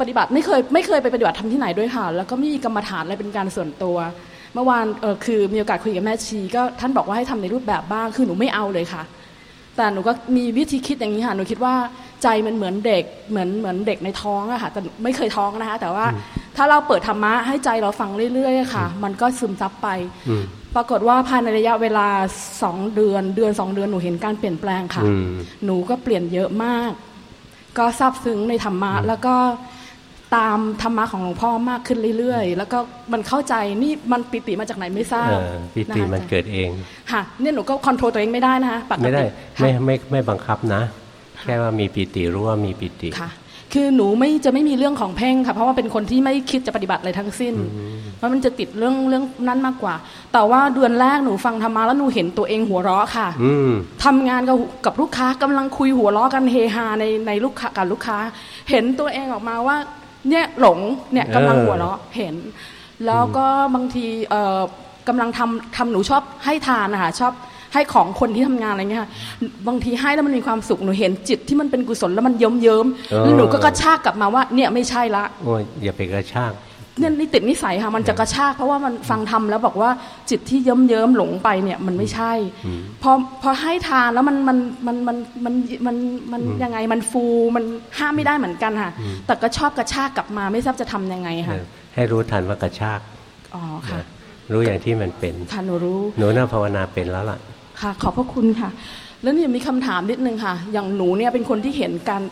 ปฏิบัติไม่เคยไม่เคยไปปฏิบัติธรรมที่ไหนด้วยค่ะ แล้วก็ไม่มีกรรมฐานอะไรเป็นการส่วนตัว เมื่อวานเออคือมีโอกาสคุยกับแม่ชี ก็ท่านบอกว่าให้ทำในรูปแบบบ้างคือหนูไม่เอาเลยค่ะ แต่หนูก็มีวิธีคิดอย่างนี้ค่ะหนูคิดว่าใจมันเหมือนเด็กเหมือนเหมือนเด็กในท้องอะค่ะแต่ไม่เคยท้องนะคะแต่ว่าถ้าเราเปิดธรรมะให้ใจเราฟังเรื่อยๆอะค่ะ มันก็ซึมซับไปอืมปรากฏว่าภายในระยะเวลาสองเดือนเดือนสองเดือนหนูเห็นการเปลี่ยนแปลงค่ะอืมหนูก็เปลี่ยนเยอะมาก ก็ซาบซึ้งในธรรมะแล้วก็ ตามธรรมะของหลวงพ่อมากขึ้นเรื่อยๆ แล้วก็มันเข้าใจนี่มันปิติมาจากไหนไม่ทราบเออปิตินะคะมันเกิดเองค่ะเนี่ยหนูก็คอนโทรลตัวเองไม่ได้นะคะปกติไม่ได้ค่ะไม่ไม่ไม่บังคับนะ แค่ว่ามีปิติรู้ว่ามีปิติค่ะ คือหนูไม่จะไม่มีเรื่องของเพ่งค่ะเพราะว่าเป็นคนที่ไม่คิดจะปฏิบัติอะไรทั้งสิ้น เพราะมันจะติดเรื่องเรื่องนั้นมากกว่า แต่ว่าเดือนแรกหนูฟังธรรมะแล้วหนูเห็นตัวเองหัวเราะค่ะอืมทำงานกับกับลูกค้ากำลังคุยหัวเราะกันเฮฮาในในลูกค้ากับลูกค้า เห็นตัวเองออกมาว่า เนี่ยหลงเนี่ยกำลังหัวเราะเห็น แล้วก็บางทีเอ่อกำลังทำทำหนูชอบให้ทานนะคะชอบให้ของคนที่ทำงานอะไรเงี้ยค่ะบางทีให้แล้วมันมีความสุขหนูเห็นจิตที่มันเป็นกุศลแล้วมันเยิ้มเยิ้มแล้วหนูก็กระชากกลับมาว่าเนี่ยไม่ใช่ละโอ้ยอย่าไปกระชาก เนี่ยนี่ติดนิสัยค่ะมันจะกระชากเพราะว่ามันฟังทำแล้วบอกว่าจิตที่เยิ้มเยิ้มๆหลงไปเนี่ยมันไม่ใช่พอพอให้ทานแล้วมันมันมันมันมันมันมันยังไงมันฟูมันห้ามไม่ได้เหมือนกันค่ะ แต่ก็ชอบกระชากกลับมาไม่ทราบจะทำยังไงค่ะให้รู้ทันว่ากระชากอ๋อค่ะนะรู้อย่างที่มันเป็นค่ะหนูรู้หนูน่าภาวนาเป็นแล้วล่ะค่ะ ขอบพระคุณค่ะ แล้วเนี่ยมีคำถามนิดนึงค่ะ อย่างหนูเนี่ยเป็นคนที่เห็นการ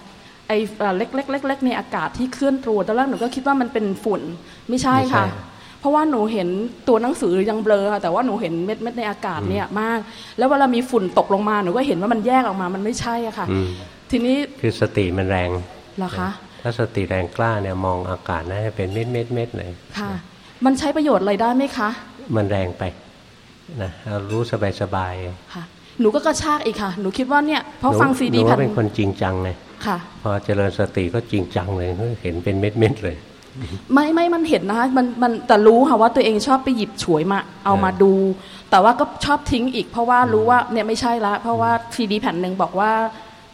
ไอ้เอ่อเล็กๆเล็กๆในอากาศที่เคลื่อนตัวตอนแรกหนูก็คิดว่ามันเป็นฝุ่นไม่ใช่ค่ะไม่ใช่เพราะว่าหนูเห็นตัวหนังสือยังเบลอค่ะแต่ว่าหนูเห็นเม็ดเม็ดในอากาศเนี่ยมาก แล้วเวลามีฝุ่นตกลงมาหนูก็เห็นว่ามันแยกออกมามันไม่ใช่อะค่ะอืมทีนี้คือสติมันแรงเหรอคะถ้าสติแรงกล้าเนี่ยมองอากาศนะเป็นเม็ดเม็ดเม็ดเลยค่ะ มันใช้ประโยชน์อะไรได้ไหมคะ มันแรงไปนะเรารู้สบายสบายค่ะหนูก็กระชากอีกค่ะ หนูคิดว่าเนี่ยเพราะฟังซีดีหนูแผ่ว่านเป็นคนจริงจังไง ค่ะ พอเจริญสติก็จริงจังเลยเห็นเป็นเม็ดเม็ดๆเลยไม่ไม่มันเห็นนะคะมันมันแต่รู้ค่ะว่าตัวเองชอบไปหยิบฉวยมา เอามาดู แต่ว่าก็ชอบทิ้งอีก เพราะว่ารู้ว่าเนี่ยไม่ใช่ละ เพราะว่าซีดีแผ่นหนึ่งบอกว่า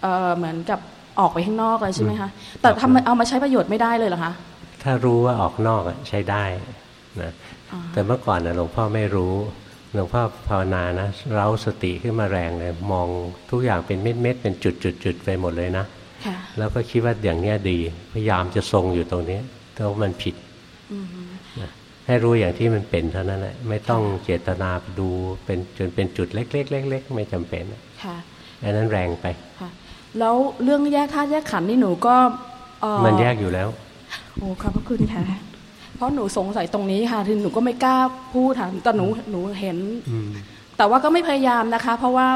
เออเหมือนกับออกไปข้างนอกเลยใช่ไหมคะแต่ทำเอามาใช้ประโยชน์ไม่ได้เลยเหรอคะถ้ารู้ว่าออกนอกอะใช้ได้นะแต่เมื่อก่อนนะหลวงพ่อไม่รู้หลวงพ่อภาวนานะเร้าสติขึ้นมาแรงเลยมองทุกอย่างเป็นเม็ดเม็ดๆเป็นจุดจุดจุดๆๆไปหมดเลยนะค่ะ แล้วก็คิดว่าอย่างเนี้ยดี พยายามจะทรงอยู่ตรงนี้แต่ว่ามันผิดนะให้รู้อย่างที่มันเป็นเท่านั้นแหละไม่ต้องเจตนาไปดูเป็นจนเป็นจุดเล็กๆเล็กๆไม่จำเป็นค่ะอันนั้นแรงไปค่ะแล้วเรื่องแยกธาตุแยกขันธ์นี่หนูก็เอ่อมันแยกอยู่แล้ว โอ้ขอบพระคุณค่ะ เพราะหนูสงสัยตรงนี้ค่ะคือหนูก็ไม่กล้าพูดค่ะแต่หนูหนูเห็นอืมแต่ว่าก็ไม่พยายามนะคะ เพราะว่า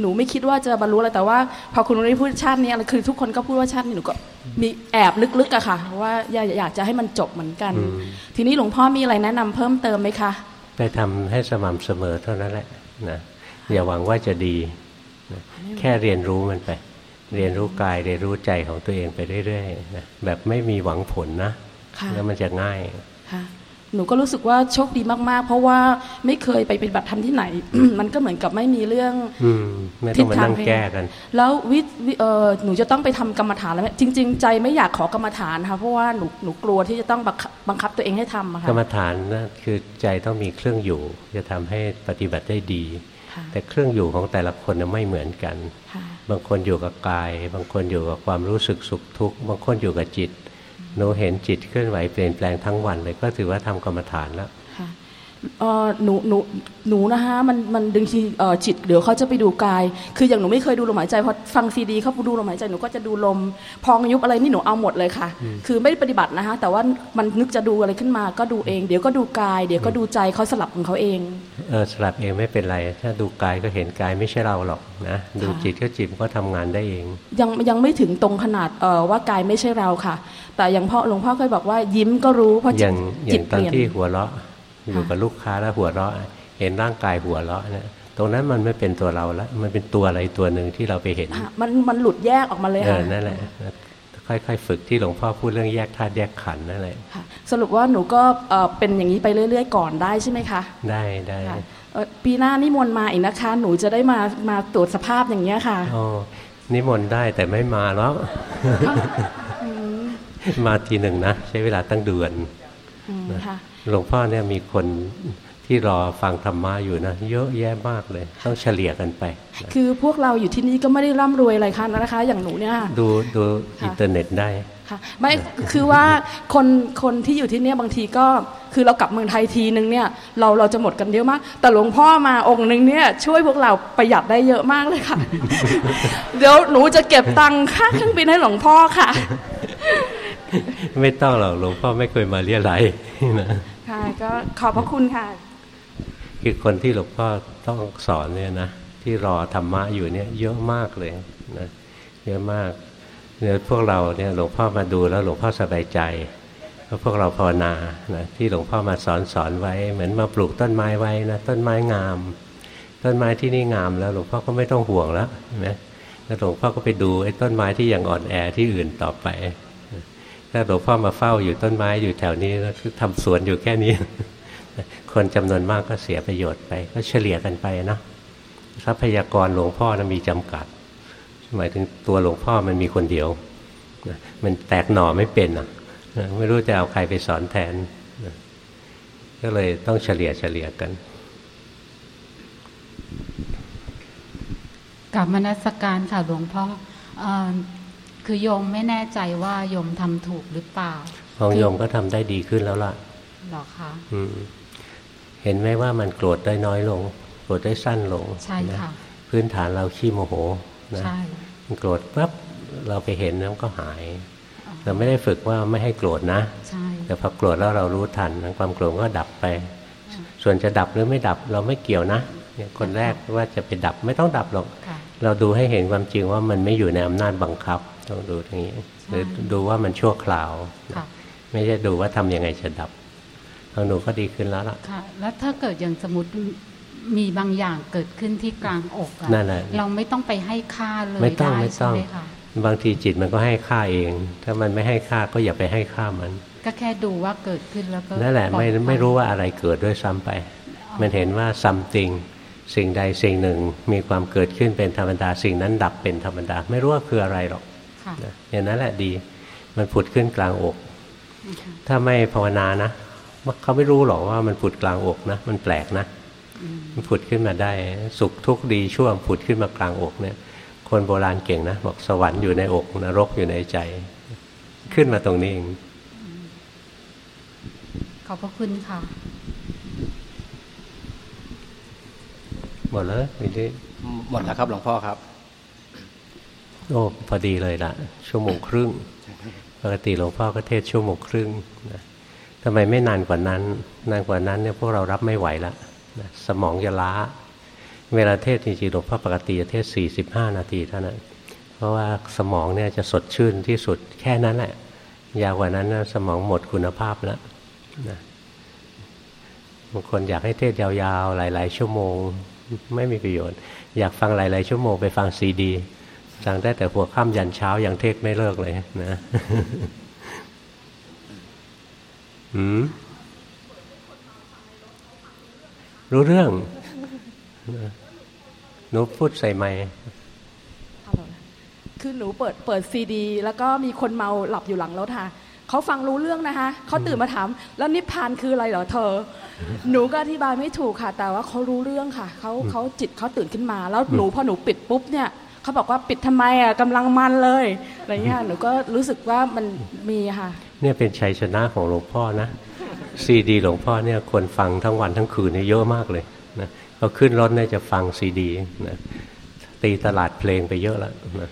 หนูไม่คิดว่าจะบรรลุอะไรแต่ว่า พอคุณนุ้ยพูดชาตินี้คือทุกคนก็พูดว่าชาตินี้หนูก็มีแอบลึกๆอะค่ะ ว่าอยากอยากจะให้มันจบเหมือนกันอืมทีนี้หลวงพ่อมีอะไรแนะนำเพิ่มเติมไหมคะไปทำให้สม่ำเสมอเท่านั้นแหละนะอย่าหวังว่าจะดีนะแค่เรียนรู้มันไป เรียนรู้กายเรียนรู้ใจของตัวเองไปเรื่อยๆนะแบบไม่มีหวังผลนะค่ะแล้วมันจะง่ายค่ะ หนูก็รู้สึกว่าโชคดีมากๆ เพราะว่าไม่เคยไปปฏิบัติธรรมที่ไหน มันก็เหมือนกับไม่มีเรื่องอืมไม่ต้องมานั่งแก้กัน แล้ววิวิเออหนูจะต้องไปทำกรรมฐานแล้วไหมจริง ๆ ใจไม่อยากขอกรรมฐานค่ะเพราะว่าหนูหนูกลัวที่จะต้องบังคับบังคับตัวเองให้ทำอะกค่ะรรมฐานนะคือใจต้องมีเครื่องอยู่ จะทำให้ปฏิบัติได้ดีค่ะแต่เครื่องอยู่ของแต่ละคนน่ะไม่เหมือนกันค่ะบางคนอยู่กับกาย บางคนอยู่กับความรู้สึกสุขทุกข์บางคนอยู่กับจิต หนูเห็นจิตเคลื่อนไหวเปลี่ยนแปลงทั้งวันเลยก็ถือว่าทำกรรมฐานแล้ว หนูหนูหนูนะคะมันมันดึงทีเอ่อจิตเดี๋ยวเขาจะไปดูกาย คืออย่างหนูไม่เคยดูลมหายใจพอฟังซีดีเขาดูลมหายใจหนูก็จะดูลม พองยุบอะไรนี่หนูเอาหมดเลยค่ะ คือไม่ได้ปฏิบัตินะคะแต่ว่ามันนึกจะดูอะไรขึ้นมาก็ดูเอง เดี๋ยวก็ดูกาย เดี๋ยวก็ดูใจเขาสลับของเขาเองเออสลับเองไม่เป็นไร ถ้าดูกายก็เห็นกายไม่ใช่เราหรอกนะดูจิตก็จิตมันก็ทำงานได้เอง ยังยังไม่ถึงตรงขนาดเอ่อว่ากายไม่ใช่เราค่ะ แต่อย่างพ่อหลวงพ่อเคยบอกว่ายิ้มก็รู้เพราะอจิตย่างอจิย่าตงเปตอนลี่ยนที่หัวเราะ อยู่กับลูกค้าแล้วหัวเราะ เห็นร่างกายหัวเราะเนี่ยตรงนั้นมันไม่เป็นตัวเราแล้ว มันเป็นตัวอะไรตัวหนึ่งที่เราไปเห็นค่ะมันมันหลุดแยกออกมาเลยเอค่ะอนั่นแหละค่อยๆ ฝึกที่หลวงพ่อพูดเรื่องแยกธาตุแยกขันธ์นั่นแหละค่ะสรุปว่าหนูก็เอ่อเป็นอย่างนี้ไปเรื่อย ๆ ก่อนได้ใช่ไหมคะ ได้ได้ค่ะเอ่อปีหน้านิมนต์มาอีกนะคะ หนูจะได้มามาตรวจสภาพอย่างเงี้ยค่ะอ๋อนิมนต์ได้แต่ไม่มาแล้ว มาทีหนึ่งนะ ใช้เวลาตั้งเดือนอืมค่ะ หลวงพ่อเนี่ยมีคนที่รอฟังธรรมะอยู่นะ เยอะแยะมากเลย ต้องเฉลี่ยกันไปนะคือพวกเราอยู่ที่นี่ก็ไม่ได้ร่ำรวยอะไรค่ะนะคะ อย่างหนูเนี่ยค่ะดูดูค่ะอินเทอร์เน็ตได้ค่ะไม่คือว่าคนคนที่อยู่ที่เนี่ยบางทีก็คือเรากลับเมืองไทยทีนึงเนี่ยเราเราจะหมดกันเยอะมาก แต่หลวงพ่อมาองค์นึงเนี่ยช่วยพวกเราประหยัดได้เยอะมากเลยค่ะ เดี๋ยวหนูจะเก็บตังค่าเครื่องบินให้หลวงพ่อค่ะ ไม่ต้องหรอกหลวงพ่อไม่เคยมาเรียอะไรยนะ ค่ะ ก็ขอบพระคุณค่ะ คือคนที่หลวงพ่อต้องสอนเนี่ยนะ ที่รอธรรมะอยู่เนี่ยเยอะมากเลยนะเยอะมากเนี่ยพวกเราเนี่ยหลวงพ่อมาดูแล้วหลวงพ่อสบายใจเพราะพวกเราภาวนานะที่หลวงพ่อมาสอนสอนไว้ เหมือนมาปลูกต้นไม้ไว้นะต้นไม้งาม ต้นไม้ที่นี่งามแล้วหลวงพ่อก็ไม่ต้องห่วงแล้วนไหมแล้วหลวงพ่อก็ไปดูไอ้ต้นไม้ที่ยังอ่อนแอที่อื่นต่อไป ถ้าหลวงพ่อมาเฝ้าอยู่ต้นไม้อยู่แถวนี้ก็คือทำสวนอยู่แค่นี้ คนจำนวนมากก็เสียประโยชน์ไป ก็เฉลี่ยกันไปนะทรัพยากรหลวงพ่อนะมีจำกัด หมายถึงตัวหลวงพ่อมันมีคนเดียวมันแตกหน่อไม่เป็นอะนะไม่รู้จะเอาใครไปสอนแทน ก็เลยต้องเฉลี่ยเฉลี่ยกันกับมนัสการค่ะหลวงพ่อเอ่อ คือโยมไม่แน่ใจว่าโยมทำถูกหรือเปล่า ของโยมก็ทำได้ดีขึ้นแล้วล่ะหรอคะอืมเห็นไหมว่ามันโกรธได้น้อยลง โกรธได้สั้นลงใช่ค่ะนพื้นฐานเราขี้โมโหนะใช่มันโกรธปั๊บเราไปเห็นแล้วมันก็หาย เราไม่ได้ฝึกว่าไม่ให้โกรธนะใช่แต่พอโกรธแล้วเรารู้ทันความโกรธก็ดับไป ส่วนจะดับหรือไม่ดับเราไม่เกี่ยวนะเนี่ยคนแรกว่าจะไปดับไม่ต้องดับหรอกค่ะเราดูให้เห็นความจริงว่ามันไม่อยู่ในอำนาจบังคับ ต้องดูอย่างนี้หรือดูว่ามันชั่วคราว ไม่ใช่ดูว่าทำยังไงจะดับทางหนูก็ดีขึ้นแล้วล่ะค่ะ แล้วถ้าเกิดอย่างสมมติมีบางอย่างเกิดขึ้นที่กลางอกอะนั่นแหละเราไม่ต้องไปให้ค่าเลยไม่ต้องไม่ต้องบางทีจิตมันก็ให้ค่าเอง ถ้ามันไม่ให้ค่าก็อย่าไปให้ค่ามัน ก็แค่ดูว่าเกิดขึ้นแล้วก็นั่นแหละไม่ไม่รู้ว่าอะไรเกิดด้วยซ้ำไป มันเห็นว่าซัมติงสิ่งใดสิ่งหนึ่งมีความเกิดขึ้นเป็นธรรมดาสิ่งนั้นดับเป็นธรรมดา ไม่รู้ว่าคืออะไรหรอก อย่างนั้นแหละดี มันผุดขึ้นกลางอก ถ้าไม่ภาวนานะเขาไม่รู้หรอกว่ามันผุดกลางอกนะ มันแปลกนะมันผุดขึ้นมาได้ สุขทุกข์ดีช่วงผุดขึ้นมากลางอกเนี่ย คนโบราณเก่งนะบอกสวรรค์อยู่ในอกนรกอยู่ในใจ ขึ้นมาตรงนี้เองขอบพระคุณค่ะหมดแล้วมีที่หมดแล้วครับหลวงพ่อครับ โอ้พอดีเลยละชั่วโมงครึ่ง ปกติหลวงพ่อก็เทศชั่วโมงครึ่งนะทำไมไม่นานกว่านั้น นานกว่านั้นเนี่ยพวกเรารับไม่ไหวล้วนะสมองจะล้า เวลาเทศจริงๆหลวงพ่อปกติจะเทศ 45 นาทีเท่านั้น เพราะว่าสมองเนี่ยจะสดชื่นที่สุดแค่นั้นแหละ ยาวกว่านั้นนะสมองหมดคุณภาพแล้วนะบางคนอยากให้เทศยาวๆ หลาย ๆ ชั่วโมง ไม่มีประโยชน์ อยากฟังหลาย ๆ ชั่วโมงไปฟังซีดี ฟังได้แต่หัวค่ำยันเช้ายังเทศไม่เลิกเลยนะหืมรู้เรื่องหนูพูดใส่ไม้คือหนูเปิดเปิดซีดี แล้วก็มีคนเมาหลับอยู่หลังรถค่ะเขาฟังรู้เรื่องนะคะเขาตื่นมาถามแล้วนิพพานคืออะไรเหรอเธอ หนูก็อธิบายไม่ถูกค่ะ แต่ว่าเขารู้เรื่องค่ะเขาเขาจิตเขาตื่นขึ้นมา แล้วหนูพอหนูปิดปุ๊บเนี่ย เขาบอกว่าปิดทำไมอะกำลังมันเลยอะไรเงี้ยหนูก็รู้สึกว่ามันมีค่ะ เนี่ยเป็นชัยชนะของหลวงพ่อนะซีดีหลวงพ่อเนี่ยคนฟังทั้งวันทั้งคืนเนี่ยเยอะมากเลยนะเขาขึ้นรถเนี่ยจะฟังซีดีนะตีตลาดเพลงไปเยอะแล้วนะ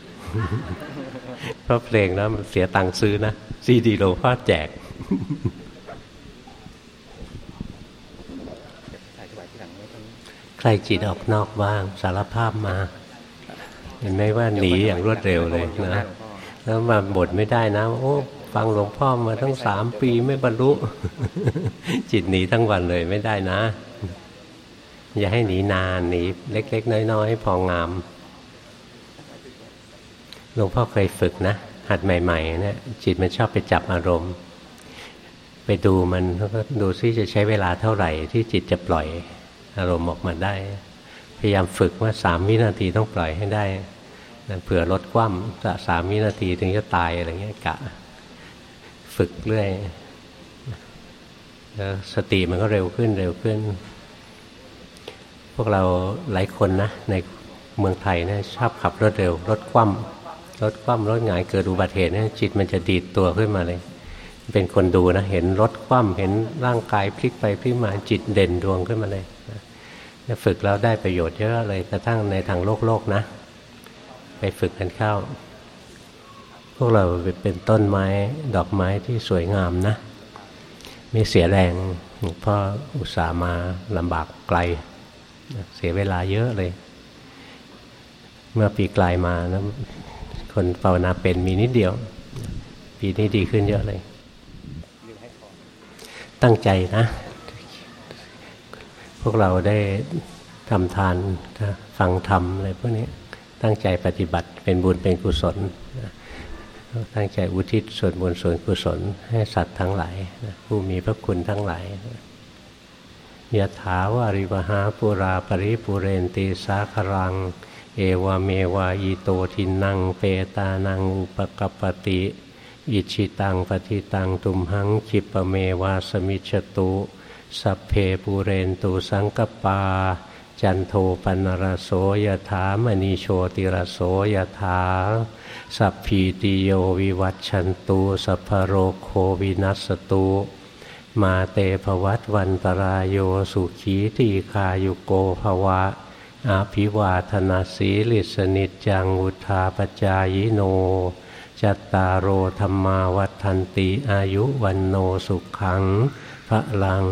เพราะเพลงแล้วมันเสียตังค์ซื้อนะซีดีหลวงพ่อแจกใครจิตออกนอกบ้างสารภาพมา เห็นไหมว่าหนีอย่างรวดเร็วเลยนะแล้วมาบทไม่ได้นะ โอ้ฟังหลวงพ่อมาทั้งสามปีไม่บรรลุ จิตหนีทั้งวันเลยไม่ได้นะ อย่าให้หนีนานหนีเล็ก ๆ น้อยๆพองามหลวงพ่อเคยฝึกนะ หัดใหม่ๆเนี่ยจิตมันชอบไปจับอารมณ์ ไปดูมันแล้วก็ดูซิจะใช้เวลาเท่าไหร่ ที่จิตจะปล่อยอารมณ์ออกมาได้ พยายามฝึกว่าสามวินาทีต้องปล่อยให้ได้ เผื่อลดคว่ำจะสามวินาทีถึงจะตายอะไรเงี้ยกะ ฝึกเรื่อยแล้วสติมันก็เร็วขึ้นเร็วขึ้น พวกเราหลายคนนะ ในเมืองไทยเนี่ยชอบขับรถเร็ว รถคว่ำรถคว่ำรถหงายเกิดอุบัติเหตุเนี่ยจิตมันจะดีดตัวขึ้นมาเลย เป็นคนดูนะ เห็นรถคว่ำเห็นร่างกายพลิกไปพลิกมาจิตเด่นดวงขึ้นมาเลยฝึกแล้วได้ประโยชน์เยอะเลยกระทั่งในทางโลกโลกนะ ไปฝึกกันเข้า พวกเราเป็นต้นไม้ดอกไม้ที่สวยงามนะ ไม่เสียแรงพ่ออุตส่าห์มาลำบากไกล เสียเวลาเยอะเลย เมื่อปีกลายมานะคนภาวนาเป็นมีนิดเดียว ปีนี้ดีขึ้นเยอะเลย ตั้งใจนะ พวกเราได้ทำทานฟังธรรมอะไรพวกนี้ ตั้งใจปฏิบัติเป็นบุญเป็นกุศลตั้งใจอุทิศส่วนบุญส่วนกุศล ให้สัตว์ทั้งหลายผู้มีพระคุณทั้งหลายยะถาวาริวะหาปูรา ปะริปูเรนติ สาคะรัง เอวะเมวะ อิโตทินนังเปตานังอุปะกัปปะติอิจฉิตังปัตถิตังตุมหัง ขิปปะเมวะ สะมิชฌะตุ สัพเพปูเรนตุสังกัปปา จันโทปนรโสยถามณีโชติรโสยถา สัพพีติโยวิวัตชันตุสัพโรโควินัสตุมาเตภวัตวันตรายโยสุขีตีคายุโกภวะอาภิวาธนาสีลิสนิจังวุธาปจายโน จัตตารโอธรรมาวัฏันติอายุวันโนสุขังพระลัง